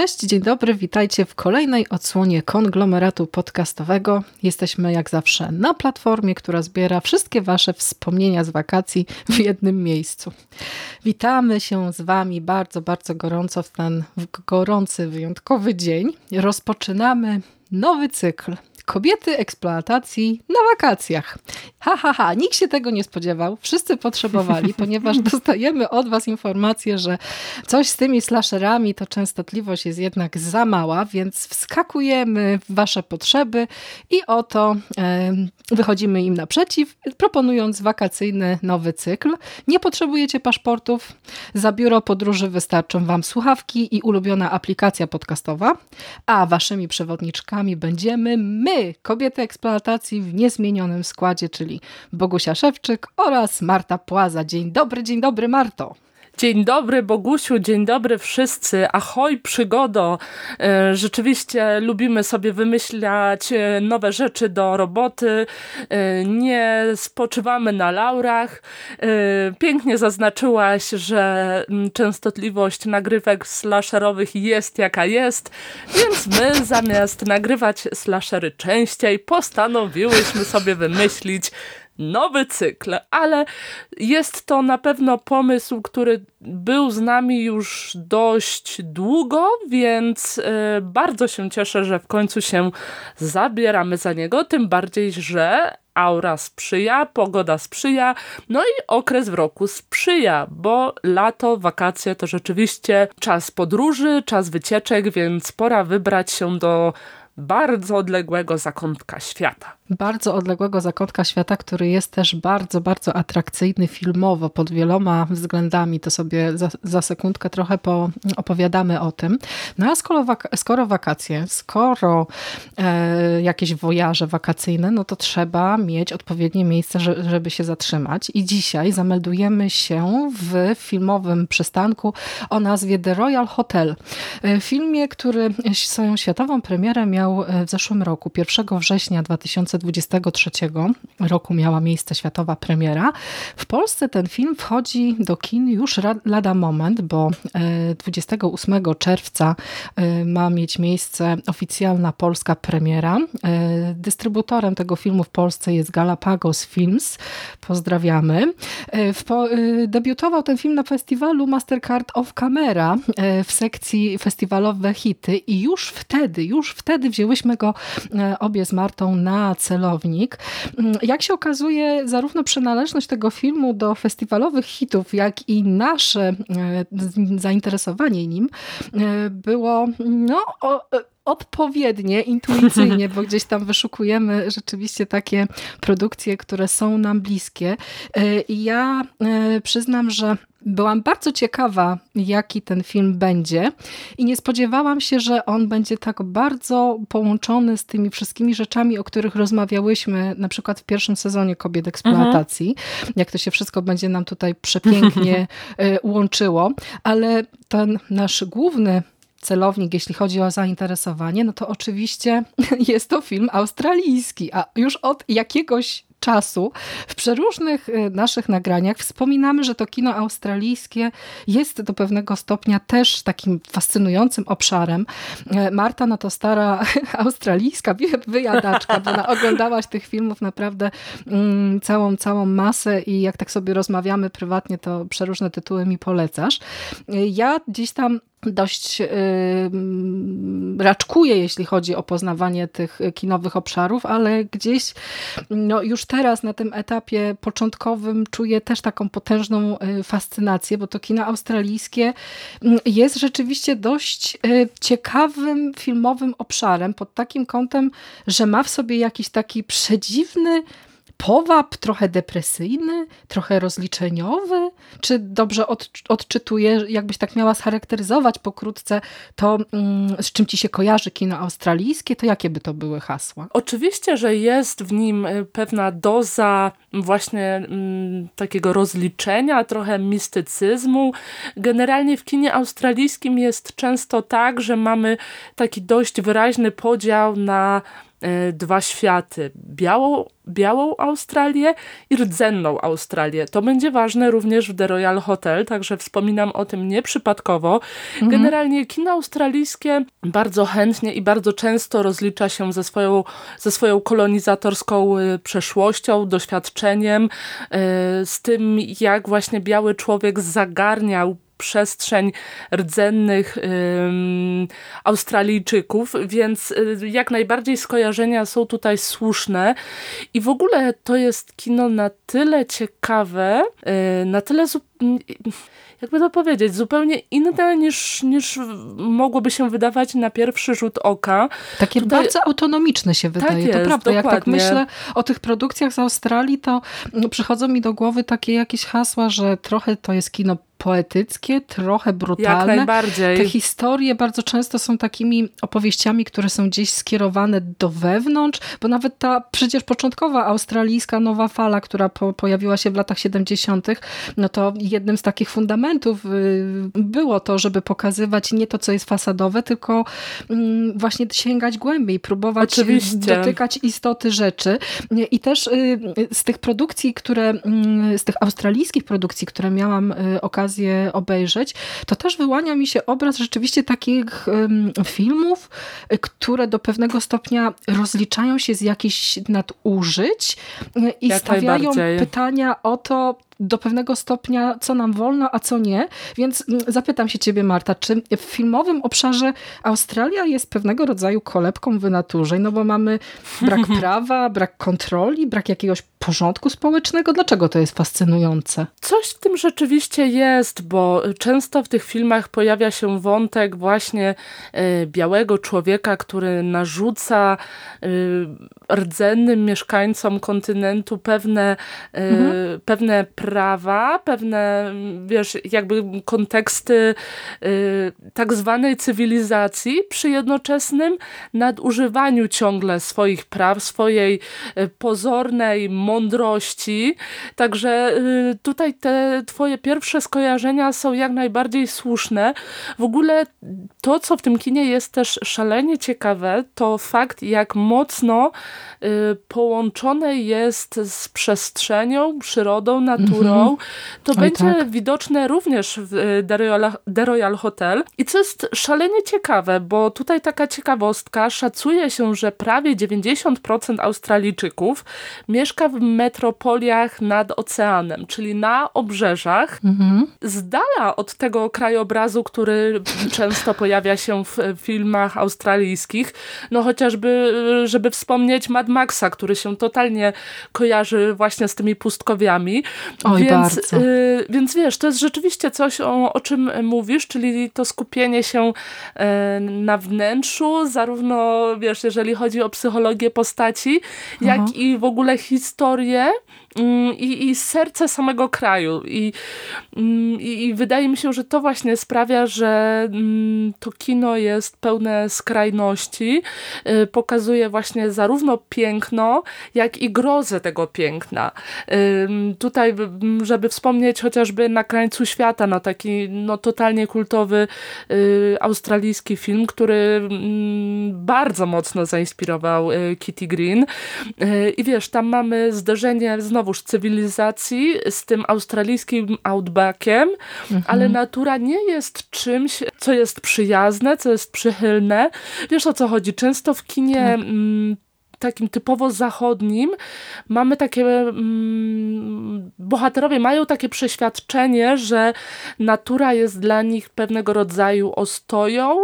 Cześć, dzień dobry, witajcie w kolejnej odsłonie konglomeratu podcastowego. Jesteśmy jak zawsze na platformie, która zbiera wszystkie Wasze wspomnienia z wakacji w jednym miejscu. Witamy się z Wami bardzo, bardzo gorąco w ten gorący, wyjątkowy dzień. Rozpoczynamy nowy cykl Kobiety eksploatacji na wakacjach. Ha, ha, ha, nikt się tego nie spodziewał. Wszyscy potrzebowali, ponieważ dostajemy od was informację, że coś z tymi slasherami to częstotliwość jest jednak za mała, więc wskakujemy w wasze potrzeby i oto e, wychodzimy im naprzeciw, proponując wakacyjny nowy cykl. Nie potrzebujecie paszportów. Za biuro podróży wystarczą wam słuchawki i ulubiona aplikacja podcastowa, a waszymi przewodniczkami będziemy my, kobiety eksploatacji w niezmienionym składzie, czyli Bogusia Szewczyk oraz Marta Płaza. Dzień dobry, dzień dobry Marto. Dzień dobry Bogusiu, dzień dobry wszyscy. Ahoj przygodo. E, rzeczywiście lubimy sobie wymyślać e, nowe rzeczy do roboty. E, nie spoczywamy na laurach. Pięknie zaznaczyłaś, że mm, częstotliwość nagrywek slasherowych jest jaka jest, więc my zamiast nagrywać slashery częściej postanowiłyśmy sobie wymyślić nowy cykl, ale jest to na pewno pomysł, który był z nami już dość długo, więc y, bardzo się cieszę, że w końcu się zabieramy za niego, tym bardziej, że aura sprzyja, pogoda sprzyja, no i okres w roku sprzyja, bo lato, wakacje to rzeczywiście czas podróży, czas wycieczek, więc pora wybrać się do bardzo odległego zakątka świata bardzo odległego zakątka świata, który jest też bardzo, bardzo atrakcyjny filmowo pod wieloma względami. To sobie za, za sekundkę trochę po, opowiadamy o tym. No a skoro, skoro wakacje, skoro e, jakieś wojaże wakacyjne, no to trzeba mieć odpowiednie miejsce, żeby się zatrzymać. I dzisiaj zameldujemy się w filmowym przystanku o nazwie The Royal Hotel. E, w filmie, który swoją światową premierę miał e, w zeszłym roku, 1 września 2020 2023 roku miała miejsce światowa premiera. W Polsce ten film wchodzi do kin już lada moment, bo 28 e, czerwca e, ma mieć miejsce oficjalna polska premiera. E, dystrybutorem tego filmu w Polsce jest Galapagos Films. Pozdrawiamy. Debiutował ten film na festiwalu Mastercard of Camera w sekcji festiwalowe hity i już wtedy, już wtedy wzięłyśmy go obie z Martą na celownik. Mm, jak się okazuje, zarówno przynależność tego filmu do festiwalowych hitów, jak i nasze e, zainteresowanie nim e, było no, odpowiednie, intuicyjnie, bo gdzieś tam wyszukujemy rzeczywiście takie produkcje, które są nam bliskie. E, I ja przyznam, że Byłam bardzo ciekawa, jaki ten film będzie i nie spodziewałam się, że on będzie tak bardzo połączony z tymi wszystkimi rzeczami, o których rozmawiałyśmy na przykład w pierwszym sezonie Kobiet Eksploatacji. Mhm. Jak to się wszystko będzie nam tutaj przepięknie e, łączyło. Ale ten nasz główny celownik, jeśli chodzi o zainteresowanie, no to oczywiście jest to film australijski, a już od jakiegoś czasu w przeróżnych y, naszych nagraniach wspominamy, że to kino australijskie jest do pewnego stopnia też takim fascynującym obszarem. E, Marta no to stara australijska wyjadaczka, bo oglądałaś tych filmów naprawdę mm, całą, całą masę i jak tak sobie rozmawiamy prywatnie, to przeróżne tytuły mi polecasz. E, ja gdzieś tam dość yy, raczkuje, jeśli chodzi o poznawanie tych kinowych obszarów, ale gdzieś no, już teraz na tym etapie początkowym czuję też taką potężną y, fascynację, bo to kino australijskie mm, jest rzeczywiście dość y, ciekawym filmowym obszarem pod takim kątem, że ma w sobie jakiś taki przedziwny powab trochę depresyjny, trochę rozliczeniowy? Czy dobrze od, odczytuję, jakbyś tak miała scharakteryzować pokrótce to, mm, z czym ci się kojarzy kino australijskie, to jakie by to były hasła? Oczywiście, że jest w nim y, pewna doza właśnie mm, takiego rozliczenia, trochę mistycyzmu. Generalnie w kinie australijskim jest często tak, że mamy taki dość wyraźny podział na dwa światy. Białą, białą Australię i rdzenną Australię. To będzie ważne również w The Royal Hotel, także wspominam o tym nieprzypadkowo. Mhm. Generalnie kino australijskie bardzo chętnie i bardzo często rozlicza się ze swoją, ze swoją kolonizatorską e, przeszłością, doświadczeniem, z tym jak właśnie biały człowiek zagarniał przestrzeń rdzennych ym, Australijczyków, więc y, jak najbardziej skojarzenia są tutaj słuszne i w ogóle to jest kino na tyle ciekawe, y, na tyle jakby to powiedzieć, zupełnie inne niż, niż mogłoby się wydawać na pierwszy rzut oka. Takie Tutaj... bardzo autonomiczne się wydaje, tak jest, to prawda. Dokładnie. Jak tak myślę o tych produkcjach z Australii, to przychodzą mi do głowy takie jakieś hasła, że trochę to jest kino poetyckie, trochę brutalne. Jak najbardziej. Te historie bardzo często są takimi opowieściami, które są gdzieś skierowane do wewnątrz, bo nawet ta przecież początkowa australijska nowa fala, która po, pojawiła się w latach 70., no to jednym z takich fundamentów y, było to, żeby pokazywać nie to, co jest fasadowe, tylko mm, właśnie sięgać głębiej, próbować Oczywiście. dotykać istoty rzeczy. I też y, z tych produkcji, które, mm, z tych australijskich produkcji, które miałam y, okazję okazję obejrzeć, to też wyłania mi się obraz rzeczywiście takich filmów, które do pewnego stopnia rozliczają się z jakichś nadużyć i Jak stawiają pytania o to, do pewnego stopnia, co nam wolno, a co nie. Więc mm, zapytam się ciebie, Marta, czy w filmowym obszarze Australia jest pewnego rodzaju kolebką wynaturzeń? No bo mamy brak prawa, brak kontroli, brak jakiegoś porządku społecznego. Dlaczego to jest fascynujące? Coś w tym rzeczywiście jest, bo często w tych filmach pojawia się wątek właśnie y, białego człowieka, który narzuca y, rdzennym mieszkańcom kontynentu pewne, y, mhm. pewne prawa, pewne, wiesz, jakby konteksty y, tak zwanej cywilizacji przy jednoczesnym nadużywaniu ciągle swoich praw, swojej y, pozornej mądrości. Także tutaj te twoje pierwsze skojarzenia są jak najbardziej słuszne. W ogóle to, co w tym kinie jest też szalenie ciekawe, to fakt, jak mocno połączone jest z przestrzenią, przyrodą, naturą, Mhm. to Oj, będzie tak. widoczne również w e, The Royal, The Royal Hotel. I co jest szalenie ciekawe, bo tutaj taka ciekawostka, szacuje się, że prawie 90% Australijczyków mieszka w metropoliach nad oceanem, czyli na obrzeżach, mhm. z dala od tego krajobrazu, który często pojawia się w filmach australijskich, no chociażby, żeby wspomnieć Mad Maxa, który się totalnie kojarzy właśnie z tymi pustkowiami. Oj, więc, y, więc wiesz, to jest rzeczywiście coś, o, o czym mówisz, czyli to skupienie się y, na wnętrzu, zarówno wiesz, jeżeli chodzi o psychologię postaci, jak Aha. i w ogóle historię i, i serce samego kraju. I, mm, i, I, wydaje mi się, że to właśnie sprawia, że mm, to kino jest pełne skrajności. Y, pokazuje właśnie zarówno piękno, jak i grozę tego piękna. Tutaj, żeby wspomnieć chociażby Na krańcu świata, no taki no, totalnie kultowy y, australijski film, który bardzo mocno zainspirował y, Kitty Green. I wiesz, tam mamy zderzenie znowu znowuż cywilizacji z tym australijskim outbackiem, mhm. ale natura nie jest czymś, co jest przyjazne, co jest przychylne. Wiesz o co chodzi? Często w kinie tak. Takim typowo zachodnim mamy takie, mm, bohaterowie mają takie przeświadczenie, że natura jest dla nich pewnego rodzaju ostoją,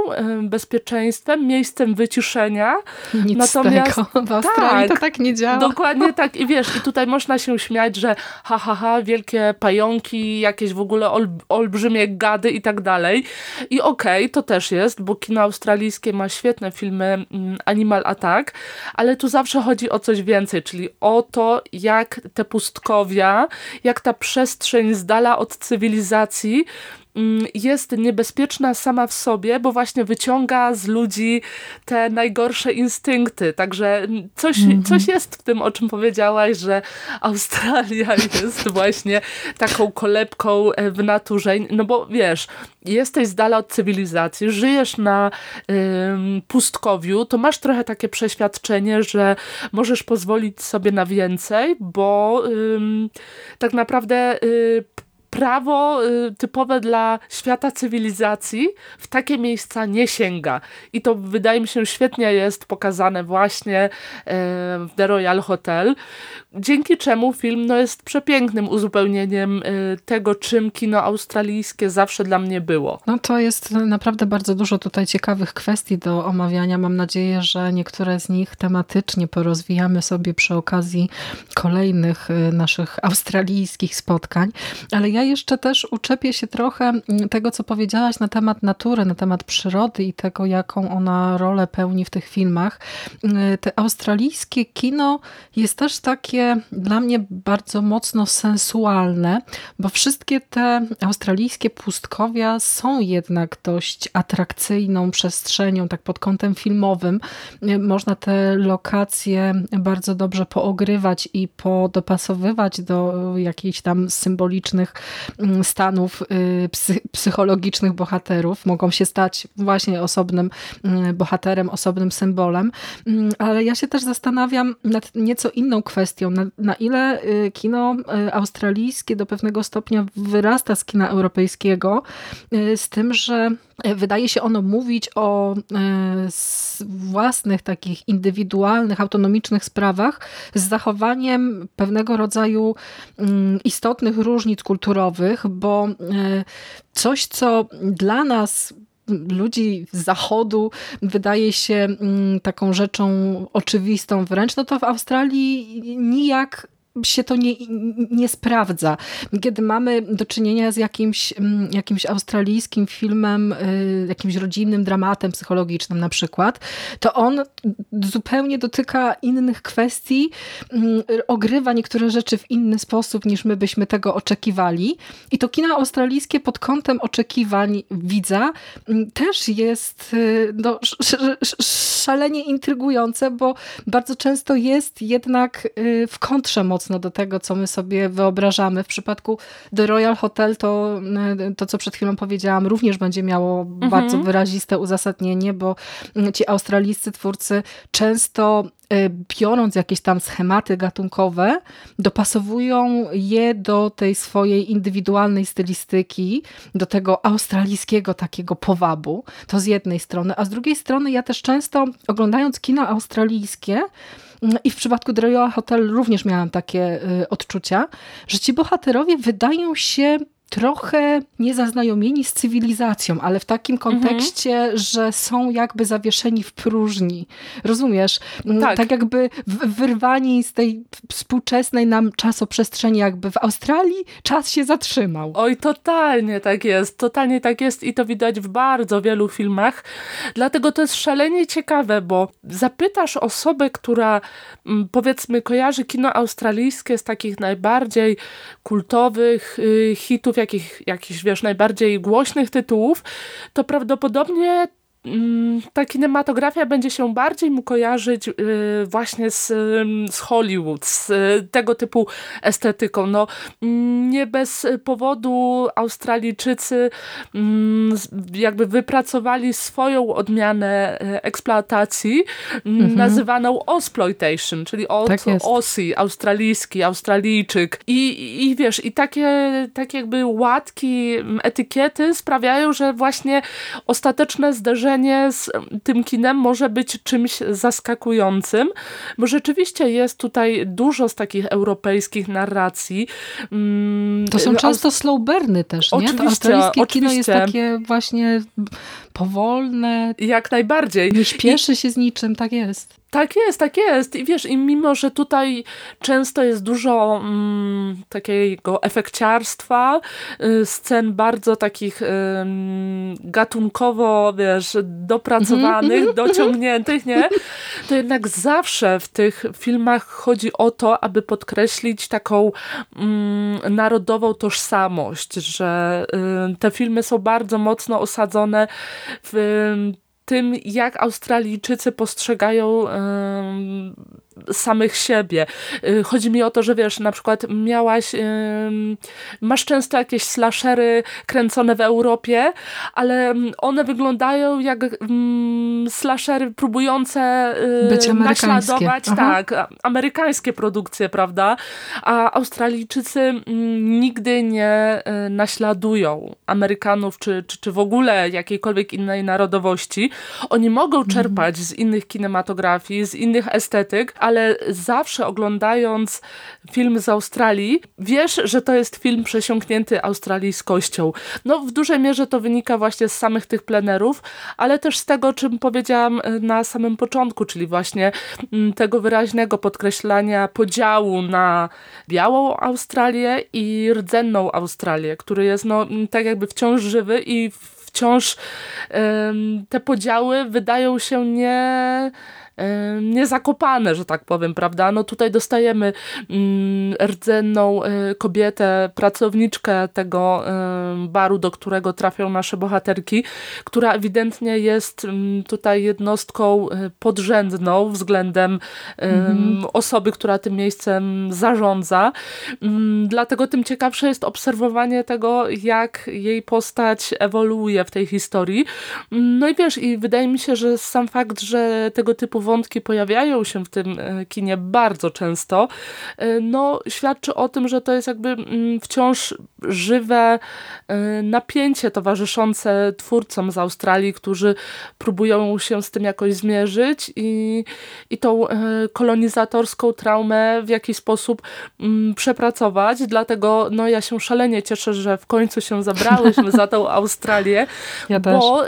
bezpieczeństwem, miejscem wyciszenia. Nic Natomiast, tego. W Australii tak, to tak nie działa. Dokładnie tak. I wiesz, i tutaj można się śmiać, że ha, ha, ha, wielkie pająki, jakieś w ogóle ol, olbrzymie gady i tak dalej. I okej, okay, to też jest, bo kino australijskie ma świetne filmy mm, Animal Attack, ale tu tu zawsze chodzi o coś więcej, czyli o to, jak te pustkowia, jak ta przestrzeń z dala od cywilizacji jest niebezpieczna sama w sobie, bo właśnie wyciąga z ludzi te najgorsze instynkty. Także coś, mm -hmm. coś jest w tym, o czym powiedziałaś, że Australia jest właśnie taką kolebką e, w naturze. No bo wiesz, jesteś z dala od cywilizacji, żyjesz na ym, pustkowiu, to masz trochę takie przeświadczenie, że możesz pozwolić sobie na więcej, bo ym, tak naprawdę y, prawo y, typowe dla świata cywilizacji w takie miejsca nie sięga. I to wydaje mi się świetnie jest pokazane właśnie y, w The Royal Hotel, dzięki czemu film no, jest przepięknym uzupełnieniem y, tego, czym kino australijskie zawsze dla mnie było. No to jest naprawdę bardzo dużo tutaj ciekawych kwestii do omawiania. Mam nadzieję, że niektóre z nich tematycznie porozwijamy sobie przy okazji kolejnych naszych australijskich spotkań. Ale ja jeszcze też uczepię się trochę mm, tego, co powiedziałaś na temat natury, na temat przyrody i tego, jaką ona rolę pełni w tych filmach. Mm, te australijskie kino jest też takie dla mnie bardzo mocno sensualne, bo wszystkie te australijskie pustkowia są jednak dość atrakcyjną przestrzenią, tak pod kątem filmowym. Można te lokacje bardzo dobrze poogrywać i podopasowywać do jakichś tam symbolicznych stanów y, psychologicznych bohaterów. Mogą się stać właśnie osobnym mm, bohaterem, osobnym symbolem. Mm, ale ja się też zastanawiam nad nieco inną kwestią. Na, na ile y, kino y, australijskie do pewnego stopnia wyrasta z kina europejskiego, z tym, że wydaje się ono mówić o własnych takich indywidualnych, autonomicznych sprawach z zachowaniem pewnego rodzaju istotnych różnic kulturowych, bo e, coś, co dla nas ludzi z zachodu wydaje się mm, taką rzeczą oczywistą wręcz, no to w Australii nijak się to nie, nie sprawdza. Kiedy mamy do czynienia z jakimś, mm, jakimś australijskim filmem, y, jakimś rodzinnym dramatem psychologicznym na przykład, to on zupełnie dotyka innych kwestii, mm, ogrywa niektóre rzeczy w inny sposób niż my byśmy tego oczekiwali. I to kino australijskie pod kątem oczekiwań widza mm, też jest y, no, szalenie intrygujące, bo bardzo często jest jednak y, w kontrze mocno mocno do tego, co my sobie wyobrażamy. W przypadku The Royal Hotel to, e, to co przed chwilą powiedziałam, również będzie miało mhm. bardzo wyraziste uzasadnienie, bo mm, ci australijscy twórcy często e, biorąc jakieś tam schematy gatunkowe, dopasowują je do tej swojej indywidualnej stylistyki, do tego australijskiego takiego powabu. To z jednej strony, a z drugiej strony ja też często oglądając kino australijskie, i w przypadku Drojoa Hotel również miałam takie y, odczucia, że ci bohaterowie wydają się trochę niezaznajomieni z cywilizacją, ale w takim mhm. kontekście, mhm. że są jakby zawieszeni w próżni. Rozumiesz? Mm, tak, tak jakby wyrwani z tej współczesnej nam czasoprzestrzeni, jakby w Australii czas się zatrzymał. Oj, totalnie tak jest. Totalnie tak jest i to widać w bardzo wielu filmach. Dlatego to jest szalenie ciekawe, bo zapytasz osobę, która mm, powiedzmy kojarzy kino australijskie z takich najbardziej kultowych y, hitów jakich, jakichś, wiesz, najbardziej głośnych tytułów, to prawdopodobnie ta kinematografia będzie się bardziej mu kojarzyć y, właśnie z, z Hollywood, z y, tego typu estetyką. No, nie bez powodu Australijczycy mm, jakby wypracowali swoją odmianę e, eksploatacji mhm. nazywaną Osploitation, czyli od tak Aussie, australijski, Australijczyk. I, i wiesz, i takie, takie jakby łatki, etykiety sprawiają, że właśnie ostateczne zderzenie z tym kinem może być czymś zaskakującym, bo rzeczywiście jest tutaj dużo z takich europejskich narracji. Mm, to są często slow burny też, nie? Oczywiście, to australijskie oczywiście. kino jest takie właśnie powolne. Jak najbardziej. Nie śpieszy się z niczym, tak jest. Tak jest, tak jest. I wiesz, i mimo, że tutaj często jest dużo mm, takiego efekciarstwa, y, scen bardzo takich y, gatunkowo, wiesz, dopracowanych, mm -hmm. dociągniętych, nie? To jednak zawsze w tych filmach chodzi o to, aby podkreślić taką mm, narodową tożsamość, że y, te filmy są bardzo mocno osadzone w tym, jak Australijczycy postrzegają samych siebie. Y, chodzi mi o to, że wiesz, na przykład miałaś, masz często jakieś slashery kręcone w Europie, ale one wyglądają jak slashery próbujące y, Być naśladować tak, amerykańskie produkcje, prawda? A Australijczycy nigdy nie y, naśladują Amerykanów, czy, czy, czy w ogóle jakiejkolwiek innej narodowości. Oni mogą mhm. czerpać z innych kinematografii, z innych estetyk, ale zawsze oglądając film z Australii, wiesz, że to jest film przesiąknięty australijskością. No w dużej mierze to wynika właśnie z samych tych plenerów, ale też z tego, czym powiedziałam e, na samym początku, czyli właśnie mm, tego wyraźnego podkreślania podziału na białą Australię i rdzenną Australię, który jest no mm, tak jakby wciąż żywy i wciąż te podziały wydają się nie niezakopane, że tak powiem, prawda? No tutaj dostajemy mm, rdzenną e, kobietę, pracowniczkę tego baru, do którego trafią nasze bohaterki, która ewidentnie jest mm, tutaj jednostką e, podrzędną względem mhm. osoby, która tym miejscem zarządza. Mm, dlatego tym ciekawsze jest obserwowanie tego, jak jej postać ewoluuje w tej historii. No i wiesz, i wydaje mi się, że sam fakt, że tego typu wątki pojawiają się w tym e, kinie bardzo często, e, no świadczy o tym, że to jest jakby mm, wciąż żywe e, napięcie towarzyszące twórcom z Australii, którzy próbują się z tym jakoś zmierzyć i, i tą kolonizatorską traumę w jakiś sposób mm, przepracować. Dlatego no, ja się szalenie cieszę, że w końcu się zabrałyśmy za tą Australię, ja bo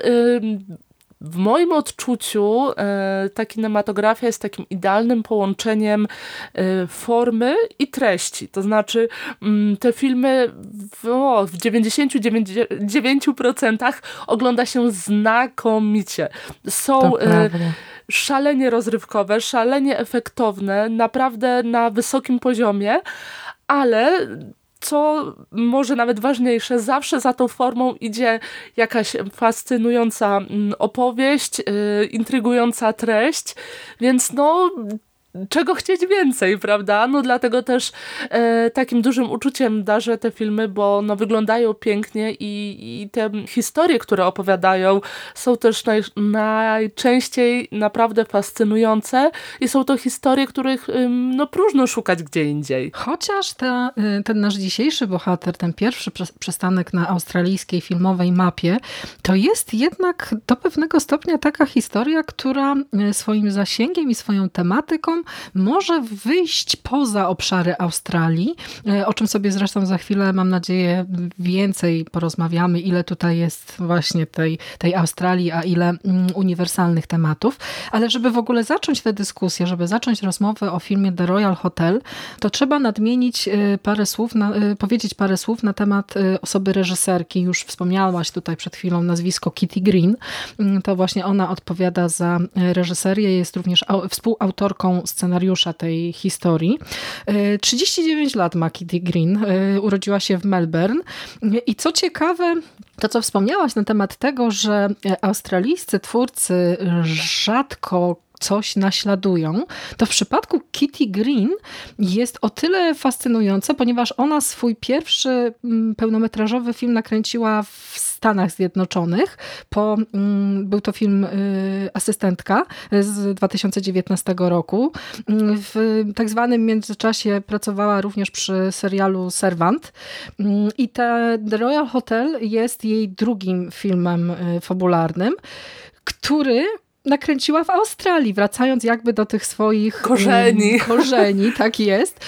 w moim odczuciu e, ta kinematografia jest takim idealnym połączeniem e, formy i treści. To znaczy mm, te filmy w, o, w 99% ogląda się znakomicie. Są e, szalenie rozrywkowe, szalenie efektowne, naprawdę na wysokim poziomie, ale co może nawet ważniejsze, zawsze za tą formą idzie jakaś fascynująca mm, opowieść, yy, intrygująca treść, więc no czego chcieć więcej, prawda? No dlatego też e, takim dużym uczuciem darzę te filmy, bo no, wyglądają pięknie i, i te historie, które opowiadają są też naj, najczęściej naprawdę fascynujące i są to historie, których no, próżno szukać gdzie indziej. Chociaż ta, y, ten nasz dzisiejszy bohater, ten pierwszy przystanek na australijskiej filmowej mapie, to jest jednak do pewnego stopnia taka historia, która y, swoim zasięgiem i swoją tematyką może wyjść poza obszary Australii, e, o czym sobie zresztą za chwilę, mam nadzieję, więcej porozmawiamy, ile tutaj jest właśnie tej, tej Australii, a ile mm, uniwersalnych tematów. Ale żeby w ogóle zacząć tę dyskusję, żeby zacząć rozmowę o filmie The Royal Hotel, to trzeba nadmienić e, parę słów, na, e, powiedzieć parę słów na temat osoby reżyserki. Już wspomniałaś tutaj przed chwilą nazwisko Kitty Green. Mm, to właśnie ona odpowiada za reżyserię, jest również współautorką scenariusza tej historii. 39 e, lat ma Kitty Green, e, urodziła się w Melbourne i co ciekawe, to, co wspomniałaś na temat tego, że australijscy twórcy rzadko coś naśladują, to w przypadku Kitty Green jest o tyle fascynujące, ponieważ ona swój pierwszy mm, pełnometrażowy film nakręciła w Stanach Zjednoczonych. Po, mm, był to film y, Asystentka z 2019 roku. W tak zwanym międzyczasie pracowała również przy serialu Servant mm, i The Royal Hotel jest jej drugim filmem y, fabularnym, który nakręciła w Australii, wracając jakby do tych swoich korzeni. korzeni tak jest.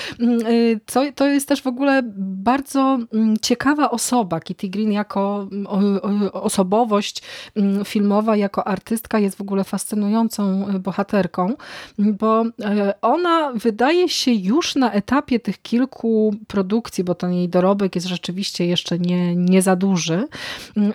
Co, to jest też w ogóle bardzo ciekawa osoba. Kitty Green jako osobowość filmowa, jako artystka jest w ogóle fascynującą bohaterką, bo ona wydaje się już na etapie tych kilku produkcji, bo ten jej dorobek jest rzeczywiście jeszcze nie, nie za duży,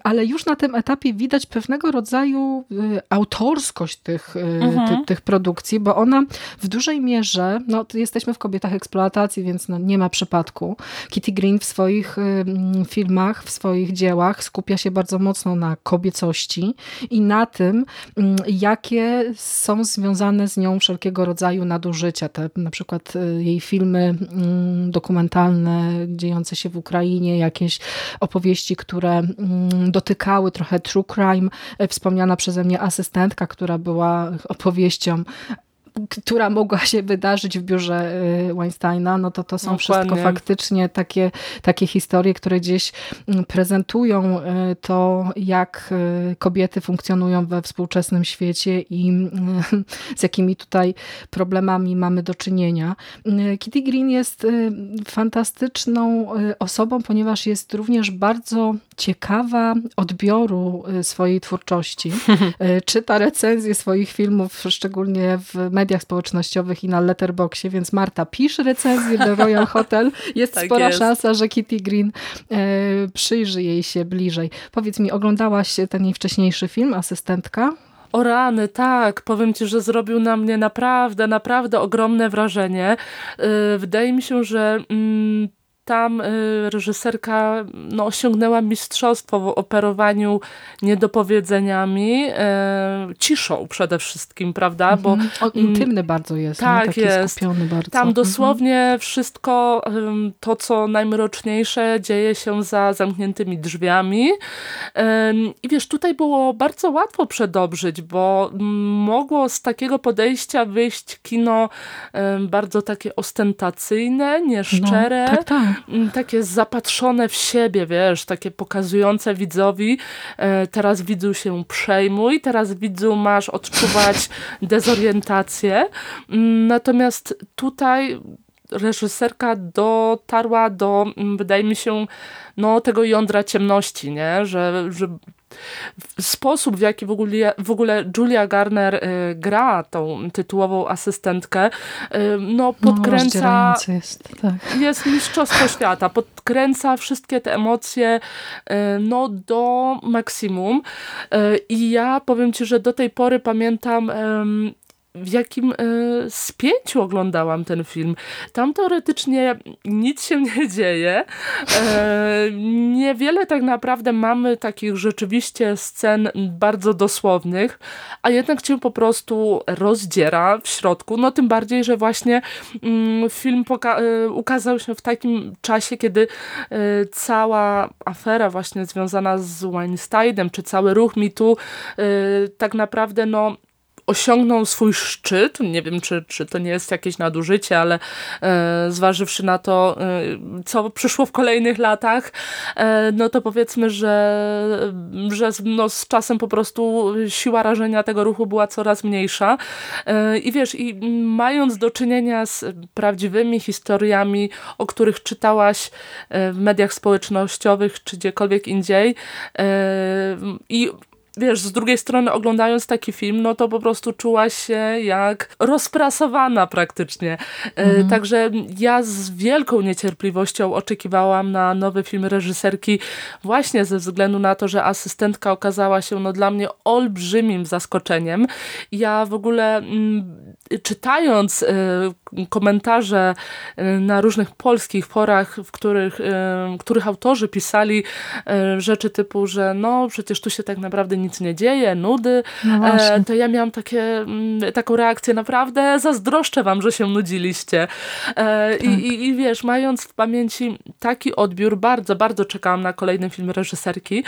ale już na tym etapie widać pewnego rodzaju autorską tych, y, mhm. ty, tych produkcji, bo ona w dużej mierze, no jesteśmy w kobietach eksploatacji, więc no, nie ma przypadku. Kitty Green w swoich y, filmach, w swoich dziełach skupia się bardzo mocno na kobiecości i na tym, y, jakie są związane z nią wszelkiego rodzaju nadużycia. Te na przykład jej filmy dokumentalne dziejące się w Ukrainie, jakieś opowieści, które dotykały trochę true crime, wspomniana przeze mnie asystentka, która była opowieścią która mogła się wydarzyć w biurze y, Weinsteina, no to to są Dokładnie. wszystko faktycznie takie, takie historie, które gdzieś mm, prezentują y, to, jak y, kobiety funkcjonują we współczesnym świecie i z jakimi tutaj problemami mamy do czynienia. Kitty Green jest fantastyczną osobą, ponieważ jest również bardzo ciekawa odbioru swojej twórczości. Czyta recenzje swoich filmów, szczególnie w mediach mediach społecznościowych i na Letterboxie, więc Marta, pisz recenzję do Royal Hotel. Jest tak spora jest. szansa, że Kitty Green e, przyjrzy jej się bliżej. Powiedz mi, oglądałaś ten jej wcześniejszy film, Asystentka? O rany, tak. Powiem ci, że zrobił na mnie naprawdę, naprawdę ogromne wrażenie. E, wydaje mi się, że mm, tam y, reżyserka no, osiągnęła mistrzostwo w operowaniu niedopowiedzeniami, e, ciszą przede wszystkim, prawda? Bo, mm, o, intymny bardzo jest. Tak Taki jest. Bardzo. Tam mhm. dosłownie wszystko to, co najmroczniejsze dzieje się za zamkniętymi drzwiami. I wiesz, tutaj było bardzo łatwo przedobrzyć, bo mogło z takiego podejścia wyjść kino bardzo takie ostentacyjne, nieszczere. No, tak, tak Mm, takie zapatrzone w siebie, wiesz, takie pokazujące widzowi, e, teraz widzu się przejmuj, teraz widzu masz odczuwać dezorientację. Mm, natomiast tutaj reżyserka dotarła do, mm, wydaje mi się, no, tego jądra ciemności, nie? Że, że sposób, w jaki w ogóle, w ogóle Julia Garner y, gra tą tytułową asystentkę, y, no podkręca... No, jest, tak. jest mistrzostwo świata. Podkręca wszystkie te emocje y, no do maksimum. I ja powiem ci, że do tej pory pamiętam w jakim e, spięciu oglądałam ten film. Tam teoretycznie nic się nie dzieje. E, niewiele tak naprawdę mamy takich rzeczywiście scen bardzo dosłownych, a jednak cię po prostu rozdziera w środku. No tym bardziej, że właśnie mm, film e, ukazał się w takim czasie, kiedy cała afera właśnie związana z Weinsteinem, czy cały ruch mitu tak naprawdę no osiągnął swój szczyt. Nie wiem, czy, czy to nie jest jakieś nadużycie, ale e, zważywszy na to, e, co przyszło w kolejnych latach, e, no to powiedzmy, że, że no, z czasem po prostu siła rażenia tego ruchu była coraz mniejsza. E, I wiesz, i mając do czynienia z prawdziwymi historiami, o których czytałaś e, w mediach społecznościowych, czy gdziekolwiek indziej e, i wiesz, z drugiej strony oglądając taki film, no to po prostu czuła się jak rozprasowana praktycznie. E, mhm. Także ja z wielką niecierpliwością oczekiwałam na nowy film reżyserki właśnie ze względu na to, że asystentka okazała się no dla mnie olbrzymim zaskoczeniem. Ja w ogóle mm, czytając y, komentarze y, na różnych polskich forach, w których, y, których autorzy pisali rzeczy typu, że no przecież tu się tak naprawdę nic nie dzieje, nudy, no e, to ja miałam takie, mm, taką reakcję, naprawdę zazdroszczę wam, że się nudziliście. E, tak. I, I wiesz, mając w pamięci taki odbiór, bardzo, bardzo czekałam na kolejny film reżyserki,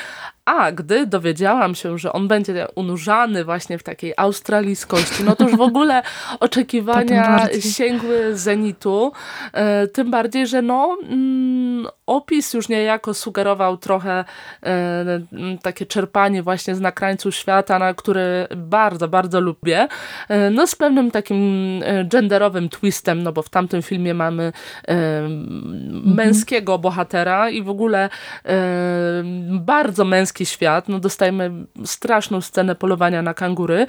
a gdy dowiedziałam się, że on będzie unurzany właśnie w takiej australijskości, no to już w ogóle oczekiwania sięgły zenitu. E, tym bardziej, że no, mm, opis już niejako sugerował trochę takie czerpanie właśnie z nakrańcu świata, na który bardzo, bardzo lubię. E, no z pewnym takim e, genderowym twistem, no bo w tamtym filmie mamy e, mhm. męskiego bohatera i w ogóle bardzo męski świat. No dostajemy straszną scenę polowania na kangury.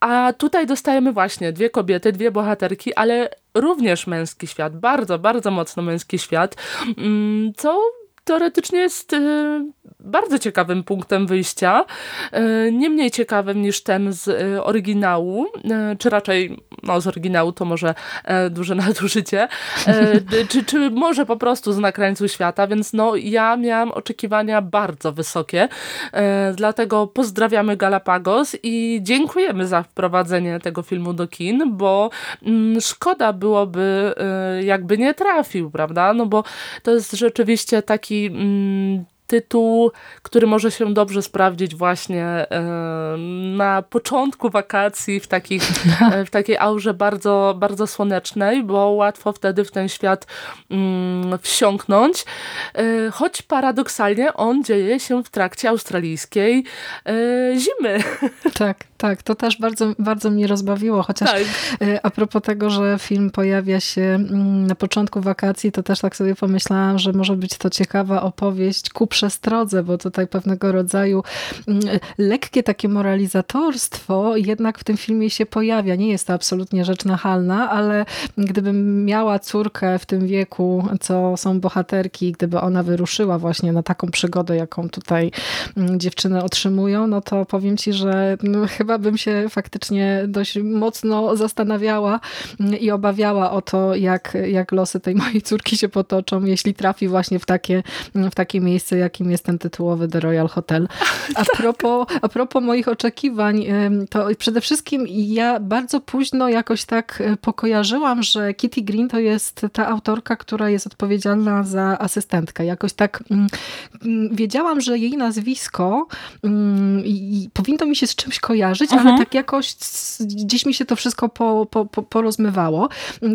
A tutaj dostajemy właśnie dwie kobiety, dwie bohaterki, ale również męski świat, bardzo, bardzo mocno męski świat, mm, co teoretycznie jest bardzo ciekawym punktem wyjścia, y, nie mniej ciekawym niż ten z y, oryginału, czy raczej no, z oryginału to może e, duże nadużycie, e, czy, czy może po prostu z nakrańcu świata, więc no ja miałam oczekiwania bardzo wysokie, e, dlatego pozdrawiamy Galapagos i dziękujemy za wprowadzenie tego filmu do kin, bo mm, szkoda byłoby jakby nie trafił, prawda, no bo to jest rzeczywiście taki mm, tytuł, który może się dobrze sprawdzić właśnie e, na początku wakacji w, takich, e, w takiej aurze bardzo, bardzo słonecznej, bo łatwo wtedy w ten świat mm, wsiąknąć. E, choć paradoksalnie on dzieje się w trakcie australijskiej zimy. Tak, tak. To też bardzo, bardzo mnie rozbawiło, chociaż tak. a propos tego, że film pojawia się mm, na początku wakacji, to też tak sobie pomyślałam, że może być to ciekawa opowieść ku przestrodze, bo tutaj pewnego rodzaju mm, lekkie takie moralizatorstwo jednak w tym filmie się pojawia. Nie jest to absolutnie rzecz nachalna, ale gdybym miała córkę w tym wieku, co są bohaterki, gdyby ona wyruszyła właśnie na taką przygodę, jaką tutaj mm, dziewczyny otrzymują, no to powiem ci, że no, chyba bym się faktycznie dość mocno zastanawiała mm, i obawiała o to, jak, jak losy tej mojej córki się potoczą, jeśli trafi właśnie w takie, w takie miejsce, jakim jest ten tytułowy The Royal Hotel. A tak. propos, a propos moich oczekiwań, to przede wszystkim ja bardzo późno jakoś tak e, pokojarzyłam, że Kitty Green to jest ta autorka, która jest odpowiedzialna za asystentkę. Jakoś tak mm, mm, wiedziałam, że jej nazwisko i powinno mi się z czymś kojarzyć, ale mhm. tak jakoś gdzieś mi się to wszystko po, po, po, porozmywało.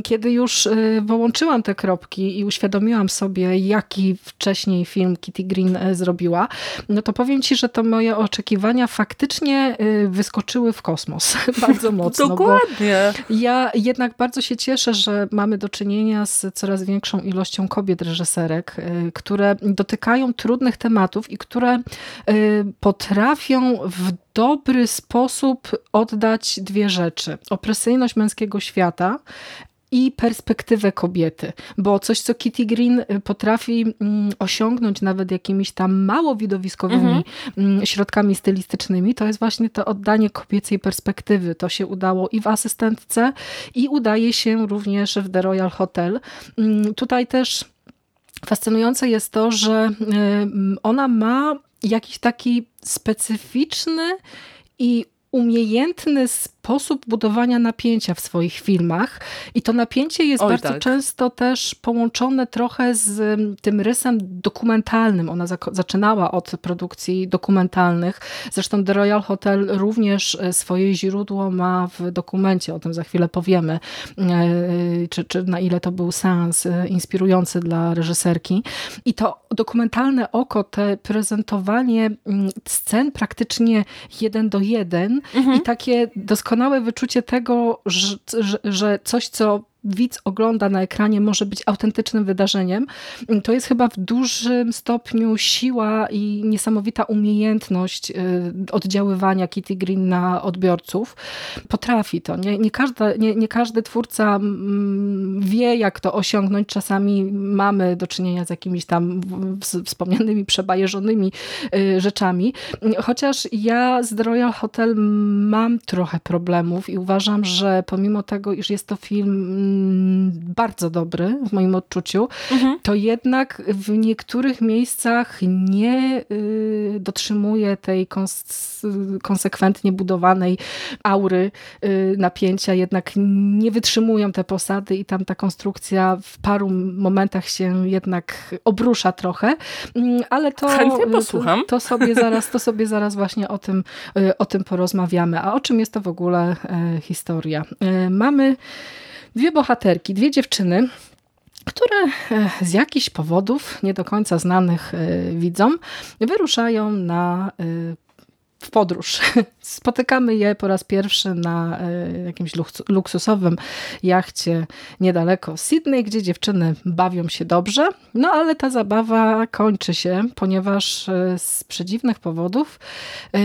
Kiedy już e, połączyłam te kropki i uświadomiłam sobie, jaki wcześniej film Kitty Green e, zrobiła, no to powiem ci, że to moje oczekiwania faktycznie y, wyskoczyły w kosmos bardzo mocno. Dokładnie. Ja jednak bardzo się cieszę, że mamy do czynienia z coraz większą ilością kobiet reżyserek, y, które dotykają trudnych tematów i które y, potrafią w dobry sposób oddać dwie rzeczy. Opresyjność męskiego świata, i perspektywę kobiety, bo coś, co Kitty Green y, potrafi mm, osiągnąć nawet jakimiś tam mało widowiskowymi mhm. Mm, środkami stylistycznymi, to jest właśnie to oddanie kobiecej perspektywy. To się udało i w asystentce i udaje się również w The Royal Hotel. Mm, tutaj też fascynujące jest to, że y, ona ma jakiś taki specyficzny i umiejętny sposób budowania napięcia w swoich filmach i to napięcie jest Oj, bardzo tak. często też połączone trochę z mm, tym rysem dokumentalnym. Ona zaczynała od produkcji dokumentalnych. Zresztą The Royal Hotel również e, swoje źródło ma w dokumencie, o tym za chwilę powiemy, e, czy, czy na ile to był sens e, inspirujący dla reżyserki. I to dokumentalne oko, te prezentowanie mm, scen praktycznie jeden do jeden mhm. i takie doskonałe wyczucie tego, że, że, że coś, co widz ogląda na ekranie może być autentycznym wydarzeniem, to jest chyba w dużym stopniu siła i niesamowita umiejętność y, oddziaływania Kitty Green na odbiorców. Potrafi to. Nie, nie, każda, nie, nie każdy twórca mm, wie, jak to osiągnąć. Czasami mamy do czynienia z jakimiś tam wspomnianymi, przebajeżonymi y, rzeczami. Chociaż ja z The Royal Hotel mam trochę problemów i uważam, że pomimo tego, iż jest to film bardzo dobry w moim odczuciu, mhm. to jednak w niektórych miejscach nie y, dotrzymuje tej konsekwentnie budowanej aury y, napięcia, jednak nie wytrzymują te posady i tam ta konstrukcja w paru momentach się jednak obrusza trochę, mm, ale to, to, to, sobie zaraz, to sobie zaraz właśnie o tym, y, o tym porozmawiamy. A o czym jest to w ogóle historia? Mamy dwie bohaterki, dwie dziewczyny, które z jakichś powodów, nie do końca znanych widzom, wyruszają na w podróż. Spotykamy je po raz pierwszy na e, jakimś luksusowym jachcie niedaleko Sydney, gdzie dziewczyny bawią się dobrze. No ale ta zabawa kończy się, ponieważ e, z przedziwnych powodów e,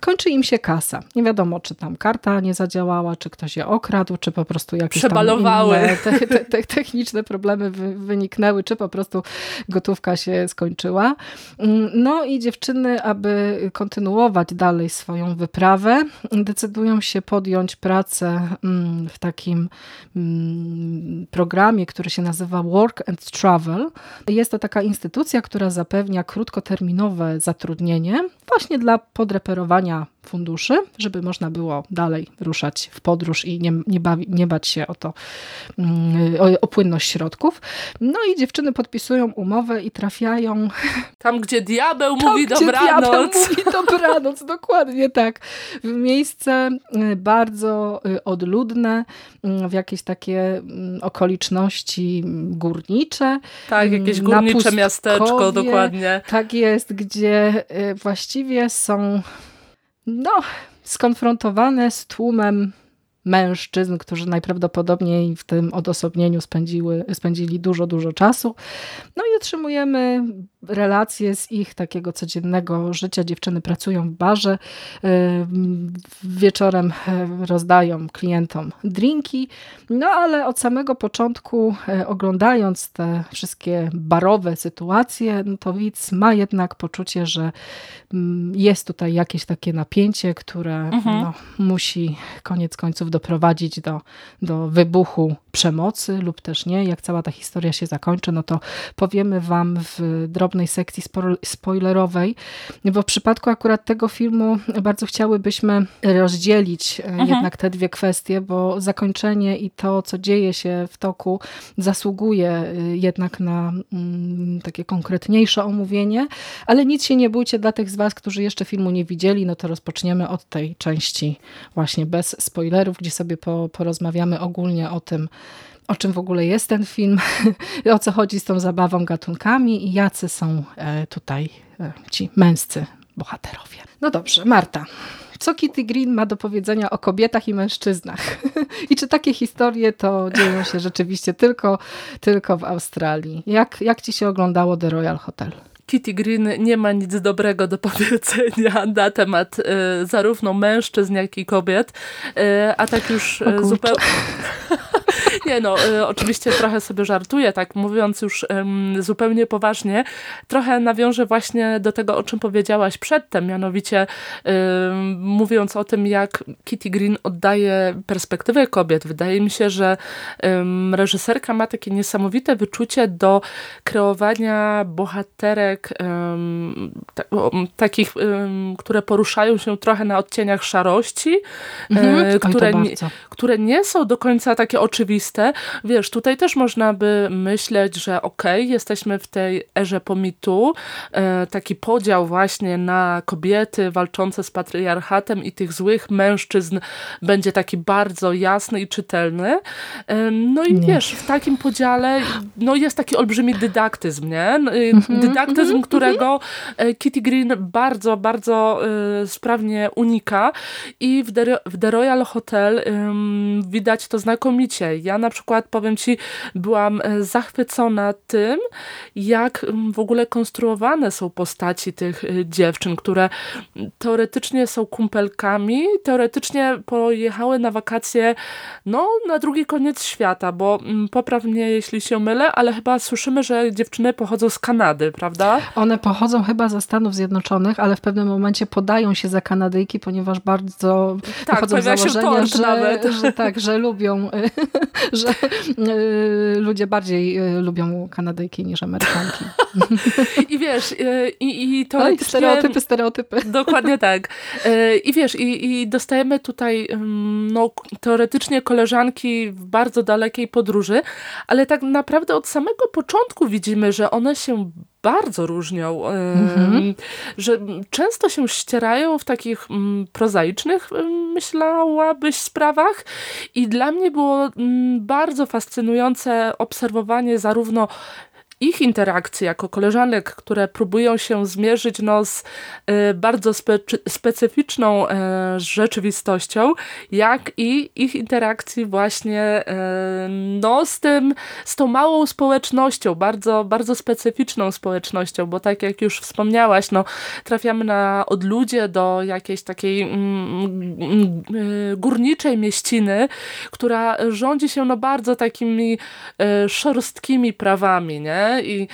kończy im się kasa. Nie wiadomo, czy tam karta nie zadziałała, czy ktoś je okradł, czy po prostu jakieś Przebalowały. te, te, te, techniczne problemy wyniknęły, czy po prostu gotówka się skończyła. Mm, no i dziewczyny, aby kontynuować dalej swoją wyprawę, decydują się podjąć pracę mm, w takim mm, programie, który się nazywa Work and Travel. Jest to taka instytucja, która zapewnia krótkoterminowe zatrudnienie właśnie dla podreperowania funduszy, żeby można było dalej ruszać w podróż i nie, nie, bawi, nie bać się o to, mm, o, o płynność środków. No i dziewczyny podpisują umowę i trafiają... Tam, gdzie diabeł Tam, mówi dobranoc. diabeł mówi dobranoc, dokładnie tak. W miejsce y, bardzo y, odludne, y, w jakieś takie okoliczności górnicze. Tak, jakieś górnicze miasteczko, dokładnie. Tak jest, gdzie właściwie są no, skonfrontowane z tłumem mężczyzn, którzy najprawdopodobniej w tym odosobnieniu spędziły, spędzili dużo, dużo czasu. No i otrzymujemy relacje z ich takiego codziennego życia. Dziewczyny pracują w barze, y, wieczorem y, rozdają klientom drinki, no ale od samego początku y, oglądając te wszystkie barowe sytuacje, no to widz ma jednak poczucie, że mm, jest tutaj jakieś takie napięcie, które mhm. no, musi koniec końców doprowadzić do, do wybuchu przemocy lub też nie. Jak cała ta historia się zakończy, no to powiemy wam w drobnej sekcji spoilerowej, bo w przypadku akurat tego filmu bardzo chciałybyśmy rozdzielić e, mhm. jednak te dwie kwestie, bo zakończenie i to, co dzieje się w toku zasługuje e, jednak na mm, takie konkretniejsze omówienie, ale nic się nie bójcie dla tych z was, którzy jeszcze filmu nie widzieli, no to rozpoczniemy od tej części właśnie bez spoilerów, gdzie sobie po, porozmawiamy ogólnie o tym, o czym w ogóle jest ten film, o co chodzi z tą zabawą gatunkami i jacy są e, tutaj e, ci męscy bohaterowie. No dobrze, Marta. Co Kitty Green ma do powiedzenia o kobietach i mężczyznach? I czy takie historie to dzieją się rzeczywiście tylko, tylko w Australii? Jak, jak ci się oglądało The Royal Hotel? Kitty Green nie ma nic dobrego do powiedzenia na temat y, zarówno mężczyzn, jak i kobiet. Y, a tak już y, zupełnie... Nie no, y, oczywiście trochę sobie żartuję, tak mówiąc już zupełnie poważnie. Trochę nawiążę właśnie do tego, o czym powiedziałaś przedtem, mianowicie mówiąc o tym, jak Kitty Green oddaje perspektywę kobiet. Wydaje mi się, że reżyserka ma takie niesamowite wyczucie do kreowania bohaterek takich, które poruszają się trochę na odcieniach szarości, mhm. które, nie, które nie są do końca takie oczywiste. Wiesz, tutaj też można by myśleć, że okej, okay, jesteśmy w tej erze pomitu, e, taki podział właśnie na kobiety walczące z patriarchatem i tych złych mężczyzn będzie taki bardzo jasny i czytelny. E, no i nie. wiesz, w takim podziale no jest taki olbrzymi dydaktyzm, nie? E, mhm, dydaktyzm, mhm, którego e, Kitty Green bardzo, bardzo e, sprawnie unika i w The, w The Royal Hotel widać to znakomicie. Ja na przykład, powiem Ci, byłam e, zachwycona tym, jak w ogóle konstruowane są postaci tych dziewczyn, które teoretycznie są kumpelkami, teoretycznie pojechały na wakacje no, na drugi koniec świata, bo popraw mnie, jeśli się mylę, ale chyba słyszymy, że dziewczyny pochodzą z Kanady, prawda? One pochodzą chyba ze Stanów Zjednoczonych, ale w pewnym momencie podają się za Kanadyjki, ponieważ bardzo tak, pochodzą z założenia, że, że, tak, że lubią, że y, ludzie bardziej y, lubią Kanadyjki niż Amerykanki. I wiesz, y, i, i to... No stereotypy, stereotypy. Dokładnie tak. I wiesz, i, i dostajemy tutaj no, teoretycznie koleżanki w bardzo dalekiej podróży, ale tak naprawdę od samego początku widzimy, że one się bardzo różnią, mhm. że często się ścierają w takich prozaicznych, myślałabyś, sprawach i dla mnie było bardzo fascynujące obserwowanie zarówno ich interakcji jako koleżanek, które próbują się zmierzyć no, z y, bardzo spe specyficzną y, rzeczywistością, jak i ich interakcji właśnie y, no, z tym, z tą małą społecznością, bardzo, bardzo specyficzną społecznością, bo tak jak już wspomniałaś, no, trafiamy na odludzie do jakiejś takiej mm, mm, górniczej mieściny, która rządzi się no, bardzo takimi szorstkimi prawami, nie? I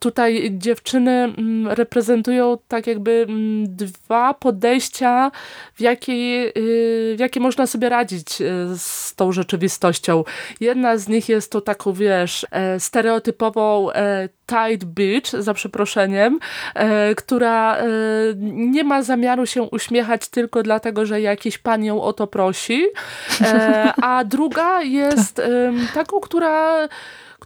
tutaj dziewczyny mm, reprezentują tak jakby mm, dwa podejścia, w jakiej, y, w jakie można sobie radzić y, z tą rzeczywistością. Jedna z nich jest to taką, wiesz, e, stereotypową e, tight bitch, za przeproszeniem, e, która nie ma zamiaru się uśmiechać tylko dlatego, że jakiś pan ją o to prosi, a druga jest taką, która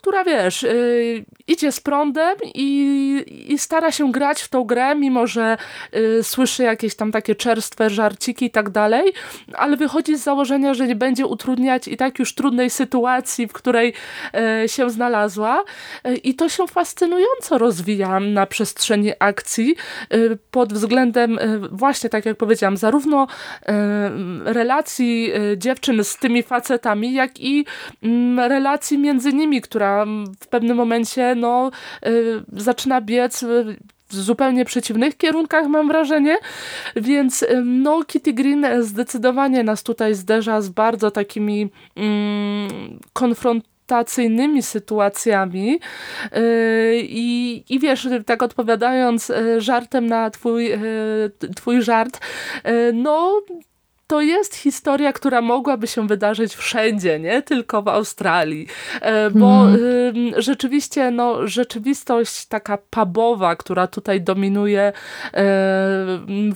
która wiesz, yy, idzie z prądem i, i stara się grać w tą grę, mimo że yy, słyszy jakieś tam takie czerstwe żarciki i tak dalej, ale wychodzi z założenia, że nie będzie utrudniać i tak już trudnej sytuacji, w której yy, się znalazła. Y, i to się fascynująco rozwija na przestrzeni akcji y, pod względem y, właśnie, tak jak powiedziałam, zarówno relacji dziewczyn z tymi facetami, jak i mm, relacji między nimi, która w pewnym momencie no, y, zaczyna biec w zupełnie przeciwnych kierunkach, mam wrażenie. Więc y, no, Kitty Green zdecydowanie nas tutaj zderza z bardzo takimi mm, konfrontacyjnymi sytuacjami i, i wiesz, tak odpowiadając żartem na twój, twój żart, no to jest historia, która mogłaby się wydarzyć wszędzie, nie? Tylko w Australii, e, bo hmm. rzeczywiście no, rzeczywistość taka pubowa, która tutaj dominuje e,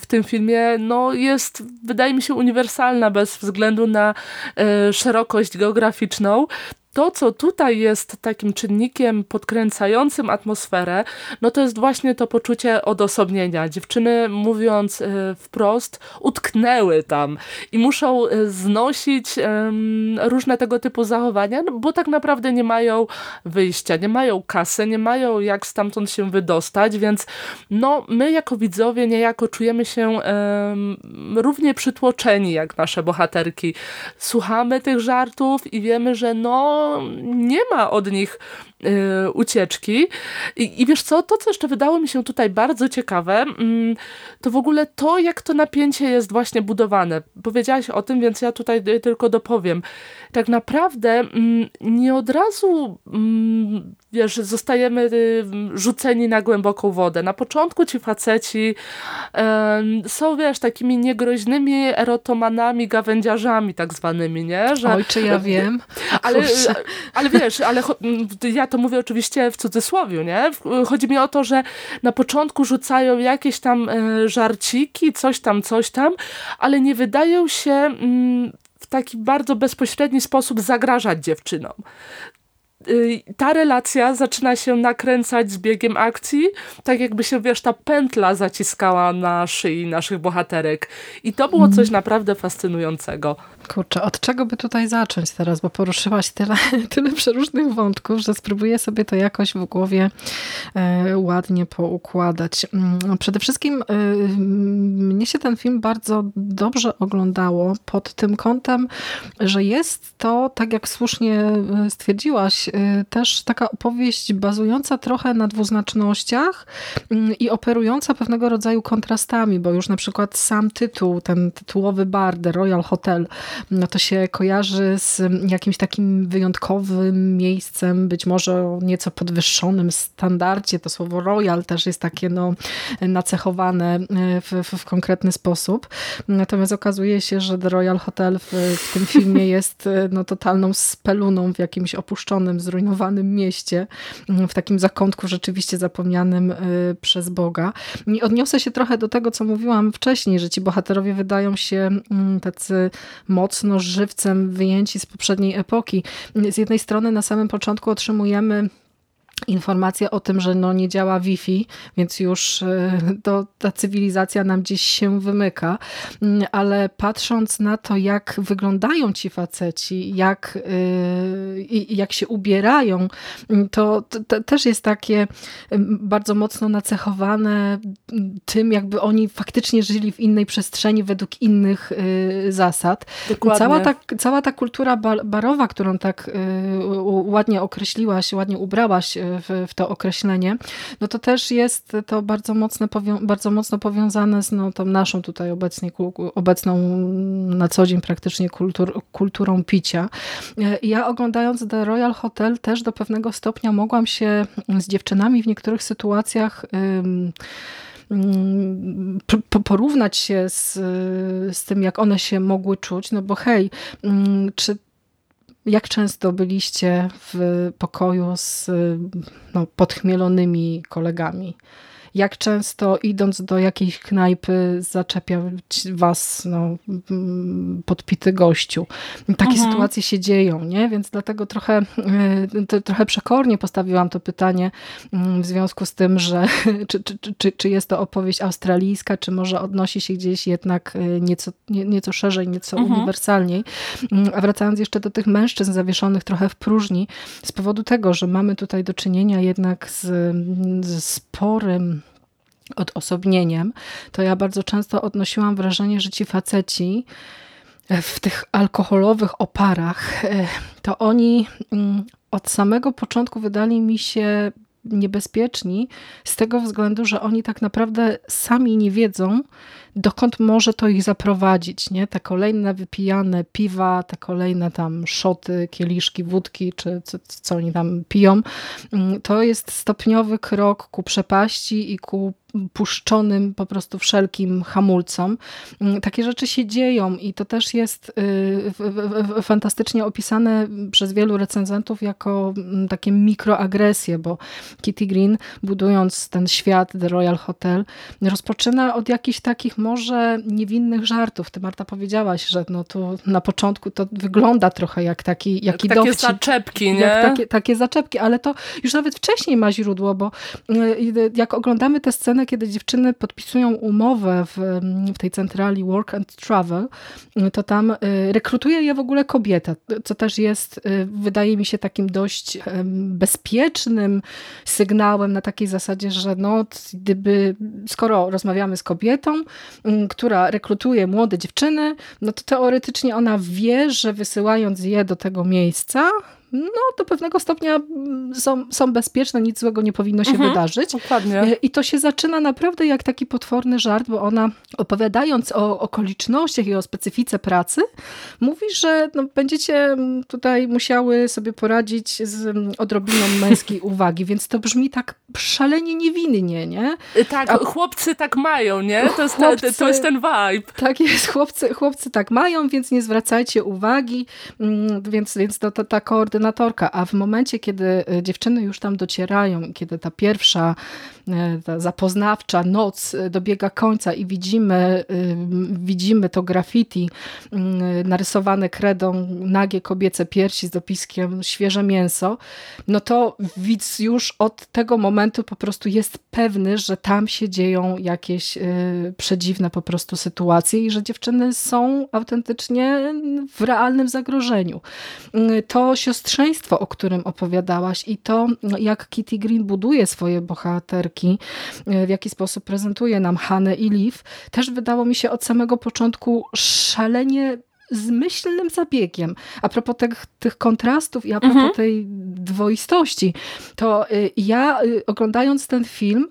w tym filmie, no jest, wydaje mi się, uniwersalna bez względu na e, szerokość geograficzną to, co tutaj jest takim czynnikiem podkręcającym atmosferę, no to jest właśnie to poczucie odosobnienia. Dziewczyny, mówiąc y, wprost, utknęły tam i muszą y, znosić różne tego typu zachowania, no bo tak naprawdę nie mają wyjścia, nie mają kasy, nie mają jak stamtąd się wydostać, więc no, my jako widzowie niejako czujemy się równie przytłoczeni jak nasze bohaterki. Słuchamy tych żartów i wiemy, że no nie ma od nich y, ucieczki. I, I, wiesz co, to co jeszcze wydało mi się tutaj bardzo ciekawe, mm, to w ogóle to, jak to napięcie jest właśnie budowane. Powiedziałaś o tym, więc ja tutaj y, tylko dopowiem. Tak naprawdę mm, nie od razu mm, wiesz, zostajemy y, rzuceni na głęboką wodę. Na początku ci faceci są, wiesz, takimi niegroźnymi erotomanami, gawędziarzami tak zwanymi, nie? Że, Oj, czy ja wiem. Ale, ale wiesz, ale ja to mówię oczywiście w cudzysłowie, nie? Chodzi mi o to, że na początku rzucają jakieś tam e, żarciki, coś tam, coś tam, ale nie wydają się mm, w taki bardzo bezpośredni sposób zagrażać dziewczynom. Y, ta relacja zaczyna się nakręcać z biegiem akcji, tak jakby się, wiesz, ta pętla zaciskała na szyi naszych bohaterek. I to było coś naprawdę fascynującego. Kurczę, od czego by tutaj zacząć teraz, bo poruszyłaś tyle, tyle przeróżnych wątków, że spróbuję sobie to jakoś w głowie e, ładnie poukładać. Mm, przede wszystkim e, mnie się ten film bardzo dobrze oglądało pod tym kątem, że jest to, tak jak słusznie e, stwierdziłaś, też taka opowieść bazująca trochę na dwuznacznościach mm, i operująca pewnego rodzaju kontrastami, bo już na przykład sam tytuł, ten tytułowy bar, The Royal Hotel, no to się kojarzy z jakimś takim wyjątkowym miejscem, być może o nieco podwyższonym standardzie. To słowo royal też jest takie no, nacechowane e, w, w, w konkretny sposób. Natomiast okazuje się, że The Royal Hotel w, w tym filmie jest e, no, totalną speluną w jakimś opuszczonym, zrujnowanym mieście, w takim zakątku rzeczywiście zapomnianym e, przez Boga. I odniosę się trochę do tego, co mówiłam wcześniej, że ci bohaterowie wydają się mm, tacy mocno żywcem wyjęci z poprzedniej epoki. Z jednej strony na samym początku otrzymujemy informacja o tym, że no nie działa Wi-Fi, więc już e, to, ta cywilizacja nam gdzieś się wymyka, mm, ale patrząc na to, jak wyglądają ci faceci, jak, yy, jak się ubierają, mm, to, to, też jest takie bardzo mocno nacechowane tym, jakby oni faktycznie żyli w innej przestrzeni według innych yy, zasad. Dokładnie. Cała ta, cała ta kultura barowa, którą tak ładnie określiłaś, ładnie ubrałaś w, w to określenie, no to też jest to bardzo mocno, bardzo mocno powiązane z no, tą naszą tutaj obecnie, obecną na co dzień praktycznie kultur, kulturą picia. Ja oglądając The Royal Hotel też do pewnego stopnia mogłam się z dziewczynami w niektórych sytuacjach porównać się z, z tym, jak one się mogły czuć, no bo hej, czy jak często byliście w pokoju z no, podchmielonymi kolegami? Jak często idąc do jakiejś knajpy zaczepia was no, podpity gościu. Takie mhm. sytuacje się dzieją, nie? Więc dlatego trochę, e, trochę przekornie postawiłam to pytanie mm, w związku z tym, że czy, czy, czy, czy jest to opowieść australijska, czy może odnosi się gdzieś jednak e, nieco, nie, nieco szerzej, nieco mhm. uniwersalniej. Mm, a wracając jeszcze do tych mężczyzn zawieszonych trochę w próżni, z powodu tego, że mamy tutaj do czynienia jednak z, z sporym odosobnieniem, to ja bardzo często odnosiłam wrażenie, że ci faceci e, w tych alkoholowych oparach, e, to oni mm, od samego początku wydali mi się niebezpieczni z tego względu, że oni tak naprawdę sami nie wiedzą, dokąd może to ich zaprowadzić. Nie? Te kolejne wypijane piwa, te kolejne tam szoty, kieliszki, wódki, czy co, co oni tam piją, mm, to jest stopniowy krok ku przepaści i ku puszczonym po prostu wszelkim hamulcom. Mm, takie rzeczy się dzieją i to też jest y, fantastycznie opisane przez wielu recenzentów jako mm, takie mikroagresje, bo Kitty Green budując ten świat The Royal Hotel rozpoczyna od jakichś takich może niewinnych żartów. Ty Marta powiedziałaś, że no tu na początku to wygląda trochę jak taki jaki Takie dowcip. zaczepki, nie? Jak takie, takie zaczepki, ale to już nawet wcześniej ma źródło, bo y, jak oglądamy tę kiedy dziewczyny podpisują umowę w, w tej centrali Work and Travel, to tam y, rekrutuje je w ogóle kobieta, co też jest, y, wydaje mi się, takim dość bezpiecznym sygnałem na takiej zasadzie, że no, gdyby, skoro rozmawiamy z kobietą, która rekrutuje młode dziewczyny, no to teoretycznie ona wie, że wysyłając je do tego miejsca, no, do pewnego stopnia mm, są, są bezpieczne, nic złego nie powinno się mhm, wydarzyć. Dokładnie. E, I to się zaczyna naprawdę jak taki potworny żart, bo ona opowiadając o okolicznościach i o specyfice pracy, mówi, że no, będziecie mm, tutaj musiały sobie poradzić z mm, odrobiną męskiej uwagi, więc to brzmi tak szalenie niewinnie, nie? E, tak, A... chłopcy tak mają, nie? To jest, chłopcy, to jest ten vibe. Tak jest, chłopcy, chłopcy tak mają, więc nie zwracajcie uwagi, więc, więc to, to ta koordynacja koordynatorka, a w momencie, kiedy e, dziewczyny już tam docierają, kiedy ta pierwsza e, ta zapoznawcza noc e, dobiega końca i widzimy, widzimy to graffiti narysowane kredą, nagie kobiece piersi z dopiskiem świeże mięso, no to widz już od tego momentu po prostu jest pewny, że tam się dzieją jakieś przedziwne po prostu sytuacje i że dziewczyny są autentycznie w realnym zagrożeniu. To siostrze siostrzeństwo, o którym opowiadałaś i to, jak Kitty Green buduje swoje bohaterki, w jaki sposób prezentuje nam Hanę i Liv, też wydało mi się od samego początku szalenie zmyślnym zabiegiem. A propos tych, tych kontrastów i a propos mhm. tej dwoistości, to y, ja y, oglądając ten film,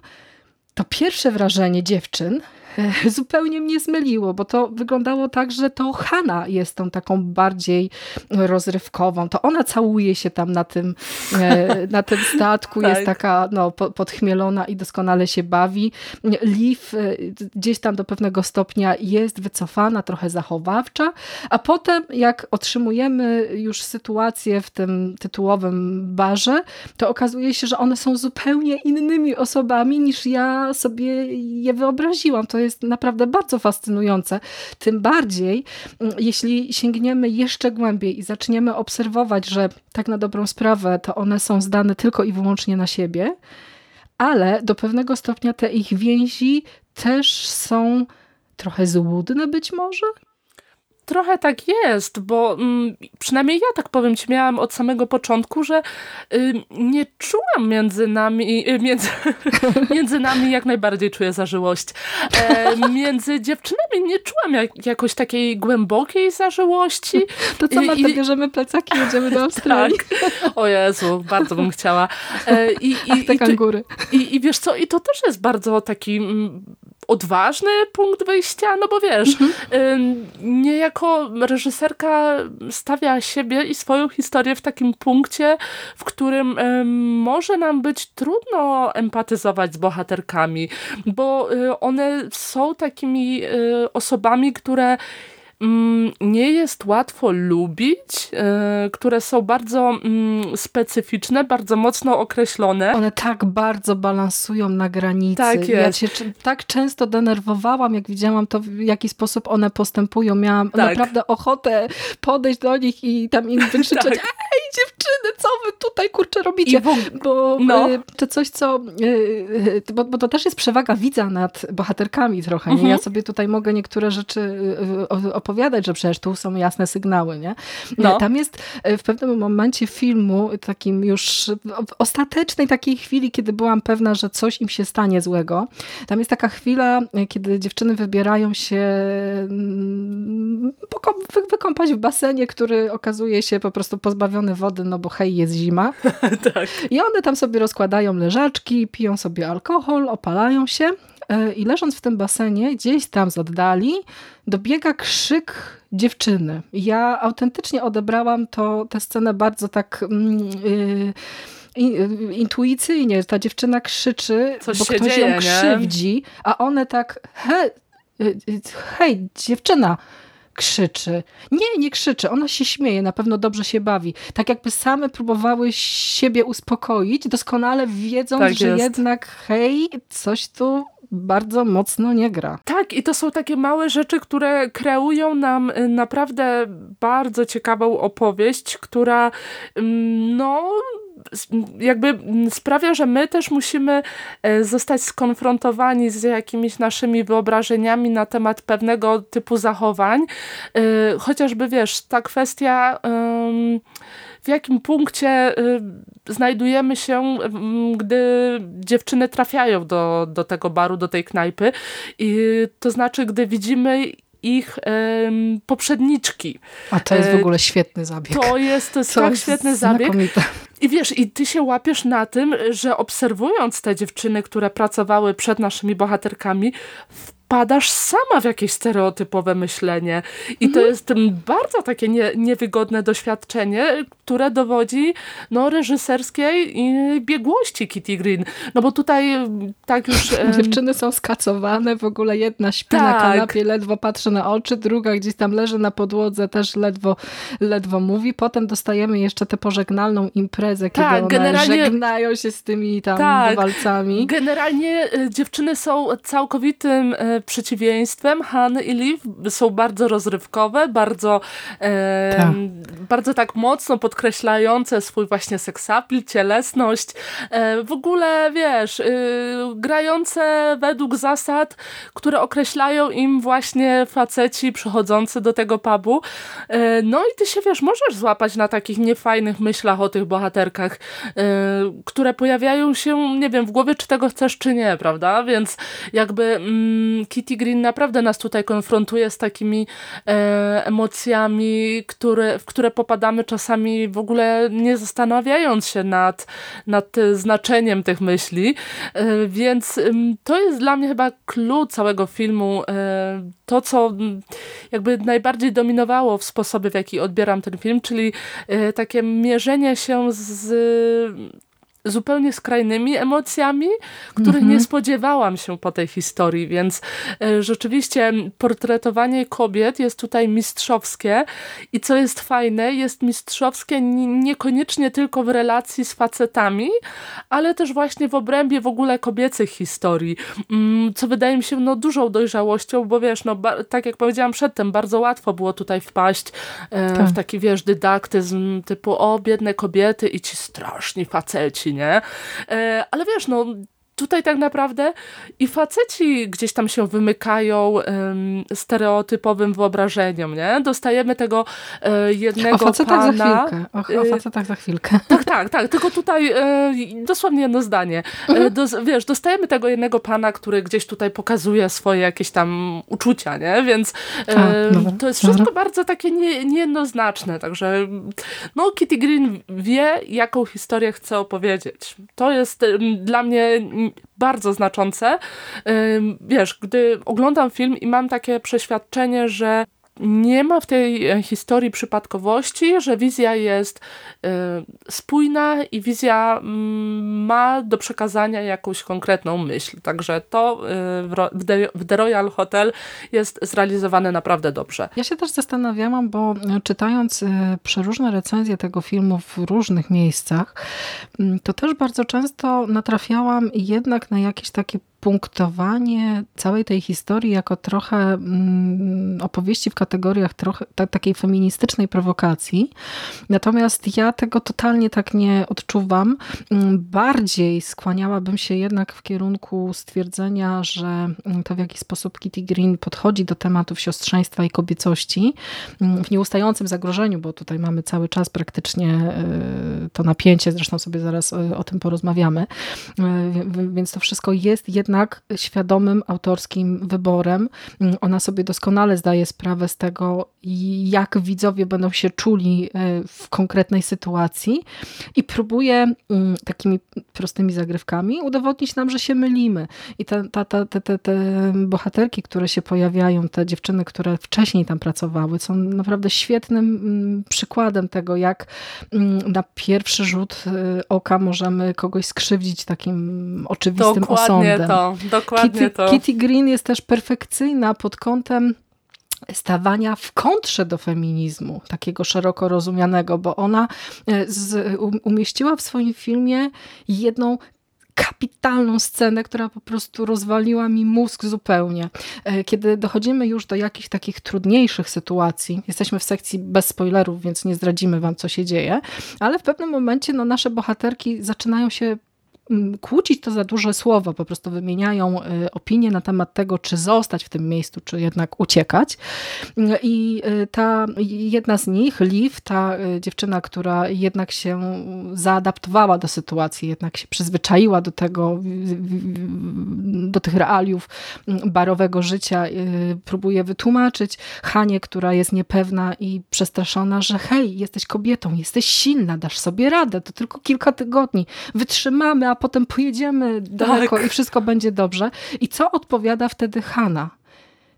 to pierwsze wrażenie dziewczyn zupełnie mnie zmyliło, bo to wyglądało tak, że to Hanna jest tą taką bardziej rozrywkową. To ona całuje się tam na tym, e, na tym statku, tak. jest taka no, podchmielona i doskonale się bawi. Liv e, gdzieś tam do pewnego stopnia jest wycofana, trochę zachowawcza, a potem jak otrzymujemy już sytuację w tym tytułowym barze, to okazuje się, że one są zupełnie innymi osobami niż ja sobie je wyobraziłam. To jest naprawdę bardzo fascynujące. Tym bardziej, mm, jeśli sięgniemy jeszcze głębiej i zaczniemy obserwować, że tak na dobrą sprawę to one są zdane tylko i wyłącznie na siebie, ale do pewnego stopnia te ich więzi też są trochę złudne być może? Trochę tak jest, bo mm, przynajmniej ja tak powiem ci, miałam od samego początku, że y, nie czułam między nami, y, między, między nami jak najbardziej czuję zażyłość. E, między dziewczynami nie czułam jak, jakoś takiej głębokiej zażyłości. To co, Marta, I, bierzemy plecaki, jedziemy do Australii. Tak. O Jezu, bardzo bym chciała. E, i, i, Ach, te i, kangury. I, I wiesz co, i to też jest bardzo taki mm, odważny punkt wyjścia, no bo wiesz, mhm. niejako reżyserka stawia siebie i swoją historię w takim punkcie, w którym może nam być trudno empatyzować z bohaterkami, bo y, one są takimi y, osobami, które nie jest łatwo lubić, e, które są bardzo mm, specyficzne, bardzo mocno określone. One tak bardzo balansują na granicy. Tak jest. Ja się tak często denerwowałam, jak widziałam to, w jaki sposób one postępują. Miałam tak. naprawdę ochotę podejść do nich i tam im wykrzyczeć, tak. ej dziewczyny, co wy tutaj kurczę robicie? Bo no. E, to coś, co... E, bo, bo, to też jest przewaga widza nad bohaterkami trochę. Mhm. Ja sobie tutaj mogę niektóre rzeczy opowiedzieć opowiadać, że przecież tu są jasne sygnały, nie? No. Tam jest e, w pewnym momencie filmu, takim już w ostatecznej takiej chwili, kiedy byłam pewna, że coś im się stanie złego. Tam jest taka chwila, e, kiedy dziewczyny wybierają się mm, wykąpać w basenie, który okazuje się po prostu pozbawiony wody, no bo hej, jest zima. tak. I one tam sobie rozkładają leżaczki, piją sobie alkohol, opalają się E, I leżąc w tym basenie, gdzieś tam z oddali, dobiega krzyk dziewczyny. Ja autentycznie odebrałam to, tę scenę bardzo tak... Yy, intuicyjnie ta dziewczyna krzyczy, Coś bo ktoś dzieje, ją krzywdzi, nie? a one tak he, hej, dziewczyna, krzyczy. Nie, nie krzyczy, ona się śmieje, na pewno dobrze się bawi. Tak jakby same próbowały siebie uspokoić, doskonale wiedząc, tak że jednak hej, coś tu bardzo mocno nie gra. Tak, i to są takie małe rzeczy, które kreują nam y, naprawdę bardzo ciekawą opowieść, która mm, no jakby sprawia, że my też musimy e, zostać skonfrontowani z jakimiś naszymi wyobrażeniami na temat pewnego typu zachowań. E, chociażby wiesz, ta kwestia w jakim punkcie y, znajdujemy się, gdy dziewczyny trafiają do, do tego baru, do tej knajpy. I to znaczy, gdy widzimy ich um, poprzedniczki. A to jest w e, ogóle świetny zabieg. To jest, to jest to tak jest świetny zabieg. I wiesz, i ty się łapiesz na tym, że obserwując te dziewczyny, które pracowały przed naszymi bohaterkami, wpadasz sama w jakieś stereotypowe myślenie. I to mhm. jest bardzo takie nie, niewygodne doświadczenie, które dowodzi no, reżyserskiej biegłości Kitty Green. No bo tutaj tak już... Dziewczyny są skacowane, w ogóle jedna śpi tak. na kanapie, ledwo patrzy na oczy, druga gdzieś tam leży na podłodze, też ledwo, ledwo mówi. Potem dostajemy jeszcze tę pożegnalną imprezę, kiedy tak, one generalnie... żegnają się z tymi tam tak. walcami. Generalnie e, dziewczyny są całkowitym przeciwieństwem. Han i Liv są bardzo rozrywkowe, bardzo, e, tak. bardzo tak mocno podkreślające swój właśnie seksapil, cielesność. E, w ogóle, wiesz, y, grające według zasad, które określają im właśnie faceci przychodzący do tego pubu. E, no i ty się, wiesz, możesz złapać na takich niefajnych myślach o tych bohaterkach, e, które pojawiają się, nie wiem, w głowie, czy tego chcesz, czy nie, prawda? Więc jakby mm, Kitty Green naprawdę nas tutaj konfrontuje z takimi e, emocjami, które, w które popadamy czasami w ogóle nie zastanawiając się nad, nad znaczeniem tych myśli. E, więc to jest dla mnie chyba clue całego filmu. E, to, co jakby najbardziej dominowało w sposobie, w jaki odbieram ten film, czyli e, takie mierzenie się z zupełnie skrajnymi emocjami, których mm -hmm. nie spodziewałam się po tej historii, więc e, rzeczywiście portretowanie kobiet jest tutaj mistrzowskie i co jest fajne, jest mistrzowskie niekoniecznie tylko w relacji z facetami, ale też właśnie w obrębie w ogóle kobiecych historii, mm, co wydaje mi się no, dużą dojrzałością, bo wiesz, no, tak jak powiedziałam przedtem, bardzo łatwo było tutaj wpaść e, tak. w taki, wiesz, dydaktyzm typu o, biedne kobiety i ci straszni faceci, nie? E, ale wiesz, no tutaj tak naprawdę i faceci gdzieś tam się wymykają um, stereotypowym wyobrażeniom, nie? Dostajemy tego e, jednego o facetach pana. Za chwilkę. O, o facetach za chwilkę. Tak, tak, tak. Tylko tutaj e, dosłownie jedno zdanie. E, mhm. wiesz, dostajemy tego jednego pana, który gdzieś tutaj pokazuje swoje jakieś tam uczucia, nie? Więc e, tak, to jest wszystko dobra. bardzo takie nie, niejednoznaczne. Także no Kitty Green wie, jaką historię chce opowiedzieć. To jest dla mnie bardzo znaczące. Wiesz, gdy oglądam film i mam takie przeświadczenie, że nie ma w tej e, historii przypadkowości, że wizja jest y, spójna i wizja y, ma do przekazania jakąś konkretną myśl. Także to The, w The Royal Hotel jest zrealizowane naprawdę dobrze. Ja się też zastanawiałam, bo czytając przeróżne recenzje tego filmu w różnych miejscach, to też bardzo często natrafiałam jednak na jakieś takie punktowanie całej tej historii jako trochę mm, opowieści w kategoriach trochę takiej feministycznej prowokacji. Natomiast ja tego totalnie tak nie odczuwam. Mm, bardziej skłaniałabym się jednak w kierunku stwierdzenia, że mm, to w jaki sposób Kitty Green podchodzi do tematów siostrzeństwa i kobiecości w nieustającym zagrożeniu, bo tutaj mamy cały czas praktycznie e, to napięcie, zresztą sobie zaraz e, o tym porozmawiamy. E, więc to wszystko jest jednak jednak świadomym autorskim wyborem. Mm, ona sobie doskonale zdaje sprawę z tego, jak widzowie będą się czuli e, w konkretnej sytuacji i próbuje mm, takimi prostymi zagrywkami udowodnić nam, że się mylimy. I te, te, te, te, te bohaterki, które się pojawiają, te dziewczyny, które wcześniej tam pracowały, są naprawdę świetnym mm, przykładem tego, jak na pierwszy rzut e, oka możemy kogoś skrzywdzić takim oczywistym Dokładnie osądem. To dokładnie Kitty, to. Kitty Green jest też perfekcyjna pod kątem stawania w kontrze do feminizmu, takiego szeroko rozumianego, bo ona e, z, umieściła w swoim filmie jedną kapitalną scenę, która po prostu rozwaliła mi mózg zupełnie. E, kiedy dochodzimy już do jakichś takich trudniejszych sytuacji, jesteśmy w sekcji bez spoilerów, więc nie zdradzimy wam, co się dzieje, ale w pewnym momencie no, nasze bohaterki zaczynają się kłócić to za duże słowo, po prostu wymieniają y, opinie na temat tego, czy zostać w tym miejscu, czy jednak uciekać. I y, ta jedna z nich, Liv, ta y, dziewczyna, która jednak się zaadaptowała do sytuacji, jednak się przyzwyczaiła do tego, do tych realiów barowego życia, próbuje wytłumaczyć Hanie, która jest niepewna i przestraszona, że hej, jesteś kobietą, jesteś silna, dasz sobie radę, to tylko kilka tygodni, wytrzymamy, a potem pojedziemy daleko tak. i wszystko będzie dobrze. I co odpowiada wtedy Hanna?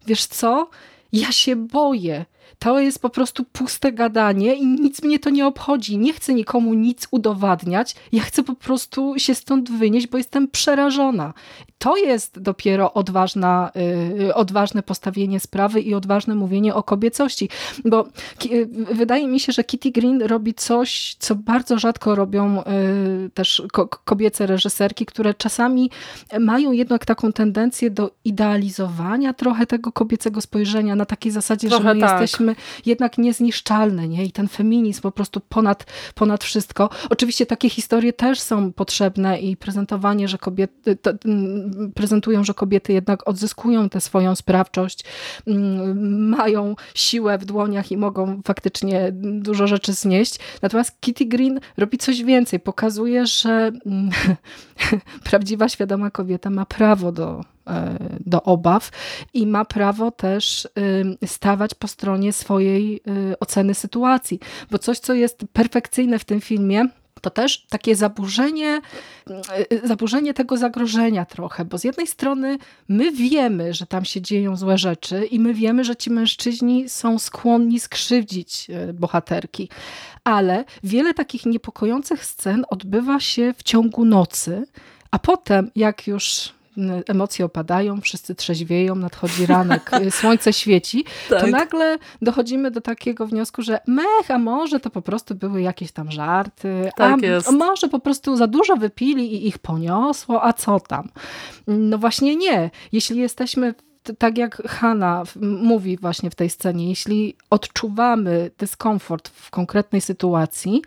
Wiesz co? Ja się boję. To jest po prostu puste gadanie i nic mnie to nie obchodzi. Nie chcę nikomu nic udowadniać. Ja chcę po prostu się stąd wynieść, bo jestem przerażona. To jest dopiero odważna, yy, odważne postawienie sprawy i odważne mówienie o kobiecości. Bo yy, wydaje mi się, że Kitty Green robi coś, co bardzo rzadko robią yy, też ko kobiece reżyserki, które czasami mają jednak taką tendencję do idealizowania trochę tego kobiecego spojrzenia na takiej zasadzie, trochę że my tak. jesteśmy jesteśmy jednak niezniszczalne nie? i ten feminizm po prostu ponad, ponad wszystko. Oczywiście takie historie też są potrzebne i prezentowanie, że kobiety, to, mm, prezentują, że kobiety jednak odzyskują tę swoją sprawczość, mm, mają siłę w dłoniach i mogą faktycznie dużo rzeczy znieść. Natomiast Kitty Green robi coś więcej. Pokazuje, że mm, prawdziwa, świadoma kobieta ma prawo do do obaw i ma prawo też stawać po stronie swojej y, oceny sytuacji. Bo coś, co jest perfekcyjne w tym filmie, to też takie zaburzenie, e, zaburzenie tego zagrożenia trochę, bo z jednej strony my wiemy, że tam się dzieją złe rzeczy i my wiemy, że ci mężczyźni są skłonni skrzywdzić e, bohaterki, ale wiele takich niepokojących scen odbywa się w ciągu nocy, a potem jak już emocje opadają, wszyscy trzeźwieją, nadchodzi ranek, słońce świeci, tak. to nagle dochodzimy do takiego wniosku, że mech, a może to po prostu były jakieś tam żarty, tak a jest. może po prostu za dużo wypili i ich poniosło, a co tam? No właśnie nie. Jeśli jesteśmy tak jak Hanna mówi właśnie w tej scenie, jeśli odczuwamy dyskomfort w konkretnej sytuacji,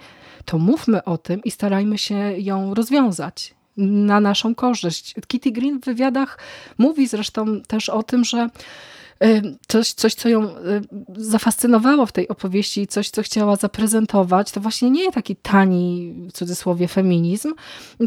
to mówmy o tym i starajmy się ją rozwiązać na naszą korzyść. Kitty Green w wywiadach mówi zresztą też o tym, że y, coś, coś, co ją y, zafascynowało w tej opowieści, coś, co chciała zaprezentować, to właśnie nie taki tani, w cudzysłowie, feminizm,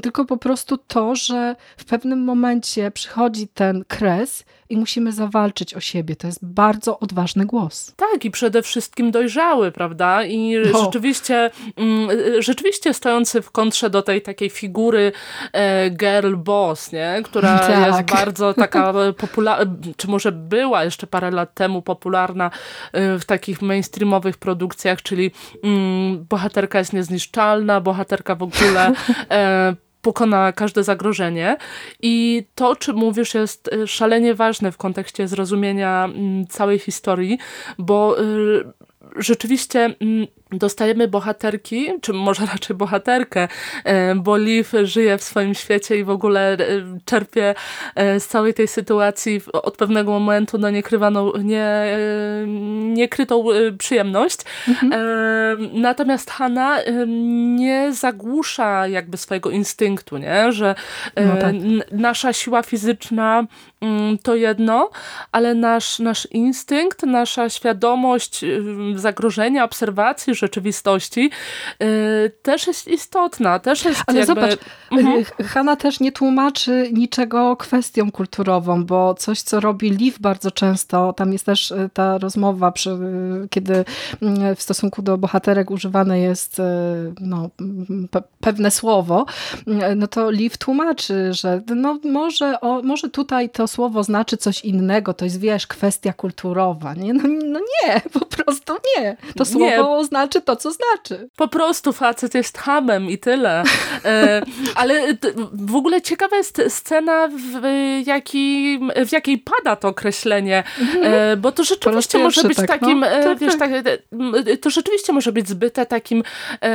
tylko po prostu to, że w pewnym momencie przychodzi ten kres i musimy zawalczyć o siebie. To jest bardzo odważny głos. Tak, i przede wszystkim dojrzały, prawda? I no. rzeczywiście, mm, rzeczywiście stojący w kontrze do tej takiej figury e, girl boss, nie? która tak. jest bardzo taka popularna, czy może była jeszcze parę lat temu popularna e, w takich mainstreamowych produkcjach, czyli mm, bohaterka jest niezniszczalna, bohaterka w ogóle e, pokona każde zagrożenie. I to, czym mówisz, jest y, szalenie ważne w kontekście zrozumienia mm, całej historii, bo y, rzeczywiście mm, dostajemy bohaterki, czy może raczej bohaterkę, e, bo Liv żyje w swoim świecie i w ogóle e, czerpie e, z całej tej sytuacji od pewnego momentu no niekrywaną, nie, niekrytą przyjemność. Mhm. Natomiast Hanna nie zagłusza jakby swojego instynktu, nie? że no tak. nasza siła fizyczna mm, to jedno, ale nasz, nasz instynkt, nasza świadomość zagrożenia, obserwacji, rzeczywistości y, też jest istotna, też jest Ale jakby... zobacz, mhm. Hanna też nie tłumaczy niczego kwestią kulturową, bo coś, co robi Liv bardzo często, tam jest też y, ta rozmowa, przy, kiedy w stosunku do bohaterek używane jest y, no, pe pewne słowo, no to Liv tłumaczy, że no może, o, może tutaj to słowo znaczy coś innego, to jest wiesz, kwestia kulturowa. Nie? No, no nie, po prostu nie. To słowo nie. Znaczy to, co znaczy. Po prostu facet jest hamem i tyle. E, ale w ogóle ciekawa jest scena, w, jakim, w jakiej pada to określenie, e, bo to rzeczywiście może być tak, no. takim, no. wiesz, tak. tak, to rzeczywiście może być zbyte takim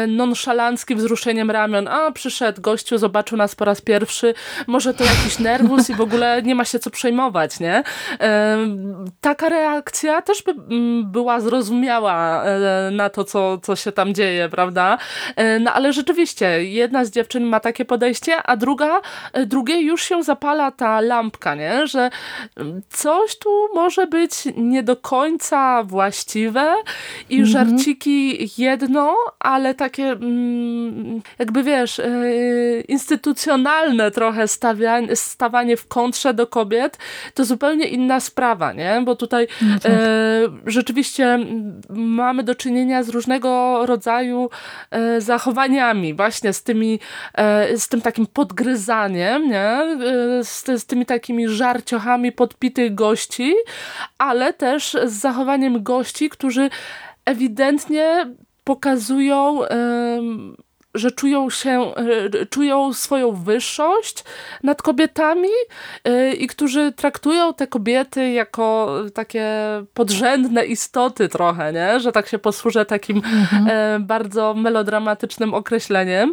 nonszalanckim wzruszeniem ramion. A, przyszedł gościu, zobaczył nas po raz pierwszy, może to jakiś nerwus i w ogóle nie ma się co przejmować, nie? Taka reakcja też by była zrozumiała na to, co co, się tam dzieje, prawda? E, no ale rzeczywiście, jedna z dziewczyn ma takie podejście, a druga, e, drugiej już się zapala ta lampka, nie? Że mm, coś tu może być nie do końca właściwe i mhm. żarciki jedno, ale takie mm, jakby wiesz, e, instytucjonalne trochę stawianie, stawanie w kontrze do kobiet, to zupełnie inna sprawa, nie? Bo tutaj no tak. rzeczywiście mamy do czynienia z różnego różnego rodzaju e, zachowaniami, właśnie z tymi, e, z tym takim podgryzaniem, nie? E, z, z tymi takimi żarciochami podpitych gości, ale też z zachowaniem gości, którzy ewidentnie pokazują że czują się, e, czują swoją wyższość nad kobietami e, i którzy traktują te kobiety jako takie podrzędne istoty trochę, nie? że tak się posłużę takim mhm. E, bardzo melodramatycznym określeniem.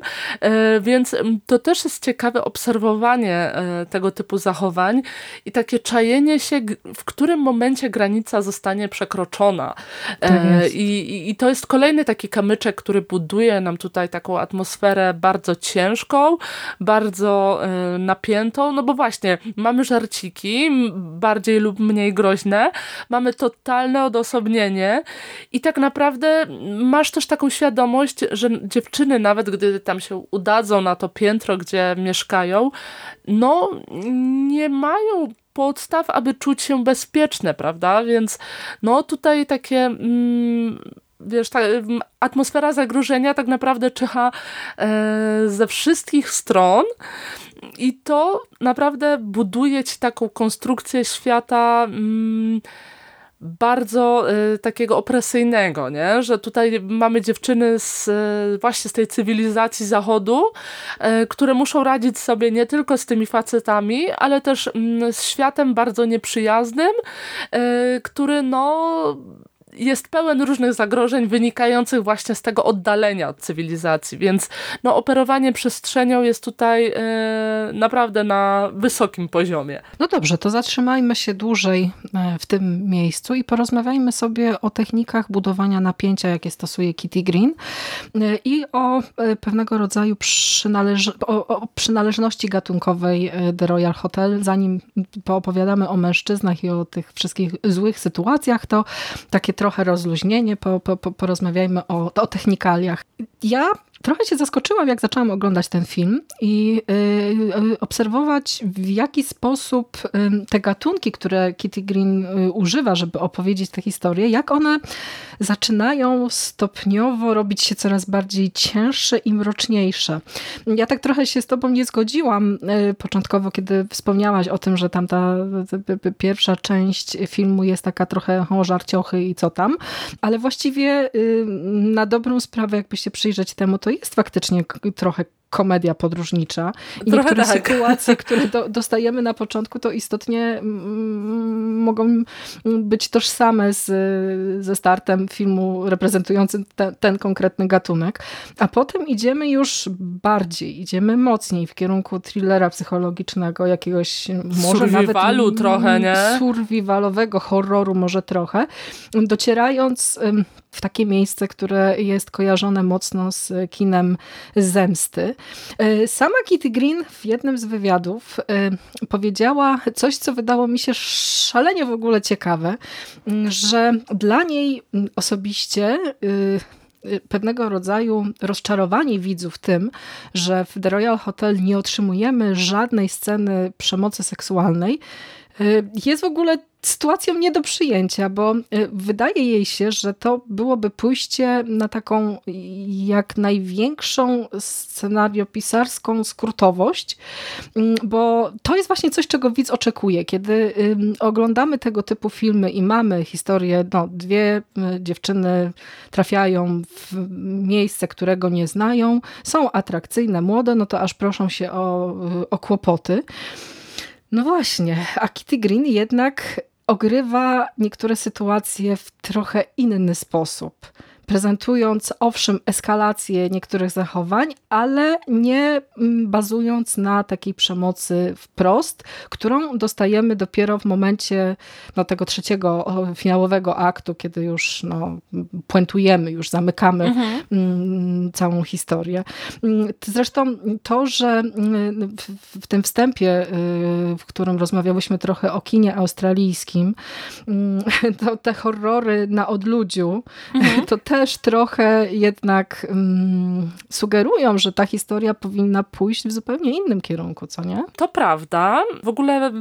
Więc to też jest ciekawe obserwowanie tego typu zachowań i takie czajenie się, w którym momencie granica zostanie przekroczona. I, I to jest kolejny taki kamyczek, który buduje nam tutaj taką atmosferę atmosferę bardzo ciężką, bardzo y, napiętą, no bo właśnie mamy żarciki, bardziej lub mniej groźne, mamy totalne odosobnienie i tak naprawdę masz też taką świadomość, że dziewczyny nawet gdy tam się udadzą na to piętro, gdzie mieszkają, no nie mają podstaw, aby czuć się bezpieczne, prawda? Więc no tutaj takie mm, wiesz, ta atmosfera zagrożenia tak naprawdę czyha e, ze wszystkich stron i to naprawdę buduje ci taką konstrukcję świata mm, bardzo y, takiego opresyjnego, nie? że tutaj mamy dziewczyny z, y, właśnie z tej cywilizacji zachodu, które muszą radzić sobie nie tylko z tymi facetami, ale też y, z światem bardzo nieprzyjaznym, który no jest pełen różnych zagrożeń wynikających właśnie z tego oddalenia od cywilizacji, więc no, operowanie przestrzenią jest tutaj e, naprawdę na wysokim poziomie. No dobrze, to zatrzymajmy się dłużej e, w tym miejscu i porozmawiajmy sobie o technikach budowania napięcia, jakie stosuje Kitty Green e, i o pewnego rodzaju przynależ o, o przynależności gatunkowej The Royal Hotel. Zanim poopowiadamy o mężczyznach i o tych wszystkich złych sytuacjach, to takie trochę rozluźnienie, po, po, porozmawiajmy o, o technikaliach. Ja trochę się zaskoczyłam, jak zaczęłam oglądać ten film i y, obserwować, w jaki sposób y, te gatunki, które Kitty Green y, używa, żeby opowiedzieć tę historię, jak one zaczynają stopniowo robić się coraz bardziej cięższe i mroczniejsze. Ja tak trochę się z tobą nie zgodziłam początkowo, kiedy wspomniałaś o tym, że tamta pierwsza część filmu jest taka trochę żarciochy i co tam, ale właściwie na dobrą sprawę, jakby się przyjrzeć temu, to jest faktycznie trochę komedia podróżnicza. I Trochę niektóre tak. sytuacje, które do, dostajemy na początku, to istotnie mogą być tożsame z, ze startem filmu reprezentującym te, ten konkretny gatunek. A potem idziemy już bardziej, idziemy mocniej w kierunku thrillera psychologicznego, jakiegoś może Survivalu nawet trochę, nie? survivalowego horroru może trochę, docierając w takie miejsce, które jest kojarzone mocno z kinem zemsty. E, sama Kitty Green w jednym z wywiadów e, powiedziała coś, co wydało mi się szalenie w ogóle ciekawe, że dla niej osobiście e, pewnego rodzaju rozczarowanie widzów tym, że w The Royal Hotel nie otrzymujemy żadnej sceny przemocy seksualnej, jest w ogóle sytuacją nie do przyjęcia, bo y, wydaje jej się, że to byłoby pójście na taką jak największą scenariopisarską skrótowość, mm, bo to jest właśnie coś, czego widz oczekuje. Kiedy oglądamy tego typu filmy i mamy historię, no, dwie y, dziewczyny trafiają w miejsce, którego nie znają, są atrakcyjne, młode, no to aż proszą się o, y, o kłopoty. No właśnie, a Kitty Green jednak ogrywa niektóre sytuacje w trochę inny sposób prezentując owszem eskalację niektórych zachowań, ale nie mm, bazując na takiej przemocy wprost, którą dostajemy dopiero w momencie no, tego trzeciego finałowego aktu, kiedy już no, puentujemy, już zamykamy mhm. Mm, całą historię. Mm, zresztą to, że w, tym wstępie, y, w którym rozmawiałyśmy trochę o kinie australijskim, to te horrory na odludziu, mhm. to też trochę jednak um, sugerują, że ta historia powinna pójść w zupełnie innym kierunku, co nie? To prawda. W ogóle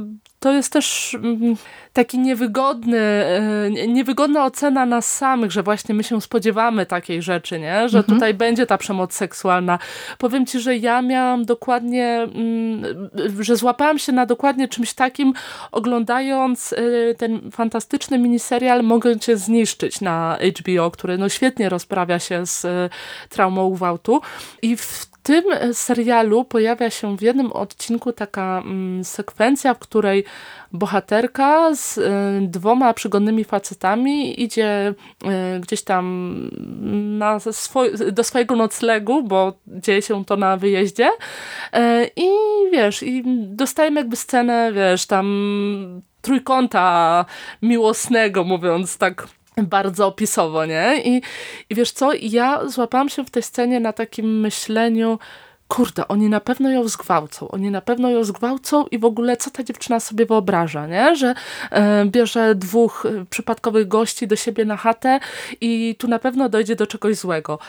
to jest też um, taki niewygodny, e, niewygodna ocena nas samych, że właśnie my się spodziewamy takiej rzeczy, nie? Że mhm. tutaj będzie ta przemoc seksualna. Powiem ci, że ja miałam dokładnie, mm, że złapałam się na dokładnie czymś takim, oglądając e, ten fantastyczny miniserial Mogę cię zniszczyć na HBO, który no świetnie rozprawia się z e, traumą gwałtu i w tym serialu pojawia się w jednym odcinku taka mm, sekwencja, w której bohaterka z y, dwoma przygodnymi facetami idzie y, gdzieś tam na swoj, do swojego noclegu, bo dzieje się to na wyjeździe. Y, i wiesz, i dostajemy jakby scenę, wiesz, tam trójkąta miłosnego, mówiąc tak bardzo opisowo, nie? I, I wiesz co, ja złapałam się w tej scenie na takim myśleniu, kurde, oni na pewno ją zgwałcą, oni na pewno ją zgwałcą i w ogóle co ta dziewczyna sobie wyobraża, nie? Że e, bierze dwóch e, przypadkowych gości do siebie na chatę i tu na pewno dojdzie do czegoś złego.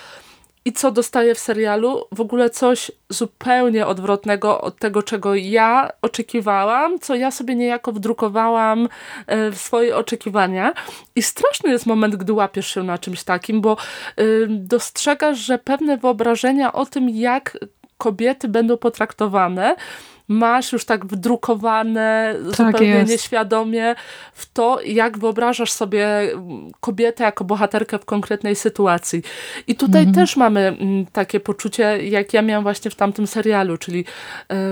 I co dostaję w serialu? W ogóle coś zupełnie odwrotnego od tego, czego ja oczekiwałam, co ja sobie niejako wdrukowałam e, w swoje oczekiwania. I straszny jest moment, gdy łapiesz się na czymś takim, bo dostrzegasz, że pewne wyobrażenia o tym, jak kobiety będą potraktowane, masz już tak wdrukowane tak zupełnie jest. nieświadomie w to, jak wyobrażasz sobie kobietę jako bohaterkę w konkretnej sytuacji. I tutaj mhm. też mamy mm, takie poczucie, jak ja miałam właśnie w tamtym serialu, czyli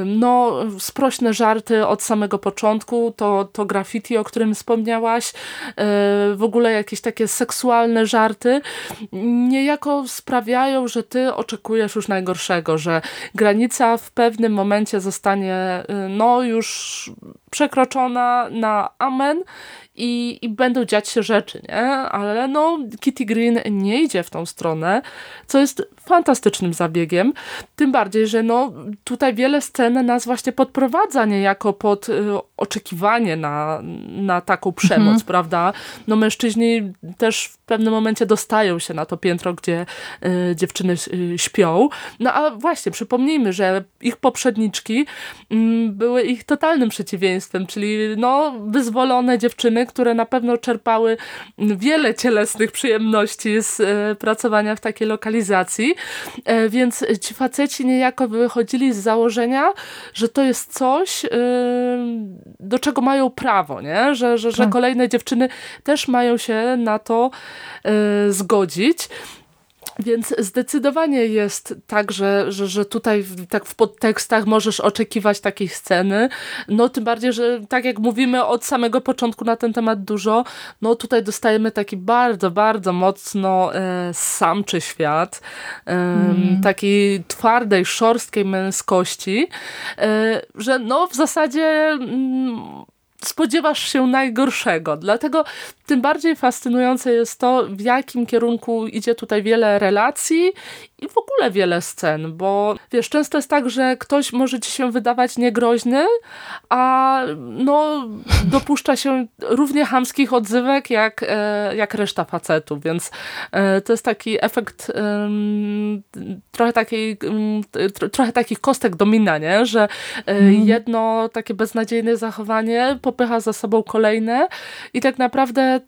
no sprośne żarty od samego początku, to, to graffiti, o którym wspomniałaś, e, w ogóle jakieś takie seksualne żarty, niejako sprawiają, że ty oczekujesz już najgorszego, że granica w pewnym momencie zostanie no już przekroczona na amen i, i będą dziać się rzeczy, nie? Ale no Kitty Green nie idzie w tą stronę, co jest fantastycznym zabiegiem, tym bardziej, że no tutaj wiele scen nas właśnie podprowadza niejako pod y, oczekiwanie na, na taką przemoc, mhm. prawda? No mężczyźni też w pewnym momencie dostają się na to piętro, gdzie y, dziewczyny y, śpią. No a właśnie, przypomnijmy, że ich poprzedniczki y, były ich totalnym przeciwieństwem, czyli no wyzwolone dziewczyny, które na pewno czerpały wiele cielesnych przyjemności z y, pracowania w takiej lokalizacji, y, więc ci faceci niejako wychodzili z założenia, że to jest coś, y, do czego mają prawo, nie? Że, że, że tak. kolejne dziewczyny też mają się na to zgodzić. Więc zdecydowanie jest tak, że, że, że tutaj w, tak w podtekstach możesz oczekiwać takiej sceny. No tym bardziej, że tak jak mówimy od samego początku na ten temat dużo, no tutaj dostajemy taki bardzo, bardzo mocno e, samczy świat, e, mm. takiej twardej, szorstkiej męskości, e, że no w zasadzie mm, spodziewasz się najgorszego. Dlatego tym bardziej fascynujące jest to, w jakim kierunku idzie tutaj wiele relacji i w ogóle wiele scen, bo wiesz, często jest tak, że ktoś może ci się wydawać niegroźny, a no dopuszcza się równie hamskich odzywek jak, e, jak reszta facetów, więc e, to jest taki efekt trochę, takiej, trochę takich kostek domina, nie? że mm. jedno takie beznadziejne zachowanie popycha za sobą kolejne i tak naprawdę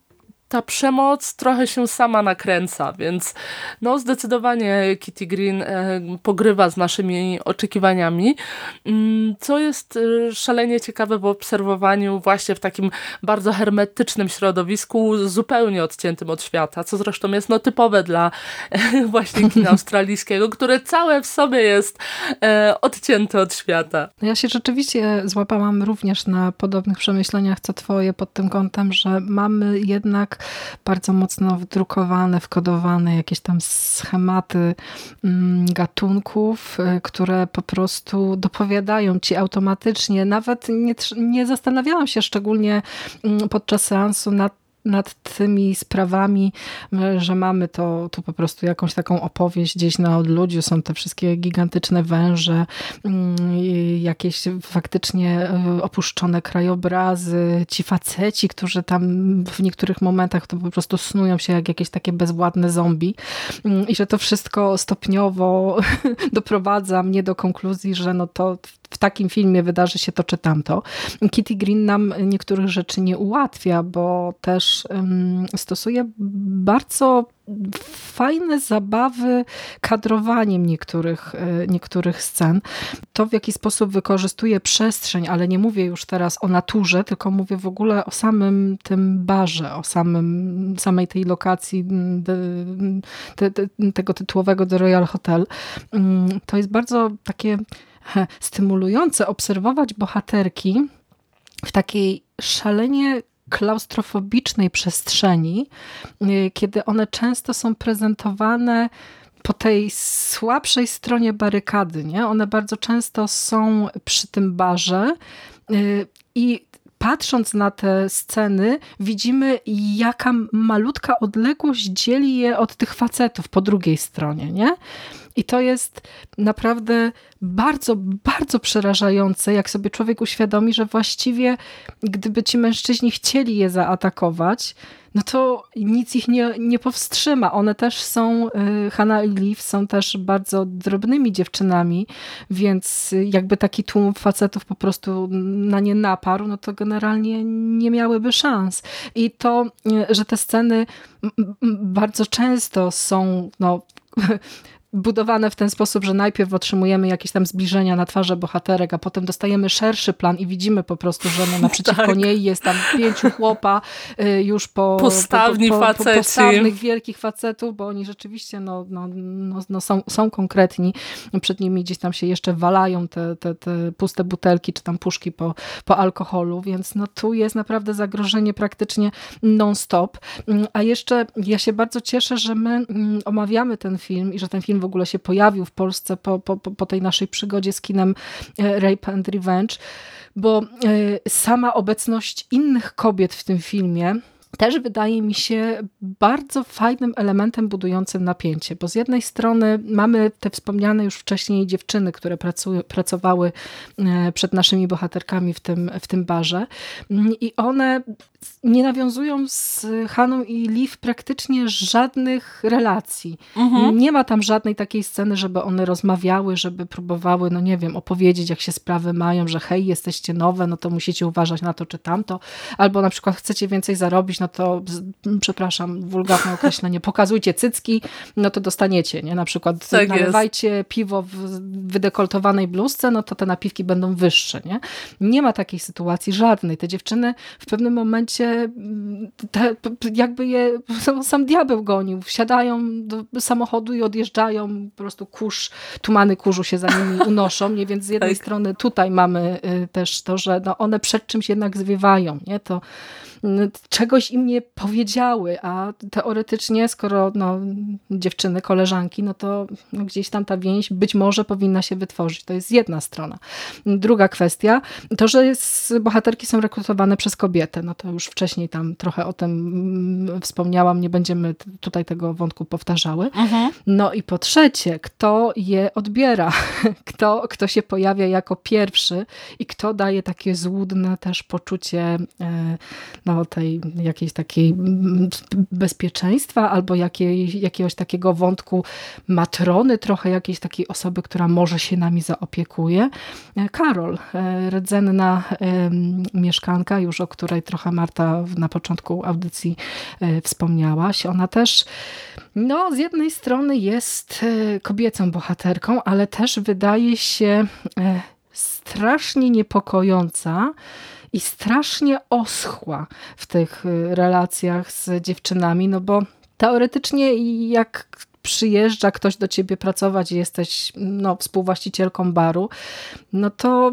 ta przemoc trochę się sama nakręca, więc no zdecydowanie Kitty Green e, pogrywa z naszymi oczekiwaniami, mm, co jest e, szalenie ciekawe w obserwowaniu właśnie w takim bardzo hermetycznym środowisku, zupełnie odciętym od świata, co zresztą jest no typowe dla e, właśnie kina australijskiego, które całe w sobie jest odcięte od świata. Ja się rzeczywiście złapałam również na podobnych przemyśleniach co twoje pod tym kątem, że mamy jednak bardzo mocno wdrukowane, wkodowane jakieś tam schematy mm, gatunków, y, które po prostu dopowiadają ci automatycznie. Nawet nie, nie zastanawiałam się szczególnie mm, podczas seansu nad nad tymi sprawami, że mamy to tu po prostu jakąś taką opowieść gdzieś na odludziu, są te wszystkie gigantyczne węże, mm, jakieś faktycznie e, opuszczone krajobrazy, ci faceci, którzy tam w niektórych momentach to po prostu snują się jak jakieś takie bezwładne zombie. Mm, i że to wszystko stopniowo doprowadza mnie do konkluzji, że no to w takim filmie wydarzy się to czy tamto. Kitty Green nam niektórych rzeczy nie ułatwia, bo też um, stosuje bardzo fajne zabawy kadrowaniem niektórych, e, niektórych scen. To w jaki sposób wykorzystuje przestrzeń, ale nie mówię już teraz o naturze, tylko mówię w ogóle o samym tym barze, o samym, samej tej lokacji tego tytułowego The Royal Hotel. Mm, to jest bardzo takie stymulujące obserwować bohaterki w takiej szalenie klaustrofobicznej przestrzeni, y, kiedy one często są prezentowane po tej słabszej stronie barykady. Nie? One bardzo często są przy tym barze y, i patrząc na te sceny, widzimy jaka malutka odległość dzieli je od tych facetów po drugiej stronie. Nie? I to jest naprawdę bardzo, bardzo przerażające, jak sobie człowiek uświadomi, że właściwie gdyby ci mężczyźni chcieli je zaatakować, no to nic ich nie, nie powstrzyma. One też są, y, Hanna i Liv są też bardzo drobnymi dziewczynami, więc jakby taki tłum facetów po prostu na nie naparł, no to generalnie nie miałyby szans. I to, y, że te sceny bardzo często są no, budowane w ten sposób, że najpierw otrzymujemy jakieś tam zbliżenia na twarze bohaterek, a potem dostajemy szerszy plan i widzimy po prostu, że no naprzeciwko tak. niej jest tam pięciu chłopa y, już po... Postawni po, po, po, Postawnych, wielkich facetów, bo oni rzeczywiście no, no, no, no, są, są konkretni. Przed nimi gdzieś tam się jeszcze walają te, te, te puste butelki, czy tam puszki po, po alkoholu, więc no tu jest naprawdę zagrożenie praktycznie non-stop. Mm, a jeszcze ja się bardzo cieszę, że my mm, omawiamy ten film i że ten film w ogóle się pojawił w Polsce po, po, po tej naszej przygodzie z kinem e, Rape and Revenge, bo e, sama obecność innych kobiet w tym filmie też wydaje mi się bardzo fajnym elementem budującym napięcie, bo z jednej strony mamy te wspomniane już wcześniej dziewczyny, które pracowały e, przed naszymi bohaterkami w tym, w tym barze i one nie nawiązują z Haną i Liv praktycznie żadnych relacji. Mhm. Nie ma tam żadnej takiej sceny, żeby one rozmawiały, żeby próbowały, no nie wiem, opowiedzieć, jak się sprawy mają, że hej, jesteście nowe, no to musicie uważać na to czy tamto, albo na przykład chcecie więcej zarobić, no to przepraszam, wulgarne określenie, pokazujcie cycki, no to dostaniecie, nie? Na przykład tak nalewajcie jest. piwo w wydekoltowanej bluzce, no to te napiwki będą wyższe, nie? Nie ma takiej sytuacji żadnej. Te dziewczyny w pewnym momencie momencie te, jakby je sam diabeł gonił. Wsiadają do samochodu i odjeżdżają, po prostu kurz, tumany kurzu się za nimi unoszą, nie? więc z jednej tak. strony tutaj mamy y, też to, że no one przed czymś jednak zwiewają, nie? to czegoś im nie powiedziały, a teoretycznie, skoro no, dziewczyny, koleżanki, no to no, gdzieś tam ta więź być może powinna się wytworzyć. To jest jedna strona. Druga kwestia, to, że jest, bohaterki są rekrutowane przez kobietę, no to już wcześniej tam trochę o tym mm, wspomniałam, nie będziemy tutaj tego wątku powtarzały. Mhm. No i po trzecie, kto je odbiera, kto, kto się pojawia jako pierwszy i kto daje takie złudne też poczucie e, no, tej jakiejś takiej bezpieczeństwa albo jakiej, jakiegoś takiego wątku matrony, trochę jakiejś takiej osoby, która może się nami zaopiekuje. Karol, e, rdzenna mieszkanka, już o której trochę Marta na początku audycji e, wspomniałaś, ona też no, z jednej strony jest e, kobiecą bohaterką, ale też wydaje się strasznie niepokojąca, i strasznie oschła w tych y, relacjach z dziewczynami, no bo teoretycznie jak przyjeżdża ktoś do ciebie pracować i jesteś no, współwłaścicielką baru, no to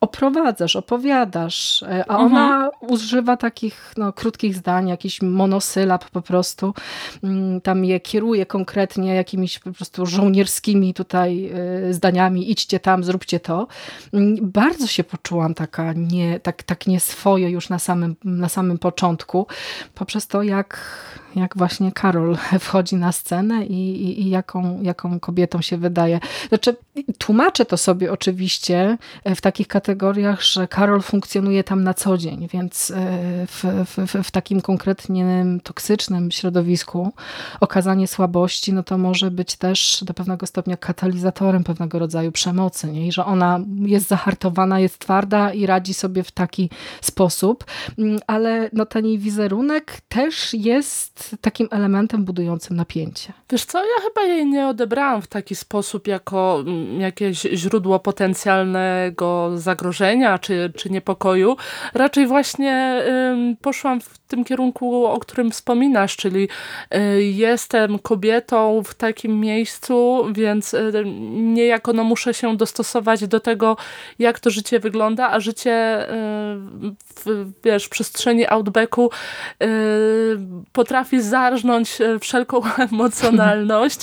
oprowadzasz, opowiadasz, e, a ona mhm. używa takich no, krótkich zdań, jakiś monosylab po prostu, mm, tam je kieruje konkretnie jakimiś po prostu żołnierskimi tutaj e, zdaniami, idźcie tam, zróbcie to. Mm, bardzo się poczułam taka nie, tak, tak nieswoje już na samym, na samym początku, poprzez to jak, jak właśnie Karol wchodzi na scenę i i, i, jaką, jaką kobietą się wydaje. Znaczy, tłumaczę to sobie oczywiście w takich kategoriach, że Karol funkcjonuje tam na co dzień, więc e, w, w, w takim konkretnym, toksycznym środowisku okazanie słabości, no to może być też do pewnego stopnia katalizatorem pewnego rodzaju przemocy, nie? I że ona jest zahartowana, jest twarda i radzi sobie w taki sposób, mm, ale no ten jej wizerunek też jest takim elementem budującym napięcie. Wiesz co, ja chyba jej nie odebrałam w taki sposób jako mm, jakieś źródło potencjalnego zagrożenia czy, czy niepokoju. Raczej właśnie y, poszłam w tym kierunku, o którym wspominasz, czyli y, jestem kobietą w takim miejscu, więc y, niejako no, muszę się dostosować do tego, jak to życie wygląda, a życie w, wiesz, w przestrzeni outbacku potrafi potrafi zarżnąć wszelką emocjonalność.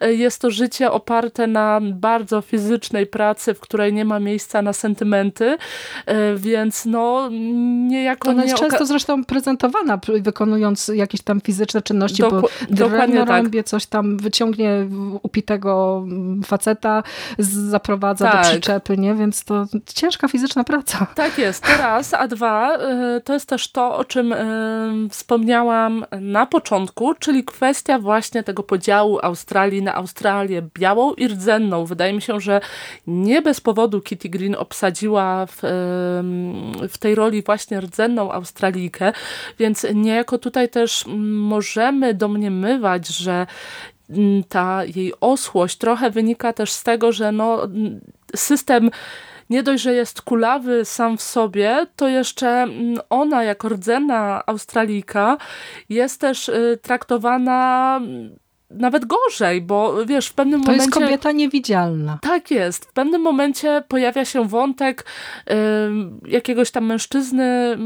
Jest to życie oparte na bardzo fizycznej pracy, w której nie ma miejsca na sentymenty, więc no niejako... Ona jest nie często zresztą prezentowana, wykonując jakieś tam fizyczne czynności, Doku bo dokładnie tak. coś tam wyciągnie upitego faceta, zaprowadza tak. do przyczepy, nie? Więc to ciężka fizyczna praca. Tak jest, to raz, a dwa, to jest też to, o czym wspomniałam na początku, czyli kwestia właśnie tego podziału Australii na Australię białą i rdzenną. Wydaje mi się, że nie bez powodu Kitty Green obsadziła w, w tej roli właśnie rdzenną Australijkę, więc niejako tutaj też możemy domniemywać, że ta jej osłość trochę wynika też z tego, że no, system nie dość, że jest kulawy sam w sobie, to jeszcze ona jako rdzena Australijka jest też y, traktowana nawet gorzej, bo wiesz, w pewnym to momencie... To jest kobieta niewidzialna. Tak jest. W pewnym momencie pojawia się wątek y, jakiegoś tam mężczyzny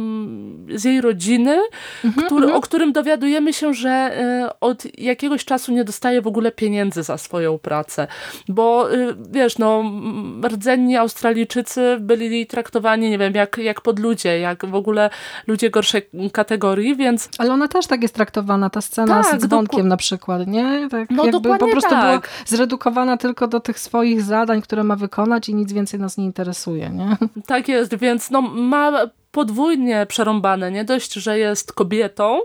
y, z jej rodziny, mhm, który, mhm. o którym dowiadujemy się, że y, od jakiegoś czasu nie dostaje w ogóle pieniędzy za swoją pracę. Bo y, wiesz, no rdzenni Australijczycy byli traktowani, nie wiem, jak, jak podludzie, jak w ogóle ludzie gorszej kategorii, więc... Ale ona też tak jest traktowana, ta scena tak, z dzwonkiem na przykład, nie? Tak no jakby po prostu tak. była zredukowana tylko do tych swoich zadań, które ma wykonać i nic więcej nas nie interesuje, nie? Tak jest, więc no ma podwójnie przerąbane. Nie dość, że jest kobietą,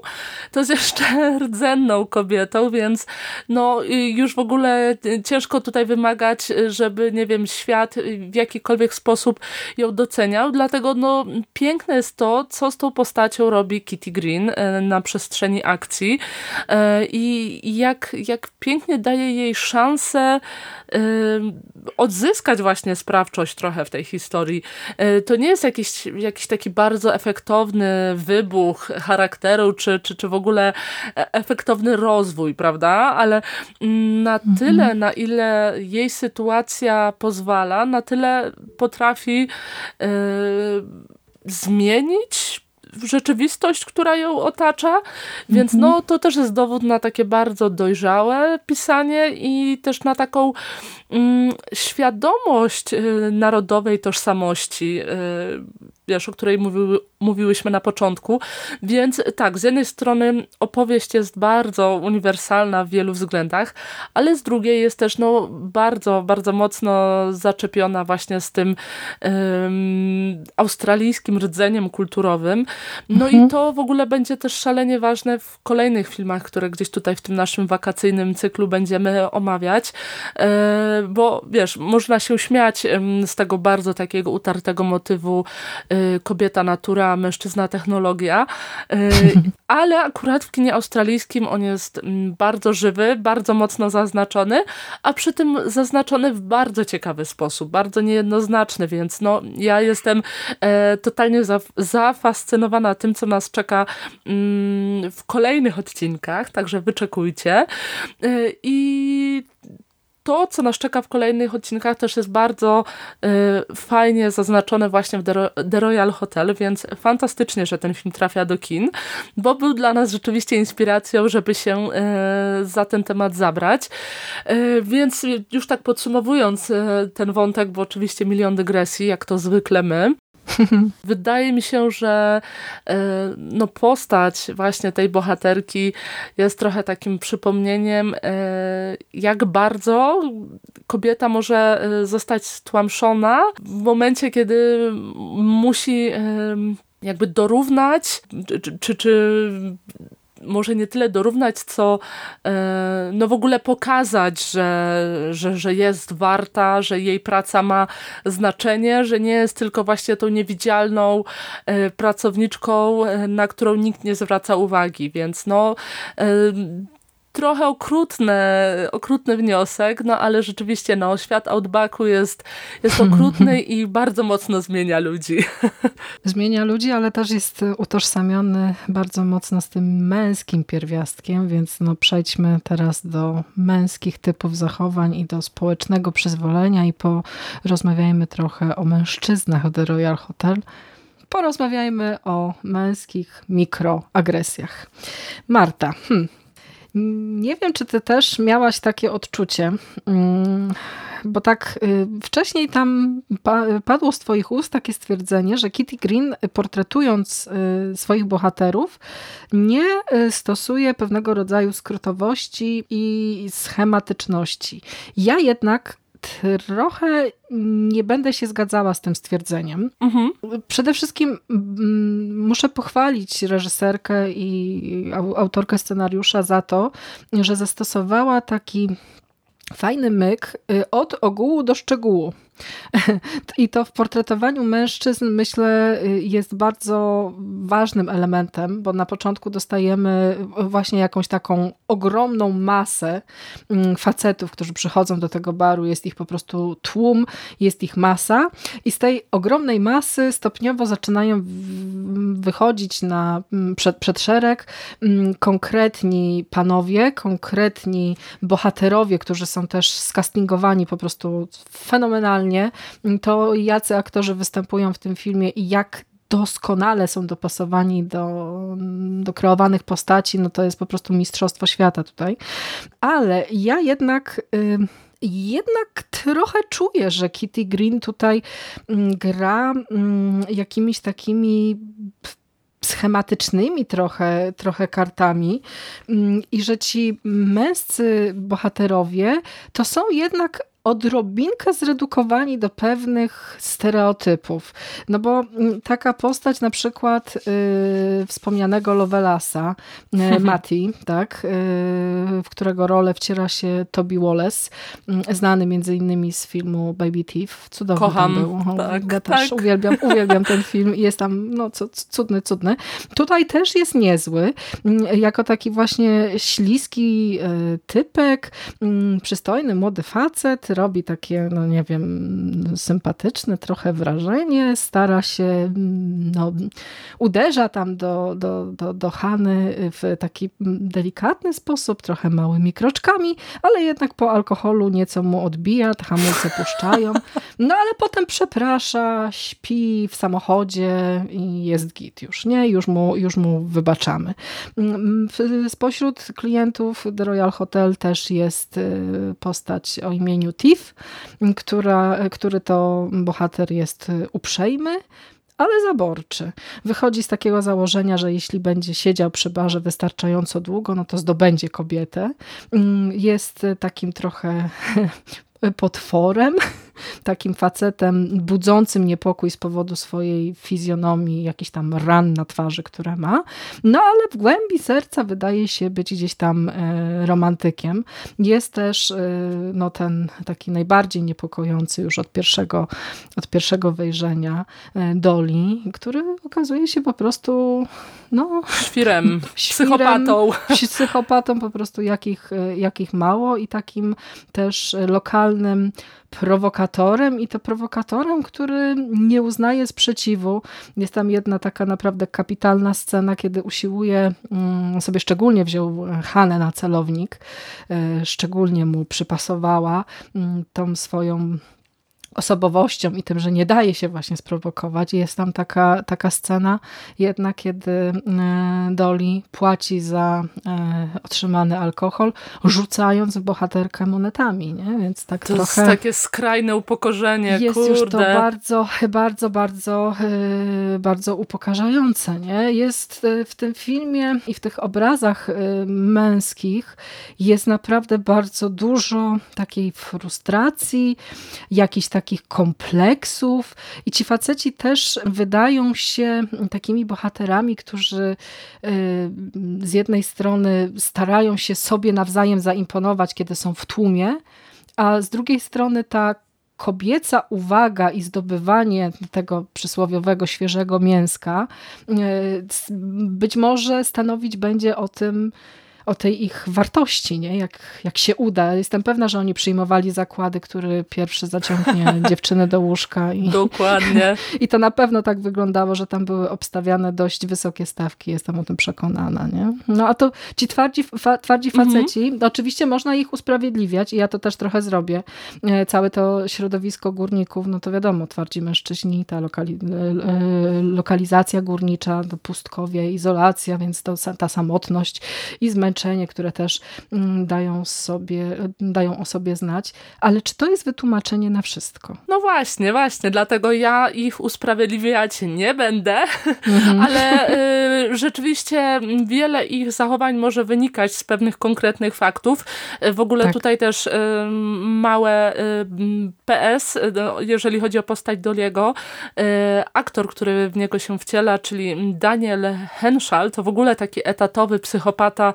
to jest jeszcze rdzenną kobietą, więc no już w ogóle ciężko tutaj wymagać, żeby, nie wiem, świat w jakikolwiek sposób ją doceniał. Dlatego no piękne jest to, co z tą postacią robi Kitty Green na przestrzeni akcji i jak, jak pięknie daje jej szansę odzyskać właśnie sprawczość trochę w tej historii. To nie jest jakiś, jakiś taki efektowny wybuch charakteru, czy, czy, czy w ogóle e, efektowny rozwój, prawda? Ale na mhm. tyle, na ile jej sytuacja pozwala, na tyle potrafi yy, zmienić rzeczywistość, która ją otacza, więc mhm. no to też jest dowód na takie bardzo dojrzałe pisanie i też na taką mm, świadomość y, narodowej tożsamości, y, wiesz, o której mówiły, mówiłyśmy na początku. Więc tak, z jednej strony opowieść jest bardzo uniwersalna w wielu względach, ale z drugiej jest też no, bardzo, bardzo mocno zaczepiona właśnie z tym um, australijskim rdzeniem kulturowym. No mhm. i to w ogóle będzie też szalenie ważne w kolejnych filmach, które gdzieś tutaj w tym naszym wakacyjnym cyklu będziemy omawiać, e, bo wiesz, można się śmiać z tego bardzo takiego utartego motywu kobieta natura, mężczyzna technologia, e, ale akurat w kinie australijskim on jest mm, bardzo żywy, bardzo mocno zaznaczony, a przy tym zaznaczony w bardzo ciekawy sposób, bardzo niejednoznaczny, więc no ja jestem totalnie zafascynowana tym, co nas czeka mm, w kolejnych odcinkach, także wyczekujcie. Y, I to, co nas czeka w kolejnych odcinkach też jest bardzo y, fajnie zaznaczone właśnie w The, Royal Hotel, więc fantastycznie, że ten film trafia do kin, bo był dla nas rzeczywiście inspiracją, żeby się y, za ten temat zabrać. Y, więc już tak podsumowując ten wątek, bo oczywiście milion dygresji, jak to zwykle my, Wydaje mi się, że e, no, postać właśnie tej bohaterki jest trochę takim przypomnieniem, e, jak bardzo kobieta może e, zostać stłamszona w momencie, kiedy musi jakby dorównać, czy, czy, czy może nie tyle dorównać, co e, no w ogóle pokazać, że, że, że jest warta, że jej praca ma znaczenie, że nie jest tylko właśnie tą niewidzialną e, pracowniczką, e, na którą nikt nie zwraca uwagi, więc no trochę okrutne, okrutny wniosek, no ale rzeczywiście no, świat Outbacku jest, jest okrutny i bardzo mocno zmienia ludzi. Zmienia ludzi, ale też jest utożsamiony bardzo mocno z tym męskim pierwiastkiem, więc no przejdźmy teraz do męskich typów zachowań i do społecznego przyzwolenia i porozmawiajmy trochę o mężczyznach The Royal Hotel porozmawiajmy o męskich mikroagresjach. Marta, hmm, nie wiem, czy ty też miałaś takie odczucie, mm, bo tak y, wcześniej tam padło z twoich ust takie stwierdzenie, że Kitty Green portretując y, swoich bohaterów nie y, stosuje pewnego rodzaju skrótowości i schematyczności. Ja jednak trochę nie będę się zgadzała z tym stwierdzeniem. Mhm. Przede wszystkim mm, muszę pochwalić reżyserkę i autorkę scenariusza za to, że zastosowała taki fajny myk y, od ogółu do szczegółu. I to w portretowaniu mężczyzn myślę jest bardzo ważnym elementem, bo na początku dostajemy właśnie jakąś taką ogromną masę mm, facetów, którzy przychodzą do tego baru, jest ich po prostu tłum, jest ich masa i z tej ogromnej masy stopniowo zaczynają wychodzić na, mm, przed, przed szereg mm, konkretni panowie, konkretni bohaterowie, którzy są też skastingowani po prostu fenomenalnie to jacy aktorzy występują w tym filmie i jak doskonale są dopasowani do, do kreowanych postaci, no to jest po prostu mistrzostwo świata tutaj. Ale ja jednak... Y jednak trochę czuję, że Kitty Green tutaj mm, gra mm, jakimiś takimi schematycznymi trochę, trochę kartami mm, i że ci męscy bohaterowie to są jednak odrobinkę zredukowani do pewnych stereotypów. No bo mm, taka postać na przykład y, wspomnianego Lovelasa, y, Mati, tak, y, w którego rolę wciera się Toby Wallace, y, znany między innymi z filmu Baby Thief. Cudowny Kocham, był. tak, ja też tak. uwielbiam, uwielbiam ten film. Jest tam no, cudny, cudny. Tutaj też jest niezły. Y, jako taki właśnie śliski y, typek, przystojny, młody facet, robi takie, no nie wiem, sympatyczne trochę wrażenie, stara się, no, uderza tam do, do, do, do Hany w taki delikatny sposób, trochę małymi kroczkami, ale jednak po alkoholu nieco mu odbija, hamulce puszczają, no ale potem przeprasza, śpi w samochodzie i jest git już, nie? Już mu, już mu wybaczamy. Spośród klientów The Royal Hotel też jest y, postać o imieniu Tiff, która, który to bohater jest uprzejmy, ale zaborczy. Wychodzi z takiego założenia, że jeśli będzie siedział przy barze wystarczająco długo, no to zdobędzie kobietę. Jest takim trochę potworem, takim facetem budzącym niepokój z powodu swojej fizjonomii, jakiś tam ran na twarzy, które ma. No ale w głębi serca wydaje się być gdzieś tam e, romantykiem. Jest też e, no, ten taki najbardziej niepokojący już od pierwszego, od pierwszego wejrzenia e, Doli, który okazuje się po prostu no, świrem, psychopatą. Psychopatą po prostu jakich, jakich mało i takim też lokalnym prowokatorem i to prowokatorem, który nie uznaje sprzeciwu. Jest tam jedna taka naprawdę kapitalna scena, kiedy usiłuje, mm, sobie szczególnie wziął Hanę na celownik, e, szczególnie mu przypasowała mm, tą swoją osobowością i tym, że nie daje się właśnie sprowokować. Jest tam taka, taka scena jednak, kiedy e, Doli płaci za e, otrzymany alkohol, rzucając w bohaterkę monetami, nie? Więc tak to trochę... jest takie skrajne upokorzenie, Jest kurde. już to bardzo, bardzo, bardzo, e, bardzo upokarzające, nie? Jest w tym filmie i w tych obrazach męskich jest naprawdę bardzo dużo takiej frustracji, jakichś takich takich kompleksów i ci faceci też wydają się takimi bohaterami, którzy y, z jednej strony starają się sobie nawzajem zaimponować, kiedy są w tłumie, a z drugiej strony ta kobieca uwaga i zdobywanie tego przysłowiowego świeżego mięska y, być może stanowić będzie o tym, o tej ich wartości, nie? Jak, jak się uda. Jestem pewna, że oni przyjmowali zakłady, który pierwszy zaciągnie dziewczynę do łóżka. I, Dokładnie. I to na pewno tak wyglądało, że tam były obstawiane dość wysokie stawki, jestem o tym przekonana, nie? No a to ci twardzi, fa, twardzi mhm. faceci, mhm. oczywiście można ich usprawiedliwiać i ja to też trochę zrobię. E, całe to środowisko górników, no to wiadomo, twardzi mężczyźni, ta lokali, lokalizacja górnicza, to pustkowie, izolacja, więc to, ta samotność i zmęczenie, które też mm, dają, sobie, dają o sobie znać. Ale czy to jest wytłumaczenie na wszystko? No właśnie, właśnie. Dlatego ja ich usprawiedliwiać nie będę, mhm. ale y, rzeczywiście wiele ich zachowań może wynikać z pewnych konkretnych faktów. W ogóle tak. tutaj też y, małe y, PS, no, jeżeli chodzi o postać Doliego. Y, aktor, który w niego się wciela, czyli Daniel Henschel, to w ogóle taki etatowy psychopata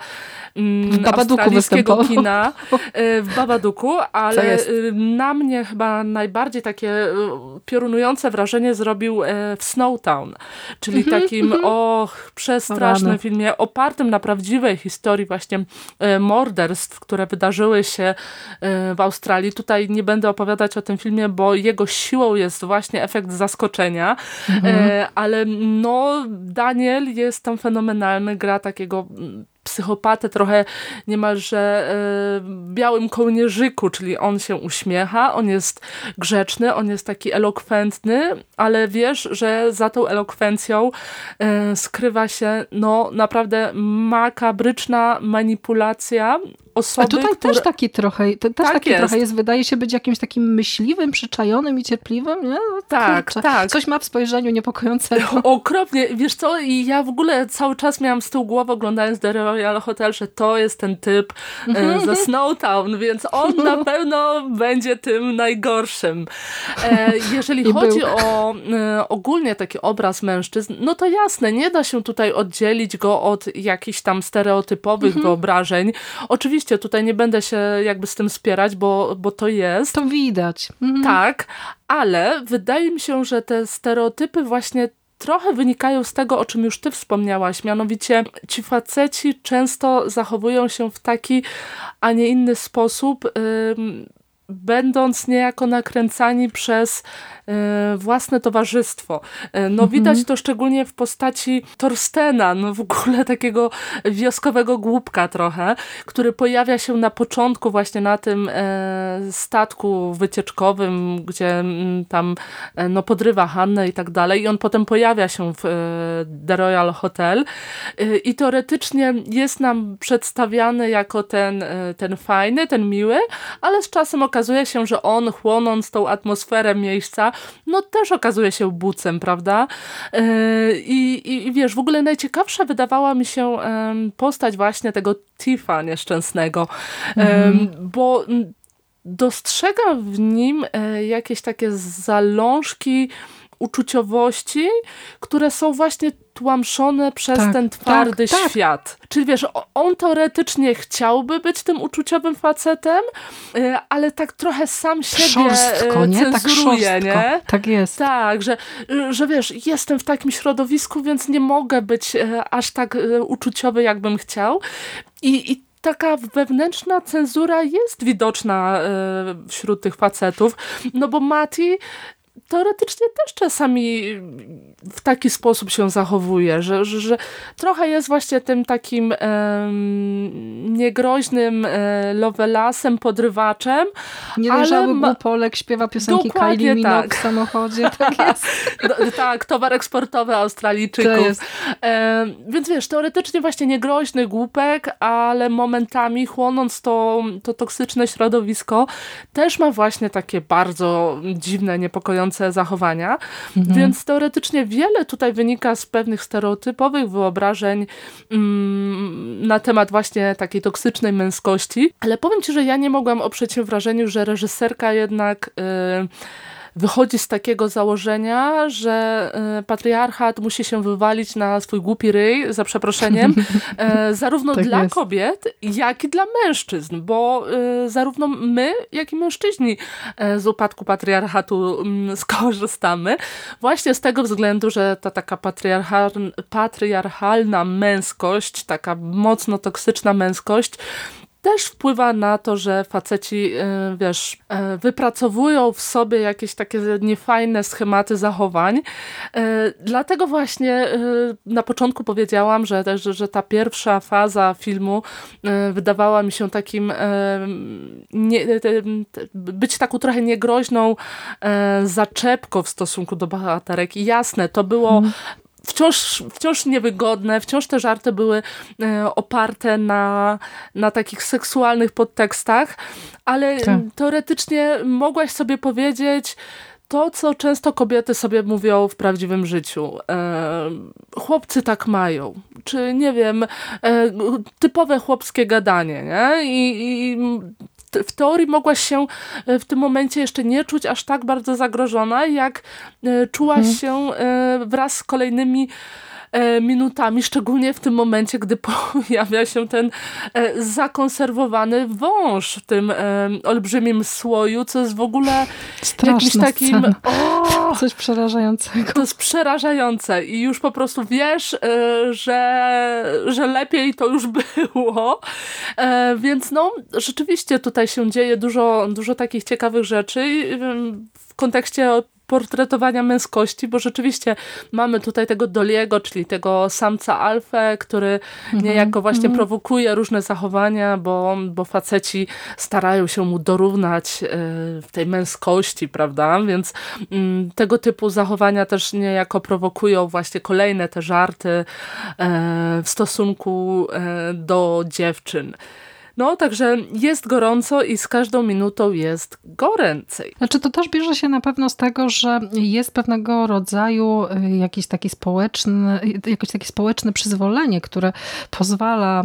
mm, w australijskiego kina y, w Babaduku, ale y, na mnie chyba najbardziej takie piorunujące wrażenie zrobił w Snowtown, czyli mhm, takim och, przestrasznym filmie opartym na prawdziwej historii właśnie morderstw, które wydarzyły się w Australii. Tutaj nie będę opowiadać o tym filmie, bo jego siłą jest właśnie efekt zaskoczenia, mhm. ale no Daniel jest tam fenomenalny, gra takiego psychopatę trochę niemalże e, białym kołnierzyku, czyli on się uśmiecha, on jest grzeczny, on jest taki elokwentny, ale wiesz, że za tą elokwencją e, skrywa się no naprawdę makabryczna manipulacja osoby, A tutaj które... też taki trochę, też tak taki jest. trochę jest, wydaje się być jakimś takim myśliwym, przyczajonym i cierpliwym, nie? No, tak, kurczę. tak. Coś ma w spojrzeniu niepokojącego. Okropnie. Wiesz co, i ja w ogóle cały czas miałam z tyłu głowy oglądając The Royal Hotel, że to jest ten typ mhm. ze Snowtown, więc on na pewno będzie tym najgorszym. E, jeżeli chodzi był. o e, ogólnie taki obraz mężczyzn, no to jasne, nie da się tutaj oddzielić go od jakichś tam stereotypowych mhm. wyobrażeń. Oczywiście oczywiście tutaj nie będę się jakby z tym spierać, bo, bo to jest. To widać. Mhm. Tak, ale wydaje mi się, że te stereotypy właśnie trochę wynikają z tego, o czym już ty wspomniałaś, mianowicie ci faceci często zachowują się w taki, a nie inny sposób, yy, będąc niejako nakręcani przez własne towarzystwo. E, no mhm. widać to szczególnie w postaci Torstena, no w ogóle takiego wioskowego głupka trochę, który pojawia się na początku właśnie na tym e, statku wycieczkowym, gdzie mm, tam no podrywa Hannę i tak dalej i on potem pojawia się w The Royal Hotel i teoretycznie jest nam przedstawiany jako ten, ten fajny, ten miły, ale z czasem okazuje się, że on chłonąc tą atmosferę miejsca no też okazuje się bucem, prawda? E, I, i, i wiesz, w ogóle najciekawsza wydawała mi się postać właśnie tego Tifa nieszczęsnego, mhm. bo dostrzegam w nim e, jakieś takie zalążki uczuciowości, które są właśnie tłamszone przez tak, ten twardy tak, tak. świat. Tak. Czyli wiesz, on teoretycznie chciałby być tym uczuciowym facetem, y, ale tak trochę sam siebie szorstko, y, nie? Tak cenzuruje, tak nie? Tak jest. Tak, że, y, że wiesz, jestem w takim środowisku, więc nie mogę być aż tak uczuciowy, jakbym chciał. I, i taka wewnętrzna cenzura jest widoczna wśród tych facetów, no bo Mati teoretycznie też czasami w taki sposób się zachowuje, że, że, że trochę jest właśnie tym takim um, niegroźnym e, lovelasem, podrywaczem. Niedojrzały ma... Głupolek śpiewa piosenki Kylie Minogue tak. w samochodzie. Tak, jest. tak, towar eksportowy Australijczyków. E, więc wiesz, teoretycznie właśnie niegroźny głupek, ale momentami chłonąc to, to toksyczne środowisko, też ma właśnie takie bardzo dziwne, niepokojące zachowania, mhm. więc teoretycznie wiele tutaj wynika z pewnych stereotypowych wyobrażeń mm, na temat właśnie takiej toksycznej męskości, ale powiem Ci, że ja nie mogłam oprzeć się wrażeniu, że reżyserka jednak... Yy, wychodzi z takiego założenia, że patriarchat musi się wywalić na swój głupi ryj, za przeproszeniem, zarówno tak dla jest. kobiet, jak i dla mężczyzn, bo zarówno my, jak i mężczyźni z upadku patriarchatu mm, skorzystamy. Właśnie z tego względu, że ta taka patriarchalna męskość, taka mocno toksyczna męskość też wpływa na to, że faceci, e, wiesz, e, wypracowują w sobie jakieś takie niefajne schematy zachowań. E, dlatego właśnie na początku powiedziałam, że, że ta pierwsza faza filmu wydawała mi się takim nie, być taką trochę niegroźną zaczepką w stosunku do bohaterek. I jasne, to było mhm wciąż, wciąż niewygodne, wciąż te żarty były e, oparte na, na takich seksualnych podtekstach, ale tak. teoretycznie mogłaś sobie powiedzieć to, co często kobiety sobie mówią w prawdziwym życiu. E, chłopcy tak mają. Czy nie wiem, e, typowe chłopskie gadanie, nie? I, i w teorii mogłaś się e, w tym momencie jeszcze nie czuć aż tak bardzo zagrożona, jak e, czułaś mhm. się e, wraz z kolejnymi minutami, szczególnie w tym momencie, gdy pojawia się ten zakonserwowany wąż w tym olbrzymim słoju, co jest w ogóle Straszna jakimś takim... O, Coś przerażającego. To jest przerażające i już po prostu wiesz, że, że lepiej to już było. Więc no, rzeczywiście tutaj się dzieje dużo, dużo takich ciekawych rzeczy w kontekście portretowania męskości, bo rzeczywiście mamy tutaj tego Doliego, czyli tego samca alfę, który mhm. niejako właśnie mhm. prowokuje różne zachowania, bo, bo faceci starają się mu dorównać e, w tej męskości, prawda? Więc mm, tego typu zachowania też niejako prowokują właśnie kolejne te żarty e, w stosunku e, do dziewczyn. No, także jest gorąco i z każdą minutą jest goręcej. Znaczy to też bierze się na pewno z tego, że jest pewnego rodzaju y, jakiś taki społeczny, jakieś takie społeczne przyzwolenie, które pozwala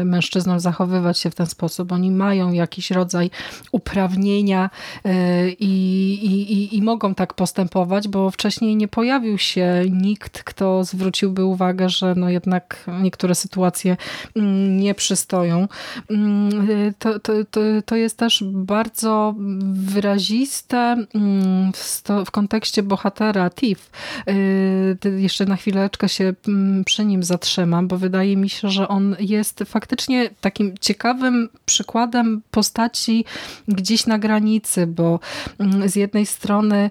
y, mężczyznom zachowywać się w ten sposób. Oni mają jakiś rodzaj uprawnienia y, i, i, i mogą tak postępować, bo wcześniej nie pojawił się nikt, kto zwróciłby uwagę, że no jednak niektóre sytuacje mm, nie przystoją mm, to, to, to, to jest też bardzo wyraziste mm, w, kontekście bohatera Tiff. Y, jeszcze na chwileczkę się mm, przy nim zatrzymam, bo wydaje mi się, że on jest faktycznie takim ciekawym przykładem postaci gdzieś na granicy, bo mm, z jednej strony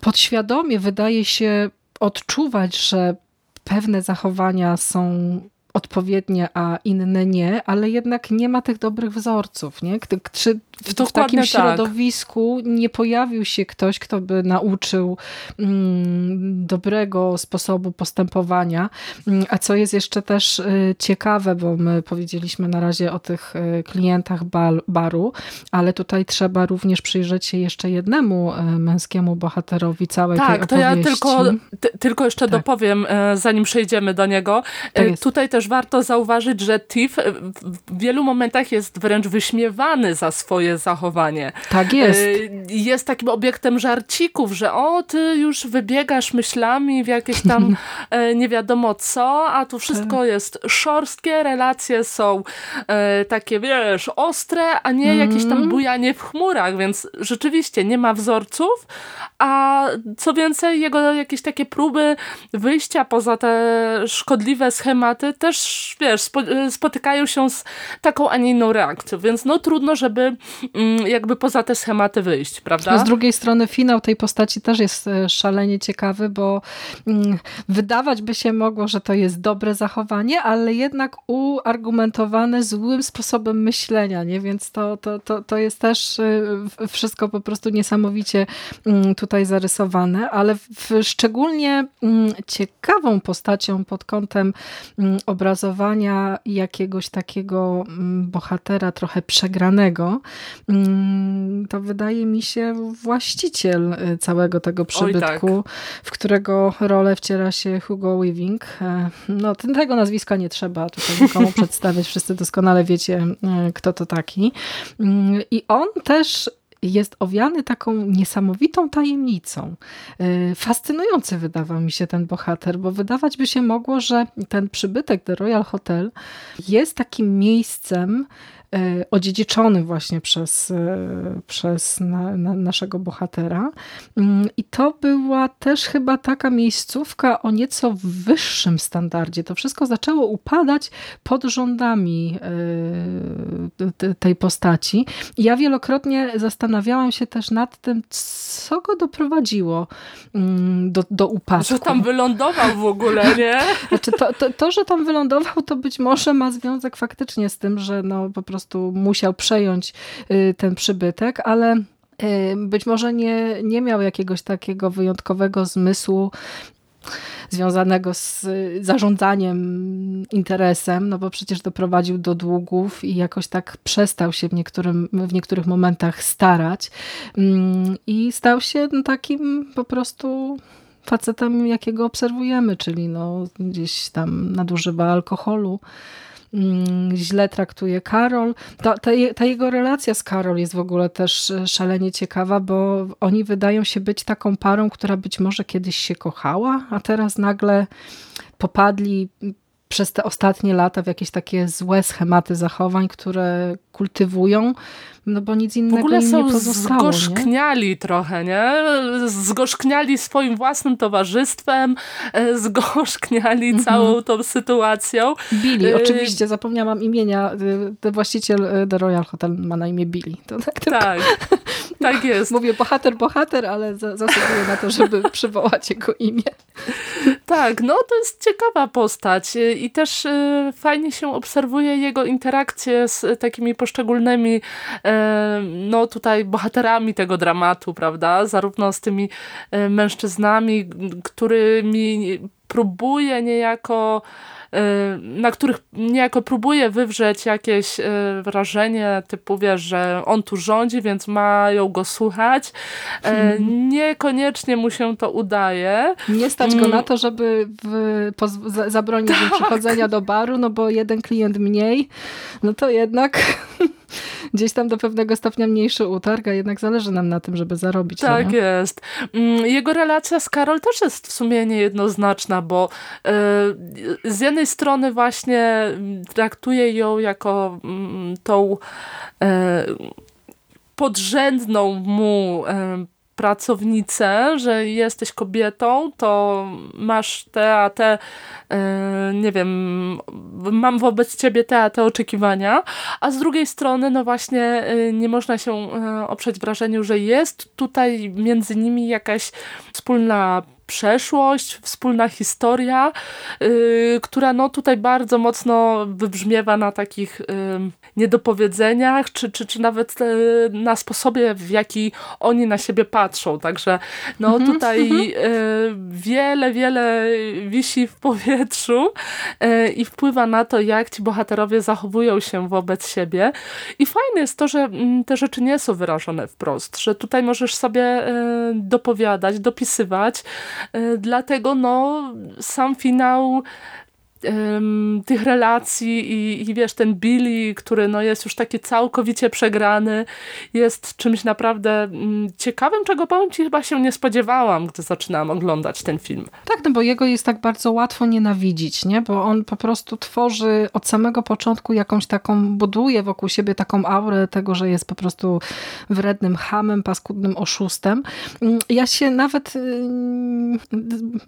podświadomie wydaje się odczuwać, że pewne zachowania są odpowiednie, a inne nie, ale jednak nie ma tych dobrych wzorców. Nie? Czy w, w takim tak. środowisku nie pojawił się ktoś, kto by nauczył mm, dobrego sposobu postępowania. Mm, a co jest jeszcze też y, ciekawe, bo my powiedzieliśmy na razie o tych y, klientach baru, ale tutaj trzeba również przyjrzeć się jeszcze jednemu y, męskiemu bohaterowi całej tak, tej opowieści. Tak, to ja tylko, tylko jeszcze tak. dopowiem, zanim przejdziemy do niego. Tak tutaj też warto zauważyć, że Tiff w wielu momentach jest wręcz wyśmiewany za swoje zachowanie. Tak jest. Y, jest takim obiektem żarcików, że o, ty już wybiegasz myślami w jakieś tam e, nie wiadomo co, a tu wszystko tak. jest szorstkie, relacje są e, takie, wiesz, ostre, a nie jakieś tam mhm. bujanie w chmurach, więc rzeczywiście nie ma wzorców, a co więcej, jego jakieś takie próby wyjścia poza te szkodliwe schematy też, wiesz, spotykają się z taką, a nie inną reakcją, więc no trudno, żeby Mm, jakby poza te schematy wyjść, prawda? Z drugiej strony finał tej postaci też jest e, szalenie ciekawy, bo mm, wydawać by się mogło, że to jest dobre zachowanie, ale jednak uargumentowane złym sposobem myślenia, nie? Więc to, to, to, to jest też e, wszystko po prostu niesamowicie mm, tutaj zarysowane, ale szczególnie ciekawą postacią pod kątem obrazowania jakiegoś takiego bohatera trochę przegranego Mm, to wydaje mi się właściciel y, całego tego przybytku, tak. w którego rolę wciera się Hugo Weaving. E, no, tego nazwiska nie trzeba tutaj nikomu przedstawiać, wszyscy doskonale wiecie, y, kto to taki. Mm, I on też jest owiany taką niesamowitą tajemnicą. Fascynujący wydawał mi się ten bohater, bo wydawać by się mogło, że ten przybytek The Royal Hotel jest takim miejscem, E, odziedziczonym właśnie przez, e, przez na, na naszego bohatera. Mm, I to była też chyba taka miejscówka o nieco wyższym standardzie. To wszystko zaczęło upadać pod rządami e, tej postaci. I ja wielokrotnie zastanawiałam się też nad tym, co go doprowadziło mm, do, do upadku. Że tam wylądował w ogóle, nie? Znaczy to, to, to, że tam wylądował, to być może ma związek faktycznie z tym, że no po prostu prostu musiał przejąć y, ten przybytek, ale y, być może nie, nie miał jakiegoś takiego wyjątkowego zmysłu związanego z zarządzaniem interesem, no bo przecież doprowadził do długów i jakoś tak przestał się w, niektórym, w niektórych momentach starać mm, i stał się no, takim po prostu facetem, jakiego obserwujemy, czyli no, gdzieś tam nadużywa alkoholu, źle traktuje Karol. Ta, ta, ta, jego relacja z Karol jest w ogóle też e, szalenie ciekawa, bo oni wydają się być taką parą, która być może kiedyś się kochała, a teraz nagle popadli przez te ostatnie lata w jakieś takie złe schematy zachowań, które kultywują, no bo nic innego w ogóle są nie pozostało. zgorzkniali nie? trochę, nie? Zgorzkniali swoim własnym towarzystwem, e, zgorzkniali mhm. całą tą sytuacją. Billy, e, oczywiście, zapomniałam imienia. E, właściciel The Royal Hotel ma na imię Billy. To tak, tak, tak jest. Mówię bohater, bohater, ale zasługuję na to, żeby przywołać jego imię. Tak, no to jest ciekawa postać i też fajnie się obserwuje jego interakcje z takimi poszczególnymi no tutaj bohaterami tego dramatu, prawda? Zarówno z tymi e, mężczyznami, którymi próbuje niejako na których niejako próbuje wywrzeć jakieś e, wrażenie typu, wiesz, że on tu rządzi, więc mają go słuchać. Hmm. Niekoniecznie mu się to udaje. Nie stać go mm. na to, żeby w, zabronić tak. przychodzenia do baru, no bo jeden klient mniej, no to jednak gdzieś tam do pewnego stopnia mniejszy utarg, a jednak zależy nam na tym, żeby zarobić. Tak no jest. Mm, jego relacja z Karol też jest w sumie niejednoznaczna, bo z jednej strony właśnie traktuje ją jako mm, tą e, podrzędną mu e, pracownicę, że jesteś kobietą, to masz te a te, e, nie wiem, mam wobec ciebie te a te oczekiwania, a z drugiej strony, no właśnie, nie można się oprzeć wrażeniu, że jest tutaj między nimi jakaś wspólna przeszłość, wspólna historia, yy, która no tutaj bardzo mocno wybrzmiewa na takich niedopowiedzeniach, czy, czy, czy nawet yy, na sposobie, w jaki oni na siebie patrzą. Także no mhm. tutaj y, wiele, wiele wisi w powietrzu y, i wpływa na to, jak ci bohaterowie zachowują się wobec siebie. I fajne jest to, że mm, te rzeczy nie są wyrażone wprost, że tutaj możesz sobie dopowiadać, dopisywać, E, dlatego no, sam finał tych relacji i, i wiesz, ten Billy, który no jest już taki całkowicie przegrany, jest czymś naprawdę mm, ciekawym, czego powiem ci chyba się nie spodziewałam, gdy zaczynałam oglądać ten film. Tak, no bo jego jest tak bardzo łatwo nienawidzić, nie? Bo on po prostu tworzy od samego początku jakąś taką, buduje wokół siebie taką aurę tego, że jest po prostu wrednym hamem, paskudnym oszustem. Mm, ja się nawet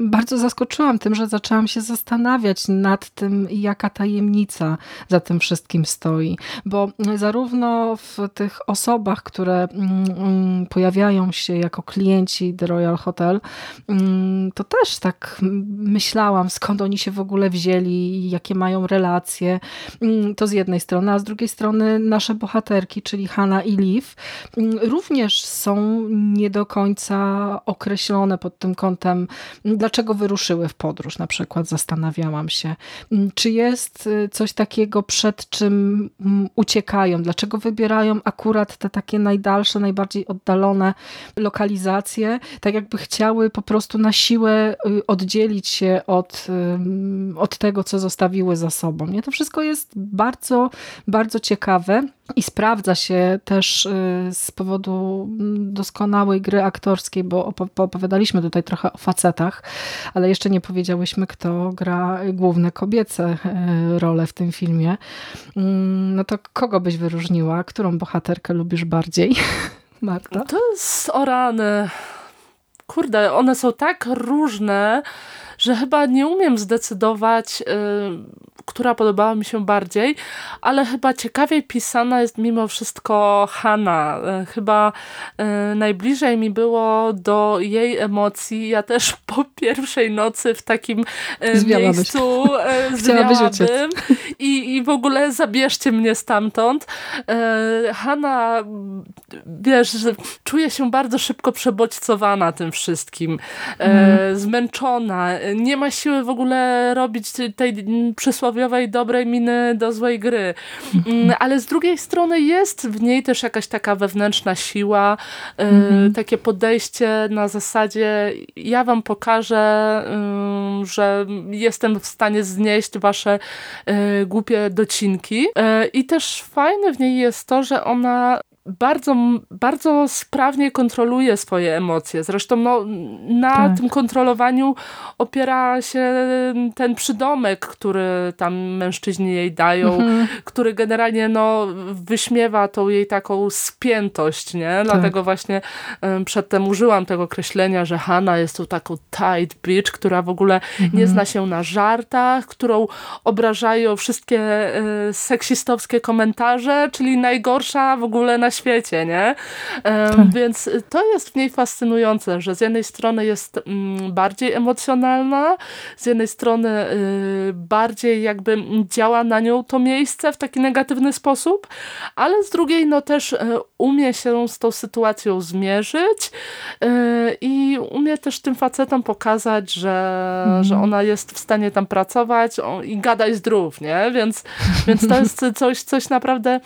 bardzo zaskoczyłam tym, że zaczęłam się zastanawiać nad tym, jaka tajemnica za tym wszystkim stoi. Bo zarówno w tych osobach, które mm, mm, pojawiają się jako klienci The Royal Hotel, mm, to też tak myślałam, skąd oni się w ogóle wzięli, jakie mają relacje. To z jednej strony, a z drugiej strony nasze bohaterki, czyli Hanna i Liv, również są nie do końca określone pod tym kątem, dlaczego wyruszyły w podróż. Na przykład zastanawiałam się Mm, czy jest y, coś takiego, przed czym mm, uciekają? Dlaczego wybierają akurat te takie najdalsze, najbardziej oddalone lokalizacje? Tak jakby chciały po prostu na siłę y, oddzielić się od, od tego, co zostawiły za sobą. Nie? To wszystko jest bardzo, bardzo ciekawe. I sprawdza się też y, z powodu mm, doskonałej gry aktorskiej, bo opowiadaliśmy tutaj trochę o facetach, ale jeszcze nie powiedziałyśmy, kto gra główne kobiece y, role w tym filmie. Mm, no to kogo byś wyróżniła? Którą bohaterkę lubisz bardziej? Marta? To jest o rany. Kurde, one są tak różne, że chyba nie umiem zdecydować, yy, która podobała mi się bardziej, ale chyba ciekawiej pisana jest mimo wszystko Hanna. Yy, chyba yy, najbliżej mi było do jej emocji. Ja też po pierwszej nocy w takim yy, miejscu yy, zwiałabym i, i w ogóle zabierzcie mnie stamtąd. Hanna, wiesz, czuje się bardzo szybko przebodźcowana tym wszystkim. Mm. Zmęczona, nie ma siły w ogóle robić tej przysłowiowej dobrej miny do złej gry. Mm, ale z drugiej strony jest w niej też jakaś taka wewnętrzna siła, mm. takie podejście na zasadzie ja wam pokażę, y, że jestem w stanie znieść wasze y, głupie docinki. Y, I też fajne w niej jest to, że ona bardzo, bardzo sprawnie kontroluje swoje emocje. Zresztą no, na tak. tym kontrolowaniu opiera się ten przydomek, który tam mężczyźni jej dają, mhm. który generalnie no, wyśmiewa tą jej taką spiętość, nie? Tak. Dlatego właśnie um, przedtem użyłam tego określenia, że Hanna jest tą taką tight bitch, która w ogóle mhm. nie zna się na żartach, którą obrażają wszystkie y, seksistowskie komentarze, czyli najgorsza w ogóle na świecie, nie? Tak. Więc to jest w niej fascynujące, że z jednej strony jest mm, bardziej emocjonalna, z jednej strony y, bardziej jakby działa na nią to miejsce w taki negatywny sposób, ale z drugiej no też y, umie się z tą sytuacją zmierzyć y, i umie też tym facetom pokazać, że, mm. że ona jest w stanie tam pracować i gadać zdrów, nie? Więc, więc to jest coś, coś naprawdę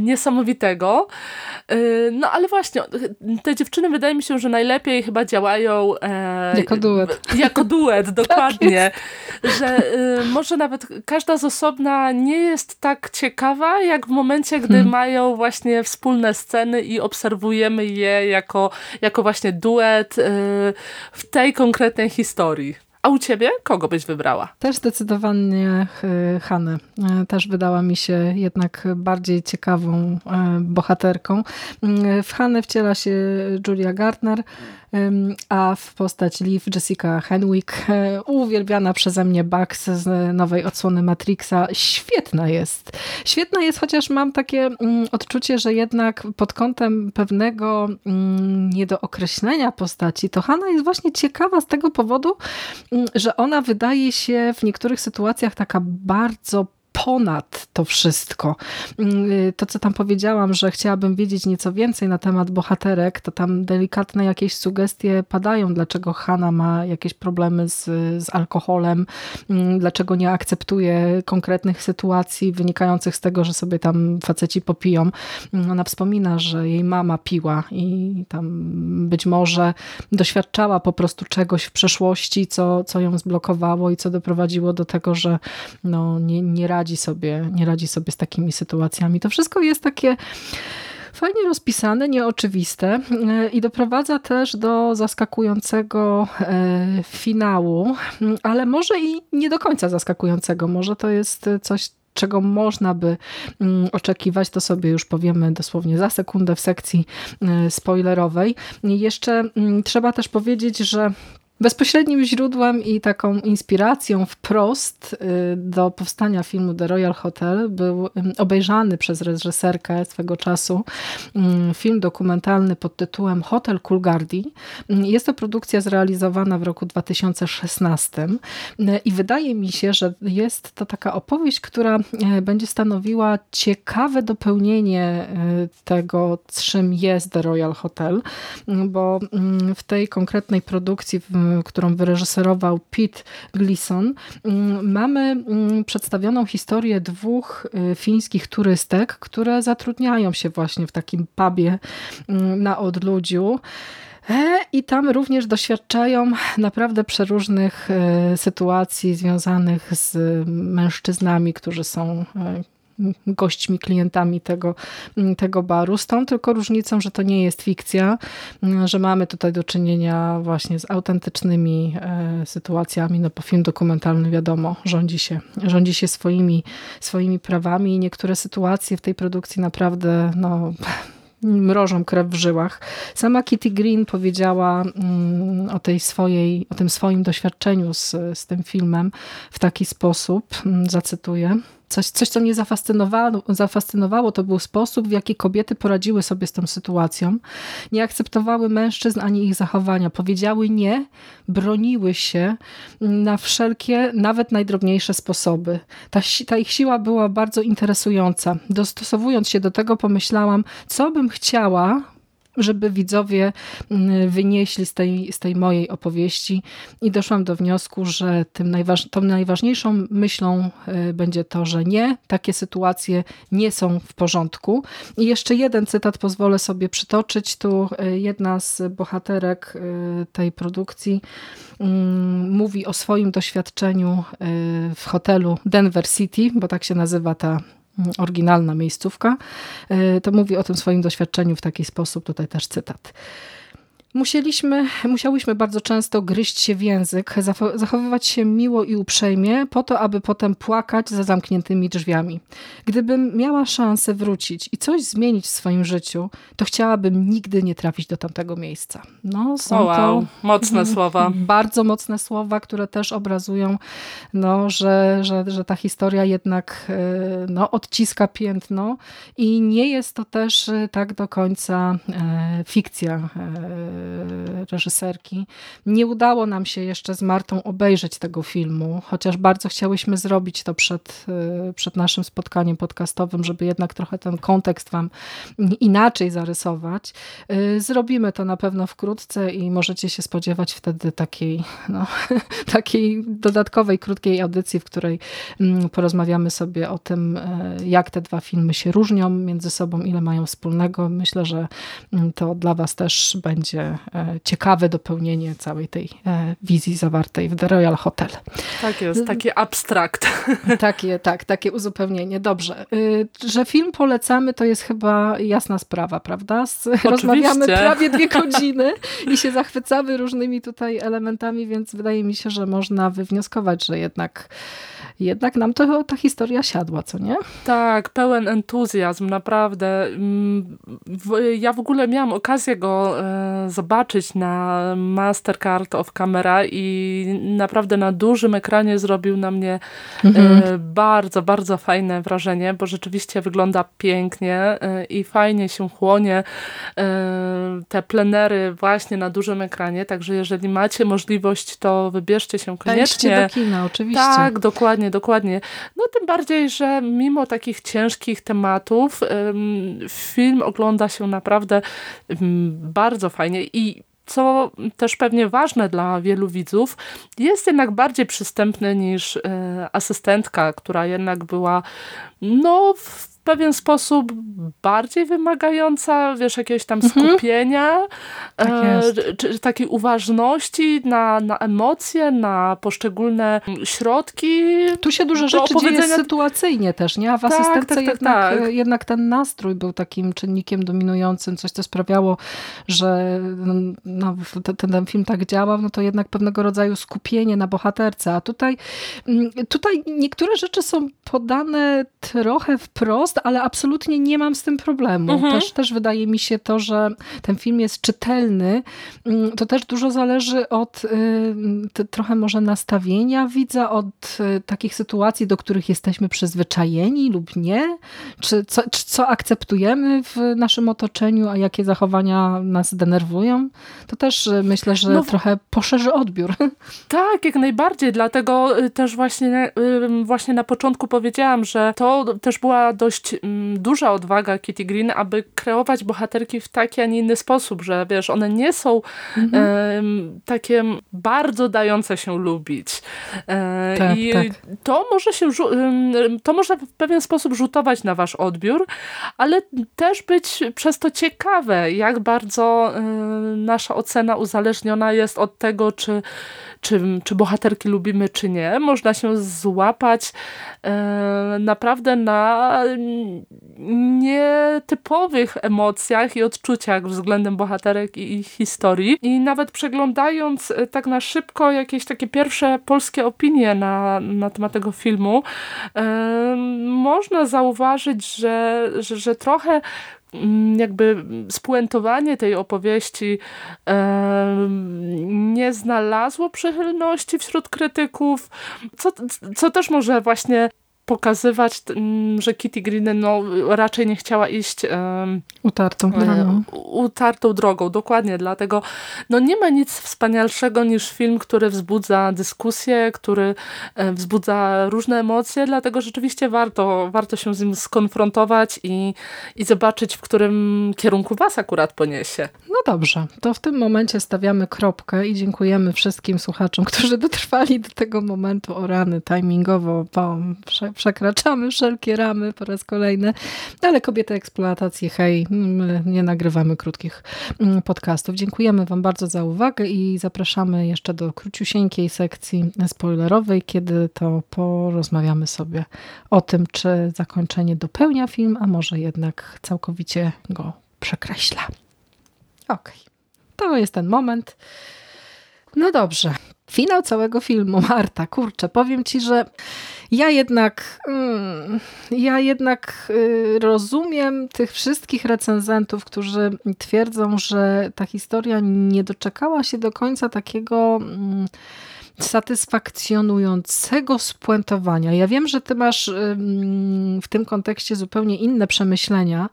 niesamowitego. Y, no ale właśnie, te dziewczyny wydaje mi się, że najlepiej chyba działają e, jako duet. Jako duet, tak dokładnie. tak że y, może nawet każda z osobna nie jest tak ciekawa, jak w momencie, gdy hmm. mają właśnie wspólne sceny i obserwujemy je jako, jako właśnie duet y, w tej konkretnej historii. A u ciebie kogo byś wybrała? Też zdecydowanie e, Hanę. E, też wydała mi się jednak bardziej ciekawą e, bohaterką. W Hanę wciela się Julia Gardner, a w postać Liv Jessica Henwick, uwielbiana przeze mnie Bugs z nowej odsłony Matrixa. Świetna jest. Świetna jest, chociaż mam takie mm, odczucie, że jednak pod kątem pewnego mm, niedookreślenia postaci, to Hanna jest właśnie ciekawa z tego powodu, mm, że ona wydaje się w niektórych sytuacjach taka bardzo ponad to wszystko. Mm, y, to, co tam powiedziałam, że chciałabym wiedzieć nieco więcej na temat bohaterek, to tam delikatne jakieś sugestie padają, dlaczego Hanna ma jakieś problemy z, z alkoholem, mm, dlaczego nie akceptuje konkretnych sytuacji wynikających z tego, że sobie tam faceci popiją. Mm, ona wspomina, że jej mama piła i tam być może doświadczała po prostu czegoś w przeszłości, co, co ją zblokowało i co doprowadziło do tego, że no, nie, nie radzi radzi sobie, nie radzi sobie z takimi sytuacjami. To wszystko jest takie fajnie rozpisane, nieoczywiste e, i doprowadza też do zaskakującego e, finału, ale może i nie do końca zaskakującego. Może to jest coś, czego można by mm, oczekiwać, to sobie już powiemy dosłownie za sekundę w sekcji e, spoilerowej. Jeszcze mm, trzeba też powiedzieć, że Bezpośrednim źródłem i taką inspiracją wprost y, do powstania filmu The Royal Hotel był obejrzany przez reżyserkę swego czasu film dokumentalny pod tytułem Hotel Coolgardie. Jest to produkcja zrealizowana w roku 2016 i wydaje mi się, że jest to taka opowieść, która e, będzie stanowiła ciekawe dopełnienie tego, czym jest The Royal Hotel, bo w tej konkretnej produkcji którą wyreżyserował Pete Gleason, mm, mamy mm, przedstawioną historię dwóch fińskich turystek, które zatrudniają się właśnie w takim pubie na odludziu. E, I tam również doświadczają naprawdę przeróżnych sytuacji związanych z mężczyznami, którzy są gośćmi, klientami tego, tego baru. Z tą tylko różnicą, że to nie jest fikcja, że mamy tutaj do czynienia właśnie z autentycznymi e, sytuacjami. No po film dokumentalny wiadomo, rządzi się, rządzi się swoimi, swoimi prawami i niektóre sytuacje w tej produkcji naprawdę no, mrożą krew w żyłach. Sama Kitty Green powiedziała mm, o, tej swojej, o tym swoim doświadczeniu z, z tym filmem w taki sposób, mm, zacytuję. Coś, coś, co mnie zafascynowało, zafascynowało, to był sposób, w jaki kobiety poradziły sobie z tą sytuacją. Nie akceptowały mężczyzn ani ich zachowania. Powiedziały nie, broniły się na wszelkie, nawet najdrobniejsze sposoby. Ta, ta ich siła była bardzo interesująca. Dostosowując się do tego, pomyślałam, co bym chciała, żeby widzowie mm, wynieśli z tej, z tej mojej opowieści i doszłam do wniosku, że tym najważ, tą najważniejszą myślą y, będzie to, że nie, takie sytuacje nie są w porządku. I jeszcze jeden cytat pozwolę sobie przytoczyć. Tu y, jedna z bohaterek y, tej produkcji mm, mówi o swoim doświadczeniu w hotelu Denver City, bo tak się nazywa ta oryginalna miejscówka, e, to mówi o tym swoim doświadczeniu w taki sposób, tutaj też cytat. Musieliśmy, musiałyśmy bardzo często gryźć się w język, zachowywać się miło i uprzejmie, po to, aby potem płakać za zamkniętymi drzwiami. Gdybym miała szansę wrócić i coś zmienić w swoim życiu, to chciałabym nigdy nie trafić do tamtego miejsca. No, są oh wow. to mocne słowa. Bardzo mocne słowa, które też obrazują, no, że, że, że ta historia jednak e, no, odciska piętno i nie jest to też e, tak do końca e, fikcja reżyserki. Nie udało nam się jeszcze z Martą obejrzeć tego filmu, chociaż bardzo chciałyśmy zrobić to przed, y, przed naszym spotkaniem podcastowym, żeby jednak trochę ten kontekst wam inaczej zarysować. Y, zrobimy to na pewno wkrótce i możecie się spodziewać wtedy takiej, no, takiej dodatkowej, krótkiej audycji, w której mm, porozmawiamy sobie o tym, y, jak te dwa filmy się różnią między sobą, ile mają wspólnego. Myślę, że mm, to dla was też będzie ciekawe dopełnienie całej tej e, wizji zawartej w The Royal Hotel. Tak jest, taki abstrakt. Takie, tak, takie uzupełnienie. Dobrze. Y, że film polecamy, to jest chyba jasna sprawa, prawda? Rozmawiamy prawie dwie godziny i się zachwycamy różnymi tutaj elementami, więc wydaje mi się, że można wywnioskować, że jednak jednak nam to ta historia siadła, co nie? Tak, pełen entuzjazm, naprawdę. Mm, ja w ogóle miałam okazję go e, zobaczyć na Mastercard of Camera i naprawdę na dużym ekranie zrobił na mnie e, mhm. bardzo, bardzo fajne wrażenie, bo rzeczywiście wygląda pięknie e, i fajnie się chłonie te plenery właśnie na dużym ekranie, także jeżeli macie możliwość, to wybierzcie się koniecznie. Wejdźcie do kina, oczywiście. Tak, dokładnie, dokładnie. No tym bardziej, że mimo takich ciężkich tematów film ogląda się naprawdę bardzo fajnie i co też pewnie ważne dla wielu widzów, jest jednak bardziej przystępny niż e, asystentka, która jednak była no, pewien sposób bardziej wymagająca, wiesz, jakiegoś tam mhm. skupienia, tak e, czy, takiej uważności na, na emocje, na poszczególne środki. Tu się dużo rzeczy dzieje sytuacyjnie też, nie? A w tak, tak, tak, jednak, tak. jednak ten nastrój był takim czynnikiem dominującym, coś co sprawiało, że no, ten, ten film tak działał, no to jednak pewnego rodzaju skupienie na bohaterce. A tutaj, mm, tutaj niektóre rzeczy są podane trochę wprost, ale absolutnie nie mam z tym problemu. Mhm. Też, też wydaje mi się to, że ten film jest czytelny. Mm, to też dużo zależy od y, trochę może nastawienia widza, od y, takich sytuacji, do których jesteśmy przyzwyczajeni lub nie. Czy co, czy co akceptujemy w naszym otoczeniu, a jakie zachowania nas denerwują. To też y, myślę, że no, trochę poszerzy odbiór. Tak, jak najbardziej. Dlatego też właśnie, właśnie na początku powiedziałam, że to też była dość dość mm, duża odwaga Kitty Green, aby kreować bohaterki w taki, a nie inny sposób, że wiesz, one nie są mhm. takie bardzo dające się lubić. E, tak, I tak. to może się to może w pewien sposób rzutować na wasz odbiór, ale też być przez to ciekawe, jak bardzo y, nasza ocena uzależniona jest od tego, czy czy, czy bohaterki lubimy, czy nie. Można się złapać e, naprawdę na nietypowych emocjach i odczuciach względem bohaterek i ich historii. I nawet przeglądając e, tak na szybko jakieś takie pierwsze polskie opinie na, na temat tego filmu, e, można zauważyć, że, że, że trochę Mm, jakby spuentowanie tej opowieści e, nie znalazło przychylności wśród krytyków, co, co też może właśnie pokazywać, że Kitty Green no, raczej nie chciała iść um, utartą e, drogą. utartą drogą, dokładnie. Dlatego no, nie ma nic wspanialszego niż film, który wzbudza dyskusję, który e, wzbudza różne emocje, dlatego rzeczywiście warto, warto się z nim skonfrontować i, i zobaczyć, w którym kierunku was akurat poniesie. No dobrze, to w tym momencie stawiamy kropkę i dziękujemy wszystkim słuchaczom, którzy dotrwali do tego momentu o rany timingowo po przekraczamy wszelkie ramy po raz kolejny, ale kobiety eksploatacji, hej, nie nagrywamy krótkich mm, podcastów. Dziękujemy Wam bardzo za uwagę i zapraszamy jeszcze do króciusieńkiej sekcji spoilerowej, kiedy to porozmawiamy sobie o tym, czy zakończenie dopełnia film, a może jednak całkowicie go przekreśla. Ok, to jest ten moment. No dobrze, finał całego filmu, Marta, kurczę, powiem Ci, że ja jednak, mm, ja jednak y, rozumiem tych wszystkich recenzentów, którzy twierdzą, że ta historia nie doczekała się do końca takiego mm, satysfakcjonującego spuentowania. Ja wiem, że ty masz w tym kontekście zupełnie inne przemyślenia,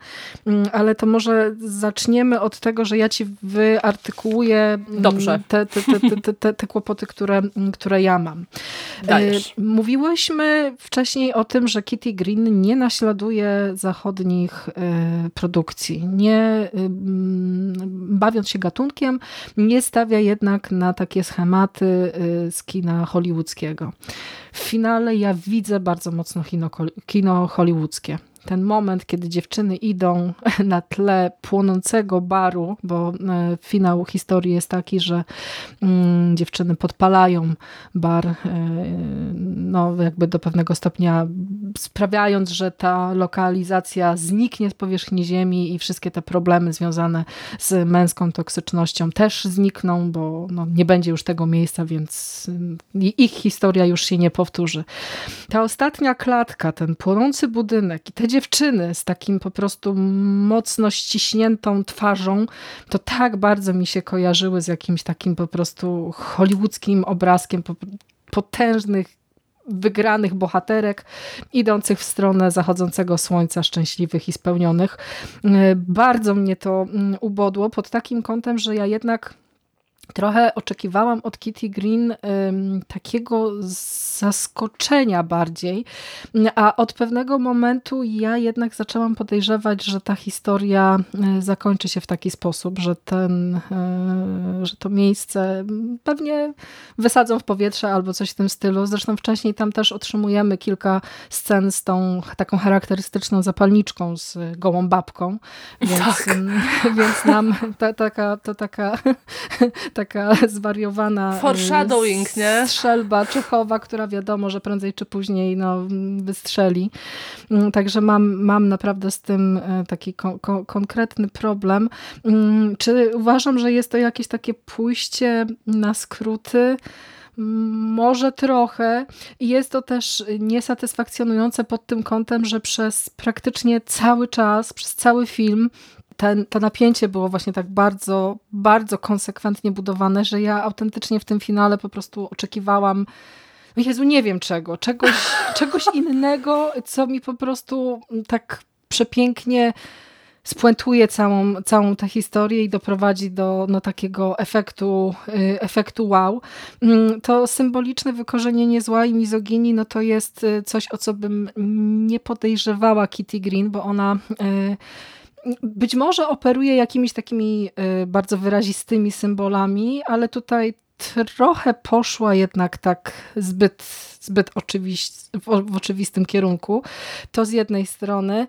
ale to może zaczniemy od tego, że ja ci wyartykułuję Dobrze. Te, te, te, te, te kłopoty, które, które ja mam. Dajesz. Y, mówiłyśmy wcześniej o tym, że Kitty Green nie naśladuje zachodnich y, produkcji. Nie bawiąc się gatunkiem, nie stawia jednak na takie schematy z kina hollywoodzkiego. W finale ja widzę bardzo mocno kino, kino hollywoodzkie ten moment, kiedy dziewczyny idą na tle płonącego baru, bo e, finał historii jest taki, że mm, dziewczyny podpalają bar, e, no jakby do pewnego stopnia sprawiając, że ta lokalizacja zniknie z powierzchni ziemi i wszystkie te problemy związane z męską toksycznością też znikną, bo no, nie będzie już tego miejsca, więc ich historia już się nie powtórzy. Ta ostatnia klatka, ten płonący budynek i te dziewczyny z takim po prostu mocno ściśniętą twarzą, to tak bardzo mi się kojarzyły z jakimś takim po prostu hollywoodzkim obrazkiem potężnych wygranych bohaterek idących w stronę zachodzącego słońca, szczęśliwych i spełnionych. Bardzo mnie to mm, ubodło pod takim kątem, że ja jednak trochę oczekiwałam od Kitty Green takiego zaskoczenia bardziej, a od pewnego momentu ja jednak zaczęłam podejrzewać, że ta historia e, zakończy się w taki sposób, że, ten, e, że to miejsce pewnie wysadzą w powietrze albo coś w tym stylu. Zresztą wcześniej tam też otrzymujemy kilka scen z tą taką charakterystyczną zapalniczką z gołą babką, więc, tak. więc nam ta, taka, to taka taka zwariowana y, Foreshadowing, nie? strzelba Czechowa, która wiadomo, że prędzej czy później no, wystrzeli. Mm, także mam, mam naprawdę z tym y, taki ko ko konkretny problem. Mm, czy uważam, że jest to jakieś takie pójście na skróty? Może trochę. I jest to też niesatysfakcjonujące pod tym kątem, że przez praktycznie cały czas, przez cały film ten, to napięcie było właśnie tak bardzo, bardzo konsekwentnie budowane, że ja autentycznie w tym finale po prostu oczekiwałam Jezu, nie wiem czego, czegoś, czegoś innego, co mi po prostu tak przepięknie spuentuje całą, całą tę historię i doprowadzi do no, takiego efektu, y, efektu wow. Mm, to symboliczne wykorzenienie zła i mizoginii, no to jest y, coś, o co bym nie podejrzewała Kitty Green, bo ona być może operuje jakimiś takimi bardzo wyrazistymi symbolami, ale tutaj trochę poszła jednak tak zbyt, zbyt oczywist, w, oczywistym kierunku. To z jednej strony.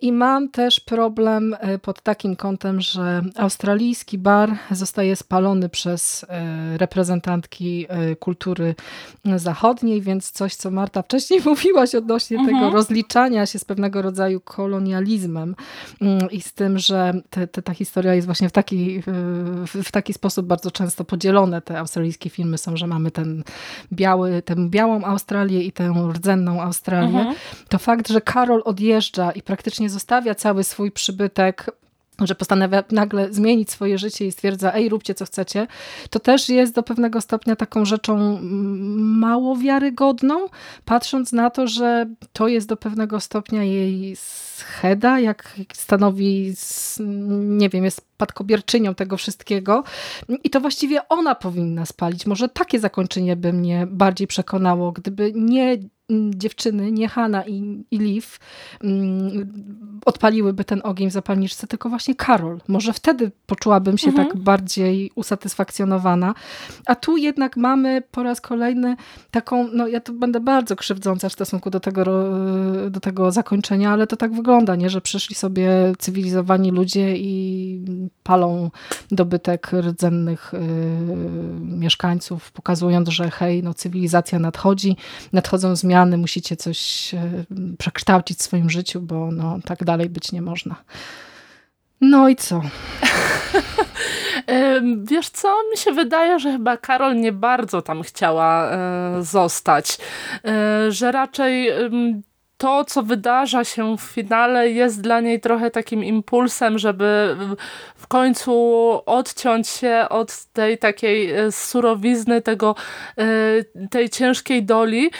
I mam też problem e, pod takim kątem, że australijski bar zostaje spalony przez e, reprezentantki e, kultury zachodniej, więc coś, co Marta wcześniej mówiłaś odnośnie mhm. tego rozliczania się z pewnego rodzaju kolonializmem mm, i z tym, że te, te, ta historia jest właśnie w taki, w, w taki sposób bardzo często podzielone. Te australijskie filmy są, że mamy ten biały, tę białą Australię i tę rdzenną Australię. Mhm. To fakt, że Karol odjeżdża i praktycznie zostawia cały swój przybytek że postanawia nagle zmienić swoje życie i stwierdza, ej, róbcie co chcecie, to też jest do pewnego stopnia taką rzeczą mało wiarygodną, patrząc na to, że to jest do pewnego stopnia jej scheda, jak stanowi, nie wiem, jest spadkobierczynią tego wszystkiego i to właściwie ona powinna spalić. Może takie zakończenie by mnie bardziej przekonało, gdyby nie dziewczyny, nie Hanna i, i Liv mm, odpaliłyby ten ogień w zapalniczce, tylko właśnie Karol. Może wtedy poczułabym się mhm. tak bardziej usatysfakcjonowana. A tu jednak mamy po raz kolejny taką, no ja tu będę bardzo krzywdząca w stosunku do tego, do tego zakończenia, ale to tak wygląda, nie, że przyszli sobie cywilizowani ludzie i palą dobytek rdzennych y, mieszkańców, pokazując, że hej, no cywilizacja nadchodzi, nadchodzą zmiany, musicie coś y, przekształcić w swoim życiu, bo no, tak dalej być nie można. No i co? Wiesz co, mi się wydaje, że chyba Karol nie bardzo tam chciała e, zostać, e, że raczej to, co wydarza się w finale jest dla niej trochę takim impulsem, żeby w końcu odciąć się od tej takiej e, surowizny, tego, e, tej ciężkiej doli,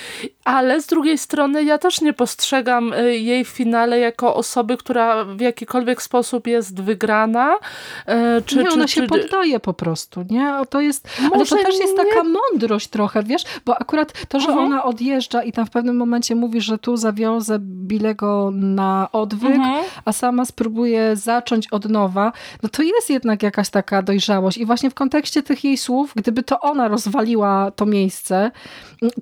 ale z drugiej strony ja też nie postrzegam e, jej w finale jako osoby, która w jakikolwiek sposób jest wygrana. Czy, nie, ona czy, się czy... poddaje po prostu, nie? To jest, ale to też jest taka mądrość trochę, wiesz? Bo akurat to, że mhm. ona odjeżdża i tam w pewnym momencie mówi, że tu zawiozę Bilego na odwyk, mhm. a sama spróbuje zacząć od nowa, no to jest jednak jakaś taka dojrzałość. I właśnie w kontekście tych jej słów, gdyby to ona rozwaliła to miejsce,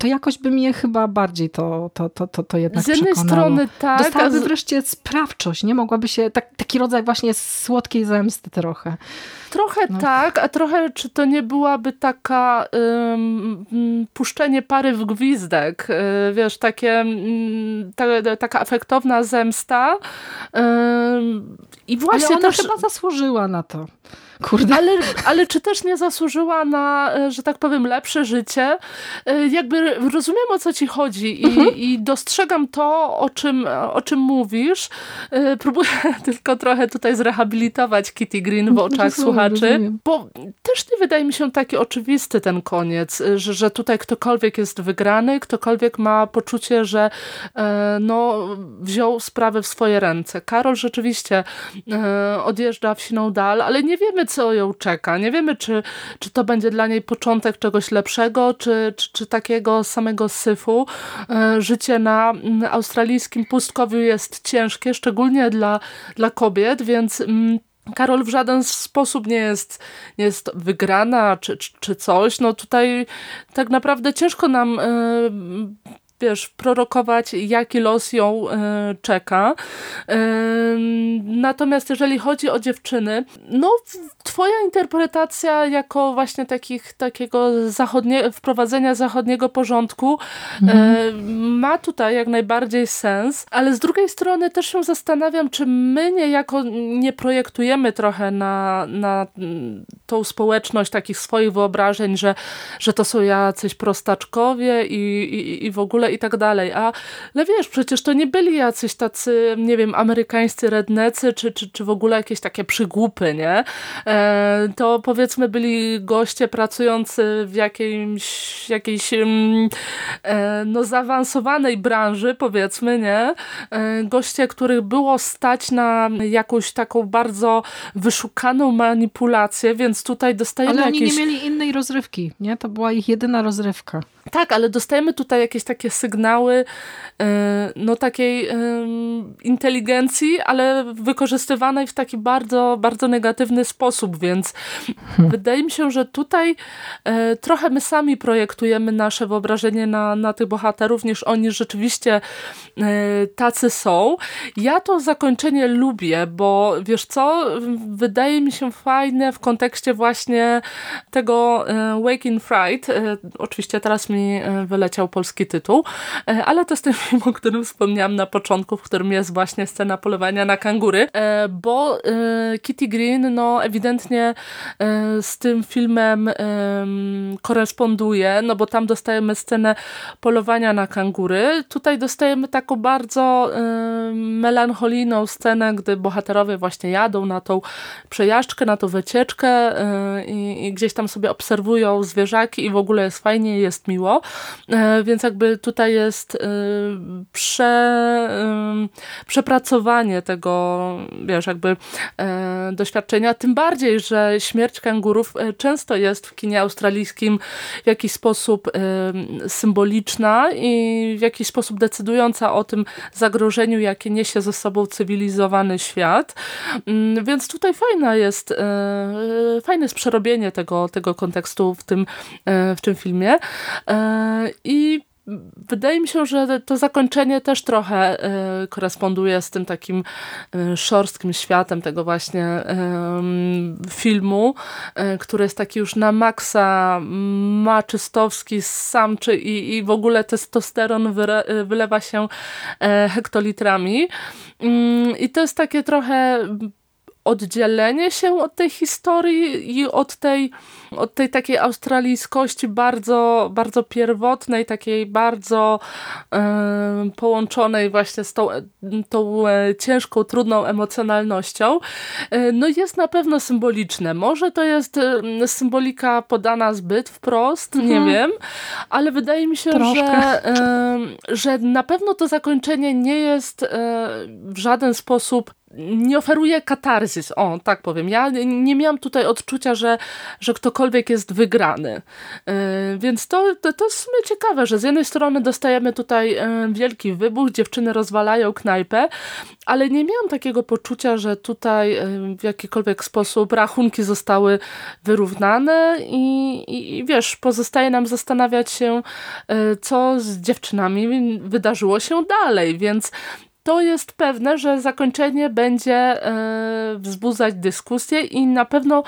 to jakoś by mnie chyba bardziej to, to, to, to, to jednak Z jednej przekonało. strony tak. Dostałaby wreszcie sprawczość, nie? Mogłaby się, tak, taki rodzaj właśnie słodkiej zemsty trochę. Trochę no. tak, a trochę czy to nie byłaby taka um, puszczenie pary w gwizdek, y, wiesz, takie um, ta, taka efektowna zemsta um, i właśnie Ale ona też... chyba zasłużyła na to. Kurde. Ale, ale czy też nie zasłużyła na, e, że tak powiem, lepsze życie? E, jakby rozumiem, o co ci chodzi i, mhm. i dostrzegam to, o czym, o czym mówisz. E, próbuję tylko trochę tutaj zrehabilitować Kitty Green w oczach rozumiem, słuchaczy, rozumiem. bo też nie wydaje mi się taki oczywisty ten koniec, że, że tutaj ktokolwiek jest wygrany, ktokolwiek ma poczucie, że no, wziął sprawę w swoje ręce. Karol rzeczywiście odjeżdża w siną dal, ale nie wiemy, co ją czeka. Nie wiemy, czy, czy to będzie dla niej początek czegoś lepszego, czy, czy, czy takiego samego syfu. E, życie na mm, australijskim pustkowiu jest ciężkie, szczególnie dla, dla kobiet, więc mm, Karol w żaden sposób nie jest, nie jest wygrana czy, czy, czy coś. No tutaj tak naprawdę ciężko nam e, wiesz, prorokować, jaki los ją e, czeka. E, natomiast jeżeli chodzi o dziewczyny, no twoja interpretacja jako właśnie takich, takiego zachodnie, wprowadzenia zachodniego porządku e, mhm. ma tutaj jak najbardziej sens, ale z drugiej strony też się zastanawiam, czy my niejako nie projektujemy trochę na, na tą społeczność takich swoich wyobrażeń, że, że to są jacyś prostaczkowie i, i, i w ogóle i tak dalej. A, ale wiesz, przecież to nie byli jacyś tacy, nie wiem, amerykańscy rednecy, czy, czy, czy w ogóle jakieś takie przygłupy, nie? E, to powiedzmy byli goście pracujący w jakimś, jakiejś mm, e, no, zaawansowanej branży, powiedzmy, nie? E, goście, których było stać na jakąś taką bardzo wyszukaną manipulację, więc tutaj dostajemy Ale jakieś... oni nie mieli innej rozrywki, nie? To była ich jedyna rozrywka. Tak, ale dostajemy tutaj jakieś takie sygnały e, no takiej inteligencji, ale wykorzystywanej w taki bardzo, bardzo negatywny sposób, więc hmm. wydaje mi się, że tutaj e, trochę my sami projektujemy nasze wyobrażenie na, na tych bohaterów, niż oni rzeczywiście e, tacy są. Ja to zakończenie lubię, bo wiesz co, wydaje mi się fajne w kontekście właśnie tego Waking Fright. Oczywiście teraz mi wyleciał polski tytuł, ale to jest ten film, o którym wspomniałam na początku, w którym jest właśnie scena polowania na kangury, e, bo Kitty Green no ewidentnie z tym filmem koresponduje, no bo tam dostajemy scenę polowania na kangury. Tutaj dostajemy taką bardzo melancholijną scenę, gdy bohaterowie właśnie jadą na tą przejażdżkę, na tą wycieczkę i, i gdzieś tam sobie obserwują zwierzaki i w ogóle jest fajnie, jest miło e, więc jakby tutaj jest e, prze, e, przepracowanie tego, wiesz, jakby doświadczenia, tym bardziej, że śmierć kangurów często jest w kinie australijskim w jakiś sposób symboliczna i w jakiś sposób decydująca o tym zagrożeniu, jakie niesie ze sobą cywilizowany świat. Mm, więc tutaj fajna jest, fajne jest przerobienie tego, tego kontekstu w tym, w tym filmie. I wydaje mi się, że to zakończenie też trochę e, koresponduje z tym takim e, szorstkim światem tego właśnie filmu, e, który jest taki już na maksa maczystowski, samczy i, i w ogóle testosteron wylewa się hektolitrami. Mm, I to jest takie trochę oddzielenie się od tej historii i od tej, od tej takiej australijskości bardzo, bardzo pierwotnej, takiej bardzo e, połączonej właśnie z tą, tą e, ciężką, trudną emocjonalnością, e, no jest na pewno symboliczne. Może to jest e, symbolika podana zbyt wprost, nie wiem, ale wydaje mi się, że, że na pewno to zakończenie nie jest e, w żaden sposób nie oferuje katarzys, o tak powiem. Ja nie miałam tutaj odczucia, że, że ktokolwiek jest wygrany. Yy, więc to, to, to jest w sumie ciekawe, że z jednej strony dostajemy tutaj yy, wielki wybuch, dziewczyny rozwalają knajpę, ale nie miałam takiego poczucia, że tutaj yy, w jakikolwiek sposób rachunki zostały wyrównane i, i wiesz, pozostaje nam zastanawiać się, co z dziewczynami wydarzyło się dalej, więc to jest pewne, że zakończenie będzie e, wzbudzać dyskusję i na pewno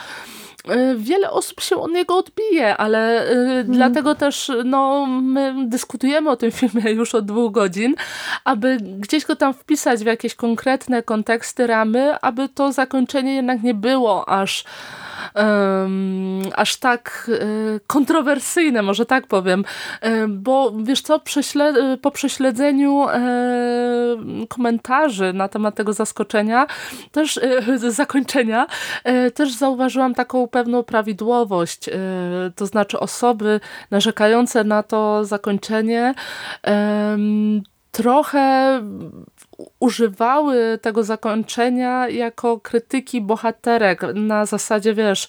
e, wiele osób się od niego odbije, ale mm. dlatego też no, my dyskutujemy o tym filmie już od dwóch godzin, aby gdzieś go tam wpisać w jakieś konkretne konteksty, ramy, aby to zakończenie jednak nie było aż aż tak e, kontrowersyjne, może tak powiem, e, bo wiesz co, prześle po prześledzeniu e, komentarzy na temat tego zaskoczenia, też zakończenia, też zauważyłam taką pewną prawidłowość, to znaczy osoby narzekające na to zakończenie trochę używały tego zakończenia jako krytyki bohaterek na zasadzie, wiesz,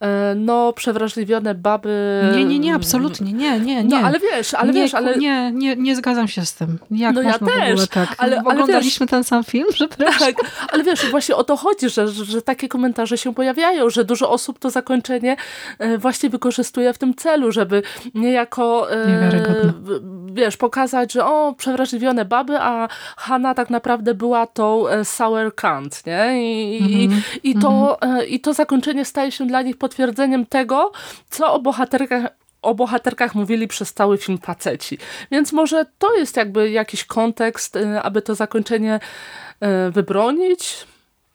e, no przewrażliwione baby. Nie, nie, nie, absolutnie, nie, nie, nie. No, ale wiesz, ale nie, wiesz, ale... Nie, nie, nie zgadzam się z tym. Jak no ja też, tak? ale, ale Oglądaliśmy wiesz, ten sam film, przepraszam. Tak, ale wiesz, właśnie o to chodzi, że, że, że takie komentarze się pojawiają, że dużo osób to zakończenie e, właśnie wykorzystuje w tym celu, żeby niejako e, wiesz, pokazać, że o, przewrażliwione baby, a Hanna tak naprawdę była tą e, sour cunt, nie? I, mm -hmm. i, to, mm -hmm. i to zakończenie staje się dla nich potwierdzeniem tego, co o bohaterkach o bohaterkach mówili przez cały film faceci. Więc może to jest jakby jakiś kontekst, e, aby to zakończenie wybronić.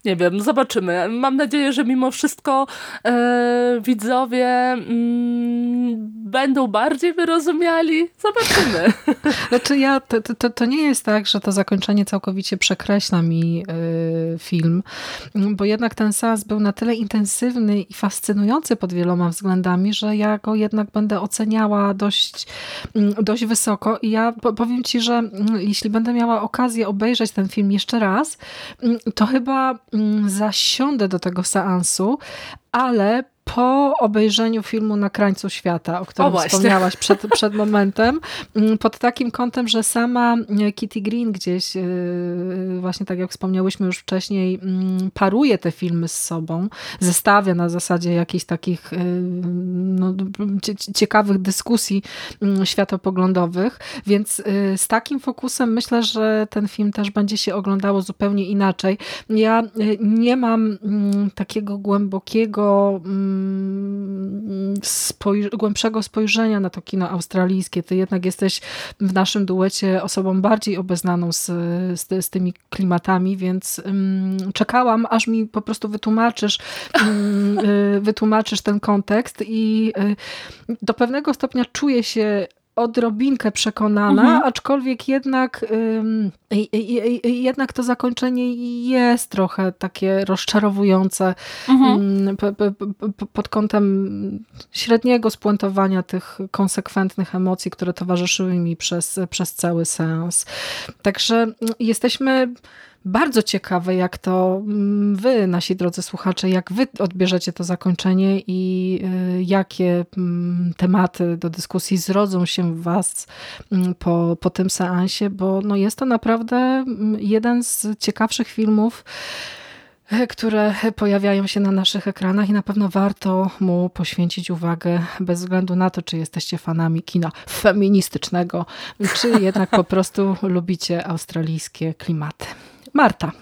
Nie wiem, zobaczymy. Mam nadzieję, że mimo wszystko e, widzowie mm, będą bardziej wyrozumiali. Zobaczymy. Znaczy ja, to, to, to nie jest tak, że to zakończenie całkowicie przekreśla mi y, film, bo jednak ten seans był na tyle intensywny i fascynujący pod wieloma względami, że ja go jednak będę oceniała dość, mm, dość wysoko i ja powiem ci, że mm, jeśli będę miała okazję obejrzeć ten film jeszcze raz, to chyba zasiądę do tego seansu, ale po obejrzeniu filmu Na krańcu świata, o którym o wspomniałaś przed, przed momentem, mm, pod takim kątem, że sama e, Kitty Green gdzieś, e, właśnie tak jak wspomniałyśmy już wcześniej, mm, paruje te filmy z sobą, zestawia na zasadzie jakichś takich e, no, ciekawych dyskusji mm, światopoglądowych, więc z takim fokusem myślę, że ten film też będzie się oglądało zupełnie inaczej. Ja nie mam takiego głębokiego spoj głębszego spojrzenia na to kino australijskie. Ty jednak jesteś w naszym duecie osobą bardziej obeznaną z, z, z tymi klimatami, więc um, czekałam, aż mi po prostu wytłumaczysz, um, wytłumaczysz ten kontekst i y, do pewnego stopnia czuję się odrobinkę przekonana, mhm. aczkolwiek jednak, ym, jednak to zakończenie jest trochę takie rozczarowujące mhm. pod kątem średniego spuentowania tych konsekwentnych emocji, które towarzyszyły mi przez, przez cały sens. Także jesteśmy bardzo ciekawe, jak to mm, wy, nasi drodzy słuchacze, jak wy odbierzecie to zakończenie i y, jakie mm, tematy do dyskusji zrodzą się w was mm, po, po tym seansie, bo no jest to naprawdę jeden z ciekawszych filmów, e, które pojawiają się na naszych ekranach i na pewno warto mu poświęcić uwagę bez względu na to, czy jesteście fanami kina feministycznego, czy jednak po prostu lubicie australijskie klimaty. Marta.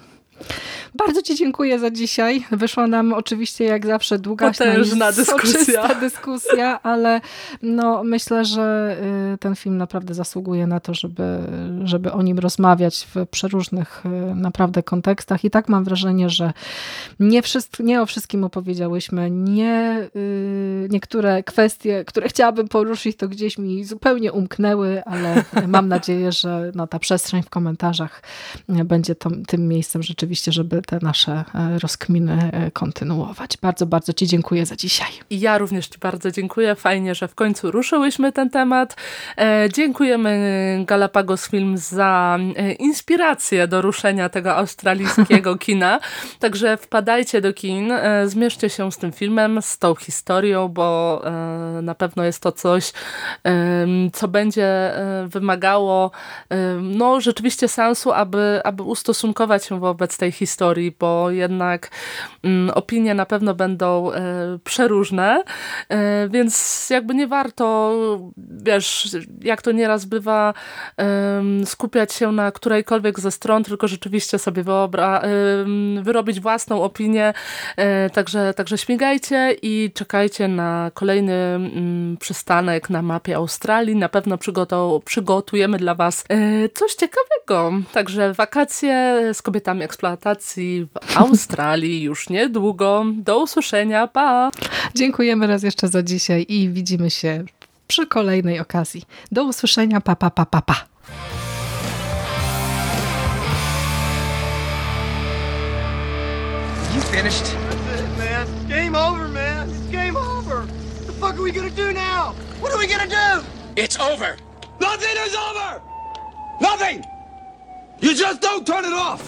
Bardzo Ci dziękuję za dzisiaj. Wyszła nam oczywiście jak zawsze długa, Potężna dyskusja. dyskusja, ale no, myślę, że y, ten film naprawdę zasługuje na to, żeby, żeby o nim rozmawiać w przeróżnych y, naprawdę kontekstach. I tak mam wrażenie, że nie, wszystko, nie o wszystkim opowiedziałyśmy. Nie, y, niektóre kwestie, które chciałabym poruszyć, to gdzieś mi zupełnie umknęły, ale mam nadzieję, że no, ta przestrzeń w komentarzach będzie to, tym miejscem rzeczywiście, żeby te nasze e, rozkminy e, kontynuować. Bardzo, bardzo Ci dziękuję za dzisiaj. I ja również Ci bardzo dziękuję. Fajnie, że w końcu ruszyłyśmy ten temat. E, dziękujemy Galapagos Film za inspirację do ruszenia tego australijskiego kina. Także wpadajcie do kin, zmierzcie się z tym filmem, z tą historią, bo na pewno jest to coś, co będzie wymagało no rzeczywiście sensu, aby, aby ustosunkować się wobec tej historii, bo jednak mm, opinie na pewno będą e, przeróżne, e, więc jakby nie warto, wiesz, jak to nieraz bywa, skupiać się na którejkolwiek ze stron, tylko rzeczywiście sobie wyobra wyrobić własną opinię, e, także, także śmigajcie i czekajcie na kolejny mm, przystanek na mapie Australii, na pewno przygotujemy dla Was coś ciekawego, także wakacje z kobietami eksploatacji w Australii już niedługo. Do usłyszenia, pa! Dziękujemy raz jeszcze za dzisiaj i widzimy się przy kolejnej okazji. Do usłyszenia, pa, pa, pa, pa, pa. You finished? That's it, man. Game over, man. It's game over. What the fuck are we gonna do now? What are we gonna do? It's over. Nothing is over! Nothing! You just don't turn it off!